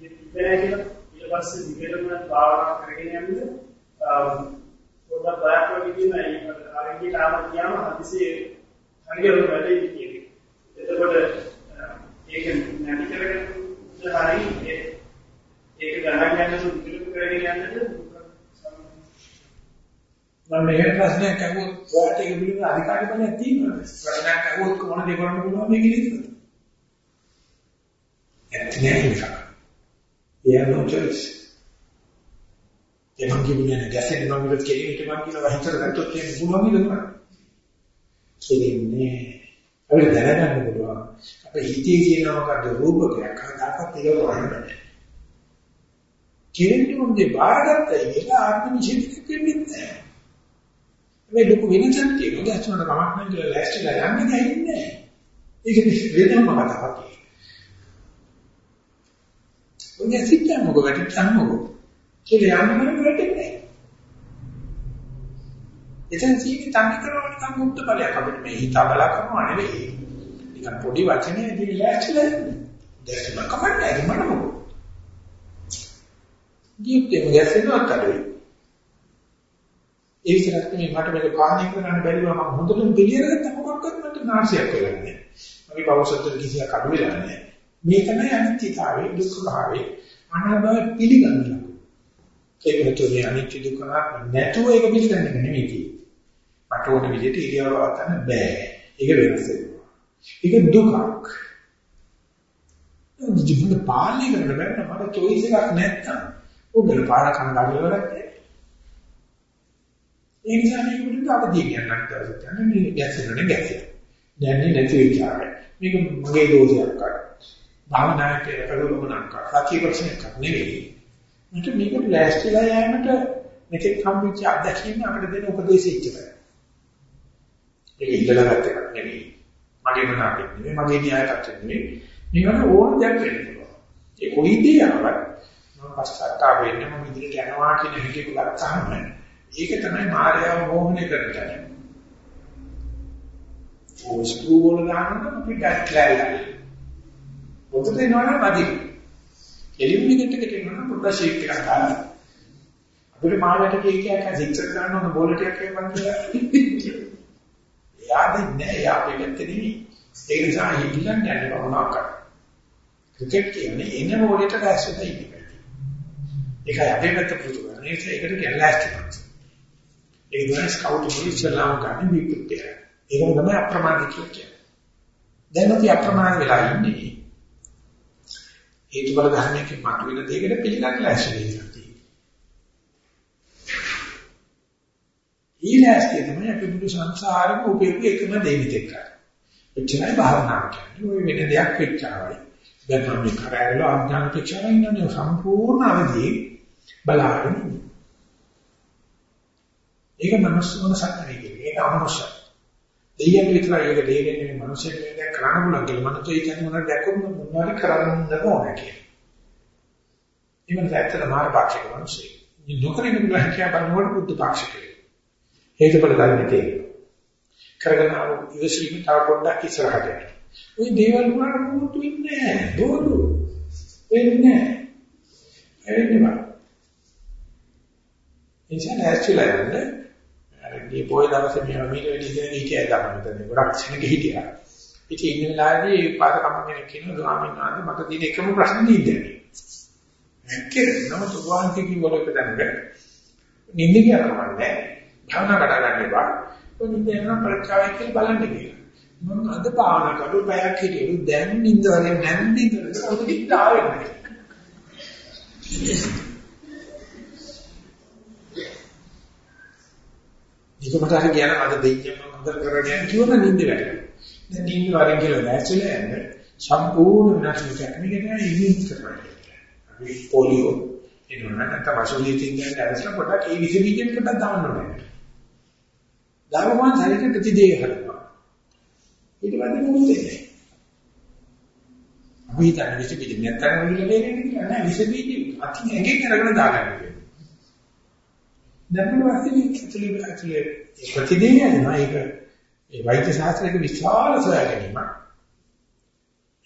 ඉතිරේ කියලා ඊට පස්සේ දිගටම භාවනා කරගෙන යන්න පොඩක් බයක් වගේ තියෙන ඒ ආරම්භයේ කාම කියම හදිසියේ හරියට වැඩි කියන්නේ එතකොට ඒක නැති කරගෙන හරි ඒක ගණන් ගන්න සුදුසු කරගෙන යන්නද මම මේකට ප්‍රශ්නයක් අහුවොත් ඔයාලට ඒක පිළිබඳ අධිකාරී බලයක් තියෙනවද? ප්‍රශ්නයක් අහුවොත් මොන දේ කරන්න පුළුවන් මේක නේද? ඇත්තනේ ඒක. ඒ no choice. එනම් කියන්නේ ගැසෙන් නම් විදිහට කෙලින්ට මම කියන වහිතර ගත්තොත් ඒක පුළුවන් නේද? කෙලින්නේ අපිට දැනගන්න පුළුවන්. අපේ හිතේ තියෙන මොකද්ද රූපකයක් හදාගත්ත ඒක වහන්න බෑ. කෙරෙන්නේ මොන්නේ බාරගත්තයි කියලා ආත්ම නිෂේධයක් වෙන්නේ නැහැ. මේ ලොකු වෙනසක් තියෙනවා. දැක්සොන කමක් නැහැ කියලා ලෑස්තිලා යන්නේ නැහැ. ඒක වෙනම කතාවක්. ඔය සිද්ධා මොකද වැටෙන්නේ මොකද? කියලා යන්න මම වැටෙන්නේ නැහැ. එතන සීනි තනි කරනවා නිකන් මුක්ත බලයක් අපිට මේ හිතා බලා කරනවා නෙවෙයි. නිකන් පොඩි වචනයකින් ලෑස්තිලා යන්නේ. දැක්කම කමන්නේ නැහැ මම මොකද? ජීවිතේ ගැසෙනවත් අඩුයි. ඒ විතරක් නෙමෙයි මට මේක පාලනය කරන්න බැරි වුණා මම හොඳටම පිළියෙල ගත්ත මොකක්වත් මට නාශයක් වෙලා නැහැ. මගේ පෞසත්ත්ව කිසියක් අඩු වෙලා නැහැ. මේ තමයි අනිත්‍යතාවය දුක්ඛභාවය අනාභව පිළිගන්නවා. ඒක හිතුවේ අනිත්‍ය දුක්ඛ නැතුව ඒක පිළිගන්න එක නෙමෙයි කියන්නේ. මට ඕන විදිහට ඉරියව්ව ගන්න බෑ. ඒක වෙනස් වෙනවා. ඒක දුකක්. ජීවිත පාලනය කරන්න බැහැ මට choice එකක් නැත්තම් උගල පාර කන ගාලා ඉවරයි. ඒ නිසා මේක පිළිබඳව අවදි කියන්නත් දවසට මේ ගැසෙන්නේ ගැසෙන. දැන්නේ නැති විචාරය. මේක මගේ දෝෂයක් කර. භාවනාවේ පෙරකලුමනක් කර. සත්‍ය ප්‍රශ්නයක් නෙවෙයි. මට මේකට ලෑස්තිලා යෑමට මෙතෙක් හම්බෙච්ච අත්දැකීම් අපිට දෙන උපදේශය ඉච්චරයි. ඒක ඉඳලා ගත්ත එකක් නෙවෙයි. මගේ මනාපෙ නෙවෙයි, මගේ න්‍යායපත්‍යෙ නෙවෙයි. මේකට ඕන දෙයක් වෙන්න පුළුවන්. ඒ කොයි දේ ආවත් මම පස්සට වෙන්න මම ඉදිරියට යනවා කියන එකේ ගත්තාම ඒක තමයි මායාව මොහොනේ කරන තැන. ඕ ස්ක්‍රූ වල ගන්නකොට අපි ගැට්ලලා. පොතේ නෝනා මදි. එලිමිනේට් එකට එනවා පොඩ්ඩක් ෂේක් එකක් ගන්න. අපිට මාළයට කීක එකක් සික්සර් ගන්න ඕන බෝල ටිකක් එක්කන් කියලා. එයා දෙන්නේ එයා පිළිගත්තේ නෙමෙයි. ඒ නිසා හිල්ලන් යන්නේ වුණා කර. ක්‍රිකට් කියන්නේ එන බෝලෙට දැස්සෙත ඉන්නේ. ඒකයි අපේ පැත්ත පුරුදු කරන්නේ. ඒකට කියන්නේ ලෑස්තිකම්. ඒ තමයි ස්කවුට් ඉස්සලාම් ගන්න විකුත්තය. ඒක තමයි අප්‍රමාද කියන්නේ. දැන් අපි අප්‍රමාද වෙලා ඉන්නේ. හේතුඵල ධර්මයකින් මතුවෙන දෙයකට පිළිගන්න ලැස්ති වෙනවා. ඊළැස්තිය තමයි අපි බුදු සංසාරෙම උපයපු එකම දෙවිත එක. එච්චරයි භාවනාව කියන්නේ. ওই වෙන දෙයක් වෙච්චාවයි. දැන් මම මේ කරායල අඥාන පිටචරයි නනේ සම්පූර්ණ අවදී බලාගෙන ඒක මනස මොනසක් නෙවෙයි. ඒක අමනුෂ්‍ය. දෙයියන් විතරයි ඒක දෙයන්නේ මනුෂ්‍ය දෙයක් කරන්න පුළුවන් කියලා මනස ඒ කියන්නේ මොනවද දැක්කොත් මොනවද කරන්න ඕන කියලා. ඊමණ ඇත්තට මාර පාක්ෂික මනුෂ්‍ය. මේ නොකරින බුදුහාම බලනකොට බුද්ධ පාක්ෂිකයි. හේතුඵල ධර්ම තියෙනවා. කරගෙන ආව ඉවසීම තව පොඩ්ඩක් ඉස්සරහට යනවා. ওই දේවල් වුණාට මොකුත් වෙන්නේ නැහැ. බෝරු. වෙන්නේ නැහැ. එන්නේ නැහැ. ඉතින් ඇස්චුලා යන්නේ අර ගිය පොය දවසේ මේ මීට වැඩි ඉගෙන හිටියා ගන්න මෙතන ගොඩක් සෙනග හිටියා. ඉතින් ඉන්න වෙලාවේදී පාද කම කෙනෙක් කියනවා ස්වාමීන් වහන්සේ මට තියෙන එකම ප්‍රශ්නේ නිින්දනේ. ඇක්කේ නම තුවාන්ති කිව්වලක දැනග නිින්ද කියනවන්නේ භාවනා කඩා ගන්න එපා. ඔය නිින්ද යන පරීක්ෂාවක් කියලා බලන්න කියලා. මම අද භාවනා කරු බයක් හිටියලු දැන් නිින්ද වලින් නැන්දි කියලා ඔතන ඉඳ ආවෙ නැහැ. නිකමට හරි කියන අද දෙයියම හොඳට කරගෙන යන කිව්වම නිින්ද වැටෙනවා. දැන් නිින්ද වරින් කියලා නැචුලා යන්නේ සම්පූර්ණ විනාශ ටෙක්නික එක ඉන්නේ කරන්නේ. අපි පොලියෝ එනවා නැත්නම් වසුලී තින්දෙන් දැරසලා පොඩක් ඒ විස බීජෙන් පොඩක් දාන්න ඕනේ. දාගමන් ශරීරෙ ප්‍රතිදේහ කරනවා. ඊට පස්සේ මොකද වෙන්නේ? අපි හිතන්නේ විස බීජ නැත්නම් විල දෙන්නේ කියලා නෑ විස බීජ අති ඇඟේ කරගෙන දාගන්න. දැන් පස්සේ ඇතුලේ ඇතුලේ ප්‍රතිදේය යනවා ඒක ඒ වෛද්‍ය ශාස්ත්‍රයක විශාල සොයාගැනීමක්.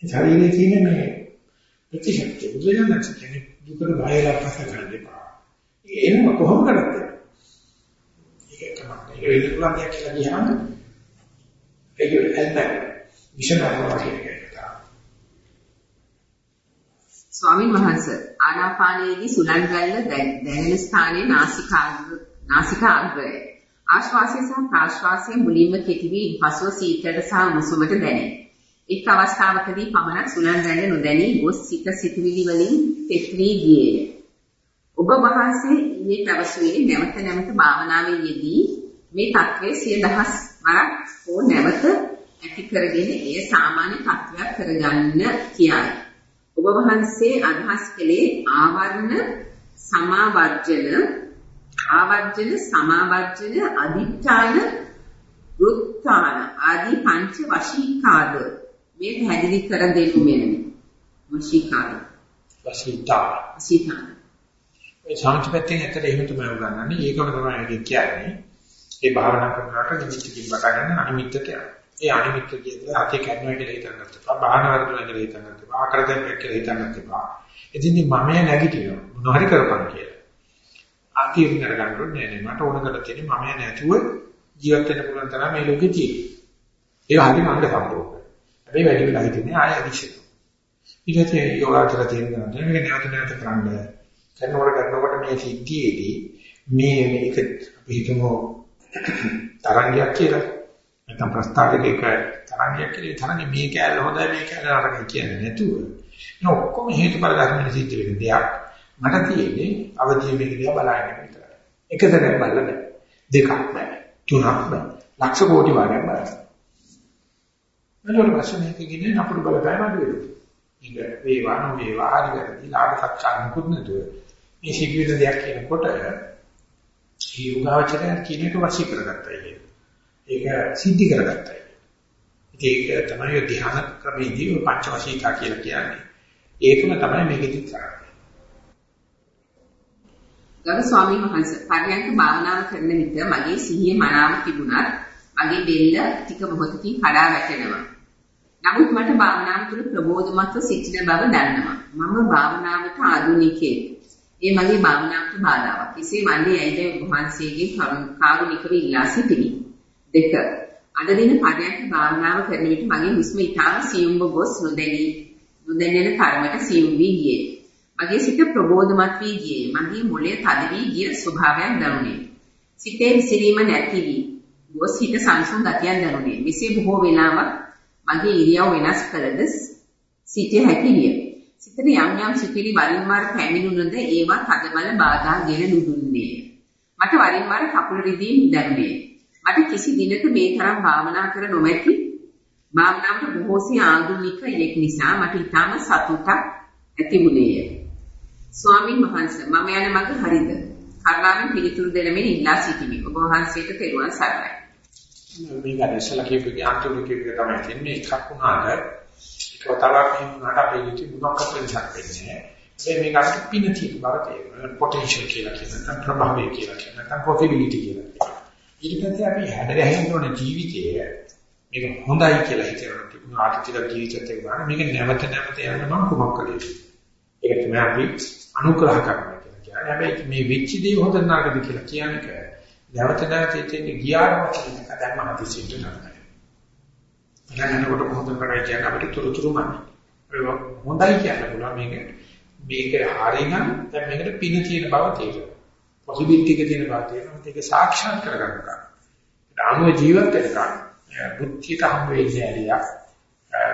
ඒ ශරීරයේ තියෙන මේ ප්‍රතිශක්තිය බුදුරජාණන් කියන්නේ දුකට බයලා පස්ස ගන්න එපා. ඒක එන්න කොහොම කරද්ද? ඒක තමයි. ඒක විලුණක් කියලා කියහම ඒක එන්න විෂමතාවක් කියලා. ස්වාමීන් වහන්සේ ආනාපානයේදී සුලන් ගැල්ල දැනෙන ස්ථානයේ නාසිකාග්‍ර නාසිකාග්‍රය ආශ්වාසය සහ ප්‍රාශ්වාසය මුලින්ම කෙටි වී පසුව සීතලට සහ උණුසුමට දැනේ. එක් අවස්ථාවකදී පමණක් සුලන් ගැල්ල නොදැනී ගොස් සිත සිතුවිලි වලින් තෙත්වී ගියේය. ඔබ වහන්සේ ඊයේ පැවසුවේ නැවත නැවත භාවනාවේ යෙදී මේ தત્ත්වය සිය දහස් වරක් හෝ නැවත ඇති කරගෙන එය සාමාන්‍ය තත්ත්වයක් කරගන්න කියයි. ඔබ වහන්සේ අදහස් කළේ ආවරණ සමාවර්ජන ආවර්ජන සමාවර්ජන අදිඨාන වෘත්තාන ආදී පංච වශීකාද මේ පැහැදිලි කර දෙනු මෙන්න වශීකාද වශීතා වශීතාන ඒ සාංචපැත්තෙන් ඇත්තට එහෙම තමයි උගන්වන්නේ ඒකම තමයි ඒක කියන්නේ ඒ භාවනා කරනකොට නිමිත්තකින් බකගන්න අනිමිත්තට යනවා ඒ අනිමිත්ත කියන්නේ අතේ කැඩුනා කියලා හිතන්නත් එපා. බාහන වර්ධන කියලා හිතන්නත් එපා. ආකරදෙන් කියලා හිතන්නත් එපා. ඉතින් මම නැගිටිනවා. මොනවා හරි කරපන් කියලා. ආකීම් කරගන්න ඕනේ නෑ මට ඕන කරලා තියෙන්නේ මම නැතුව ජීවත් වෙන්න පුළුවන් තරම් මේ ලෝකේ තියෙන්නේ. ඒක හරිම අංග සම්පූර්ණයි. හැබැයි වැඩි වෙලා හිටින්නේ ආය අදිශය. ඊට පස්සේ යෝගාචර තියෙනවා නේද? මේක නැවත නැවත කරන්න. කරනකොට කරනකොට මේ සිද්ධියේදී මේ මේක අපි හිතමු තරංගයක් කියලා. නැත්නම් ප්‍රස්තාවයක එක තරංගයක් කියලා තරංගේ මේ කැලේ හොඳයි මේ කැලේ නරකයි කියන්නේ නැතුව. මේ ඔක්කොම හේතුඵල ධර්මෙන් සිද්ධ වෙන දෙයක්. මට තියෙන්නේ අවදිය මේක දිහා බලන්න විතරයි. එක සැරයක් බලලා බෑ. දෙකක් බෑ. තුනක් බෑ. ලක්ෂ කෝටි වාරයක් බලන්න. මෙලොව වශයෙන් එකකින් නපුරු බලපෑම අඩු වෙනවා. ඒක වේවා නොවේවා හරි වැරදි ලාභ සත්‍යානුකුත් නැතුව මේ සිදුවෙන දෙයක් කියනකොට ඒ යෝගාවචරය කියන එක වශී කරගත්තා කියන්නේ. ඒක සිද්ධි කරගත්තා. ඒක තමයි ධ්‍යාන ක්‍රමයේදී පංච වශීතා කියලා කියන්නේ. ඒකම තමයි මේකෙදි කරන්නේ. ගරු ස්වාමීන් වහන්සේ පරියන්ක භාවනාව කරන විට මගේ සිහිය මනාව තිබුණත් මගේ බෙල්ල ටික මොහොතකින් කඩා වැටෙනවා. නමුත් මට භාවනාව තුළ ප්‍රබෝධමත්ව සිටින බව දන්නවා. මම භාවනාවට ආධුනිකයෙක්. ඒ මගේ භාවනාවට බාධාවක්. කෙසේ වන්නේ ඇයිද වහන්සේගේ කාරුණිකව ඉල්ලා සිටිමි. දෙක අද දින පරයන්ක භාවනාව කරන විට මගේ හුස්ම ඉතාම සියුම්ව ගොස් නොදැනී නොදැනෙන තරමට සියුම් වී ගියේ. මගේ සිත ප්‍රබෝධමත් වී ගියේ. මගේ මොළය තද වී ගිය ස්වභාවයක් දැනුනේ. සිතේ විසිරීම නැති වී ගොස් හිත සංසුන් ගතියක් දැනුනේ. මෙසේ බොහෝ වෙලාවක් මගේ ඉරියව් වෙනස් කරද සිටිය හැකි විය. සිතට යම් යම් සිතිලි වරින් වර පැමිණුනද ඒවා තදබල බාධා ගෙන නුදුන්නේ. මට වරින් වර කකුල රිදීම් දැනුනේ. මට කිසි දිනක මේ තරම් භාවනා කර නොමැති භාවනාවට බොහෝසේ ආධුනික යෙක් නිසා මට ඊටම සතුටක් ඇති වුණේය. ස්වාමින් වහන්සේ මම යන මඟ හරිද? කරුණාවෙන් පිළිතුරු දෙන මෙන් ඉල්ලා සිටිමි. ඔබ වහන්සේට තෙරුවන් සරණයි. මේක දැසලා කියපු අන්තිම කියපු තමයි තියෙන්නේ එකක් වුණාට ඒක තවක් වුණාට අපේ යුතු මොනක්වත් වෙනසක් වෙන්නේ නැහැ. මේක අපිට පින තියෙන බව තේරෙනවා. පොටෙන්ෂල් කියලා කියන නැත්නම් ප්‍රභාවය කියලා කියන නැත්නම් පොසිබිලිටි කියලා කියනවා. ඊට පස්සේ අපි හැඩ ගැහෙන්න ඕන ජීවිතයේ මේක හොඳයි කියලා හිතනවා තිබුණ ආර්ථික ජීවිතයත් එක්ක බලන්න මේක නැවත නැවත යන්න මම කුමක් කළ යුතුද? ඒක තමයි අපි අනුග්‍රහ කරනවා කියලා කියන්නේ. හැබැයි මේ වෙච්ච දේ හොඳ නරකද කියලා කියන්නේ නැවත නැවත ඉතින් ගියාම ඒක දැම්ම හදිසියට නරකයි. ඊළඟට කොහොමද කරන්නේ කියන්නේ අපිට තුරුතුරුමයි. හොඳයි කියන්න පුළුවන් මේක මේක හරිනම් දැන් මේකට පින තියෙන බව තේරෙනවා. පොසිබිලිටි එක තියෙන බව තේරෙනවා. ඒක සාක්ෂාත් කරගන්න ගන්න. ආනුව ජීවත් වෙනකන් බුද්ධියට හම් වෙන්නේ ඇරියා.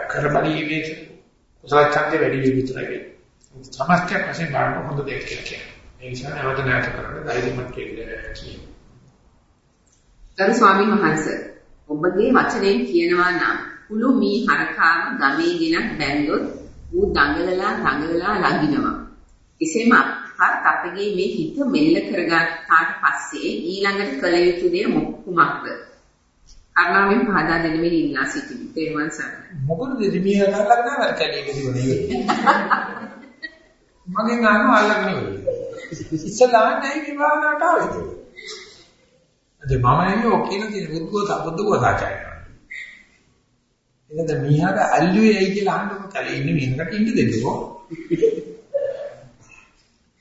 කරබලීමේ කුසල ඡන්දේ වැඩි වෙවි විතරයි. සමස්තයක් වශයෙන් බලන්න හොඳ දෙයක් කියලා කියනවා. ඒ නිසා නැවත නැවත කරන්න ධෛර්යමත් කියනවා. ගරු ස්වාමීන් වහන්සේ ඔබගේ වචනයෙන් කියනවා නම් කුළු මී හරකාව ගමේ ගෙනත් බැන්දොත් ඌ දඟලලා දඟලලා ළඟිනවා. එසේම අපත් අපගේ මේ හිත මෙල්ල කරගත්තාට පස්සේ ඊළඟට කළ යුතු දේ කුමක්ද? කර්ණාවෙන් පහදා දෙනෙමින් ඉල්ලා සිටිමි. තේරුවන් සරණයි. මොකද දෙමිය කරලා නැහැ කැලේ කිව්වනේ. මගෙන් අහනවා අල්ලන්නේ ඔය. ඉස්සලා නැහැ විවාහනට ආවේ. අද මම එන්නේ ඔකින තියෙන බුද්ධකෝ බුද්ධකෝ සාචාරය. එනද මීහාට අල්ලුවේ ඇයි කියලා අහන්නකො කලේ ඉන්නේ මිනිහකට ඉන්න දෙන්නකො.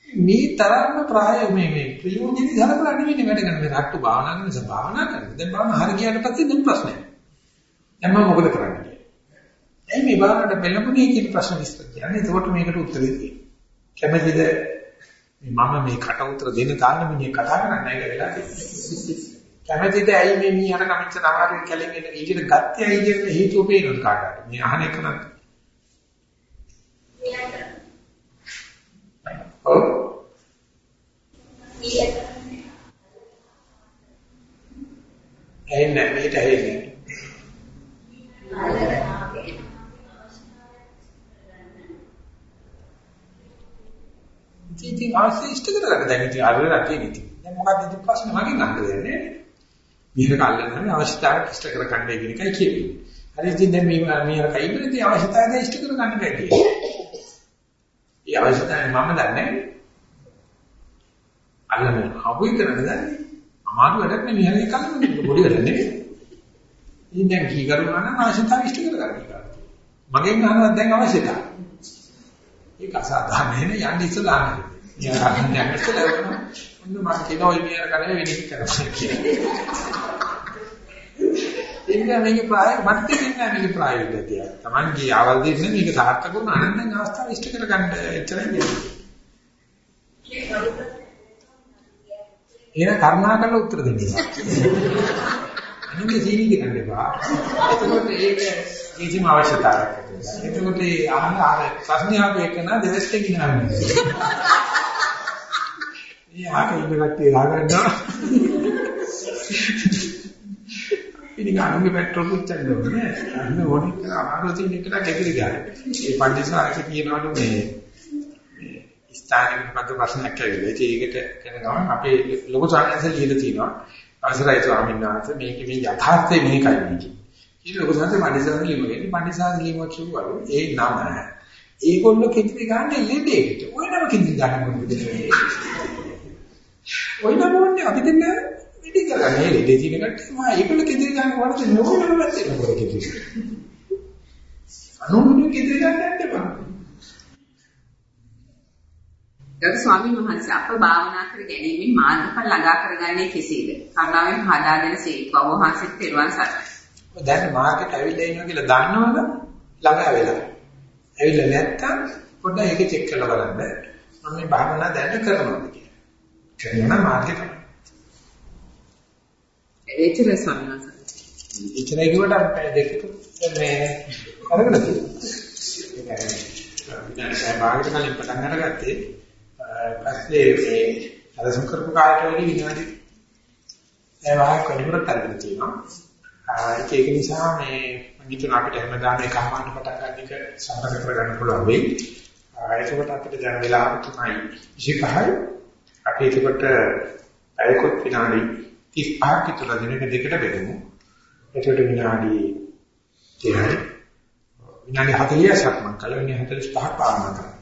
මේ තරම්ම ප්‍රාය මේ මේ ප්‍රයෝජනෙදි සලකලා නෙවෙයි වැඩ කරන මේ රට්ටු භාවනා කරන නිසා භාවනා කරන. දැන් භාවනා හරිය ගියාට පස්සේ දැන් ප්‍රශ්නයක්. දැන් මම මොකද කරන්නේ? ඇයි මේ භාවනාවට බැලපුණේ කියන ප්‍රශ්න විස්තර කියන්නේ. එතකොට මේකට උත්තර දෙන්නේ. කැමතිද මම මේ කට උතර දෙන්න තාන්න මිනිහ කතා කරන්න ඒක වෙලා තියෙන්නේ. කැමැතිද ඇයි මේ මීහර කමිච්ච තරහට කැලෙන්නේ ඊට ගත්තේ ඇයි කියන හේතුව පේනොත් කාටද? මේ අහන එක නත් ඔව්. එන්නේ මේට ඇහෙන්නේ ඉතින් ආසී ඉෂ්ට කරගන්න දැන් ඉතින් අර වෙලා තියෙන ඉතින්. දැන් මොකක්ද ඉතින් ප්‍රශ්න මගෙන් අහන්න දෙන්නේ. මිහිර කල්ලන්නේ අවශ්‍යතාවය ඉෂ්ට කරගන්නයි කියන එකයි කියන්නේ. හරි ඉතින් දැන් මේ මිහිර කයිබරදී අවශ්‍යතාවය ඉෂ්ට කරගන්න බැහැ කියන්නේ. ඒ අවශ්‍යතාවය මම දන්නේ අල්ලන්නේ හවුයි කරන්නේ දන්නේ. අමාරු වැඩක් නෙමෙයි මිහිරේ කල්ලන්නේ පොඩි වැඩක් නෙමෙයි. ඉතින් දැන් කී කරුණා නම් අවශ්‍යතාවය ඉෂ්ට කරගන්න කියලා. මගෙන් අහනවා දැන් අවශ්‍යතාවය. ඒක අසාධාරණ නේ යන්නේ ඉස්සලා අහන්නේ. යා අහන්නේ ඉස්සලා ඔන්න මම කියනවා ඔය මිහිර කන්නේ වෙන එක කරනවා කියලා. එන්නේ මේකේ ප්‍රාය මත් දෙන්නේ මේකේ ප්‍රායෝගිකතිය. Tamanගේ ආවල් දෙන්නේ මේක සාර්ථක වුණා නම් දැන් අවස්ථාව ඉෂ්ට කරගන්න එච්චරයි කියන්නේ. ඒක කරුණාකරලා උත්තර දෙන්න. අනුගේ සීනි කියන්න එපා. එතකොට ඒක කිසිම අවශ්‍යතාවයක් නැහැ. එතකොට ඒ අහන අර ප්‍රශ්න ආපු එක නා දෙවස්තේ කියනවා. මේ ආකේ ඉන්න කට්ටිය ලාගන්නවා. ඉතින් අනුගේ පෙට්‍රල් පුච්චන්න ඕනේ. අන්න ඕනේ කියලා අමාරු තියෙන එකට ගැටලි ගන්න. ඒ පඬිස්සාරක කියනවලු මේ මේ ස්ථානික පද ප්‍රශ්නයක් ඇවිල්ලා. ඒකට කරන ගමන් අපේ ලොකු සාකච්ඡා ලියලා තිනවා. අවසරයි ස්වාමීන් වහන්සේ මේකේ මේ යථාර්ථය මේකයි මේක. ඊට ලොකු සාකච්ඡා පඬිස්සාර ලියුමේ පඬිස්සාර ලියුම කිව්වලු ඒ නම ඒගොල්ලෝ කිඳි ගන්න ලෙඩේකට. ඔය නම කිඳි ගන්න මොකද? ඔය නම ඕනේ අපි දෙන්න ඉති කරගන්නේ ලෙඩේ තියෙන කට්ටිය මා ඒකල කෙදිරි ගන්න වරද නෝනම වැත්තේ නෝ කෙදිරි. අනුමුණු කෙදිරි ගන්න යන්න එපා. ගරු ස්වාමීන් වහන්සේ අප භාවනා කර ගැනීමෙන් මාර්ගඵල ළඟා කරගන්නේ කෙසේද? කරුණාවෙන් හදා දෙන සේක්වා වහන්සේට පෙරවන් සරණයි. දැන් මාර්ගයට ඇවිල්ලා ඉන්නවා කියලා දන්නවද? ළඟා වෙලා. ඇවිල්ලා නැත්තම් පොඩ්ඩක් ඒක චෙක් කරලා බලන්න. මම මේ භාවනා දැන් කරනවාද කියලා. කරනවා මාර්ගයට එච්චර ස්වාමීන් වහන්සේ. එච්චරයි කිව්වට අපි දෙක මේ අරගෙන තියෙනවා. දැන් සහභාගීට කලින් පටන් අරගත්තේ පස්සේ මේ අරසම් කරපු කාලේ වගේ විනාඩි ඒ වාහක කඩුරක් අරගෙන තියෙනවා. ඒක නිසා මේ මම හිතන අපිට හැමදාම එකමාරට පටන් ගන්න එක සම්පූර්ණ කරගන්න පුළුවන් වෙයි. එතකොට අපිට දැන් වෙලාව 3:25යි. අපි එතකොට අයකොත් විනාඩි 35ක් විතර දිනක දෙකට බෙදමු. එතකොට විනාඩි 30යි. විනාඩි 40ක් මම කලින් 45ක් පාරම කරා.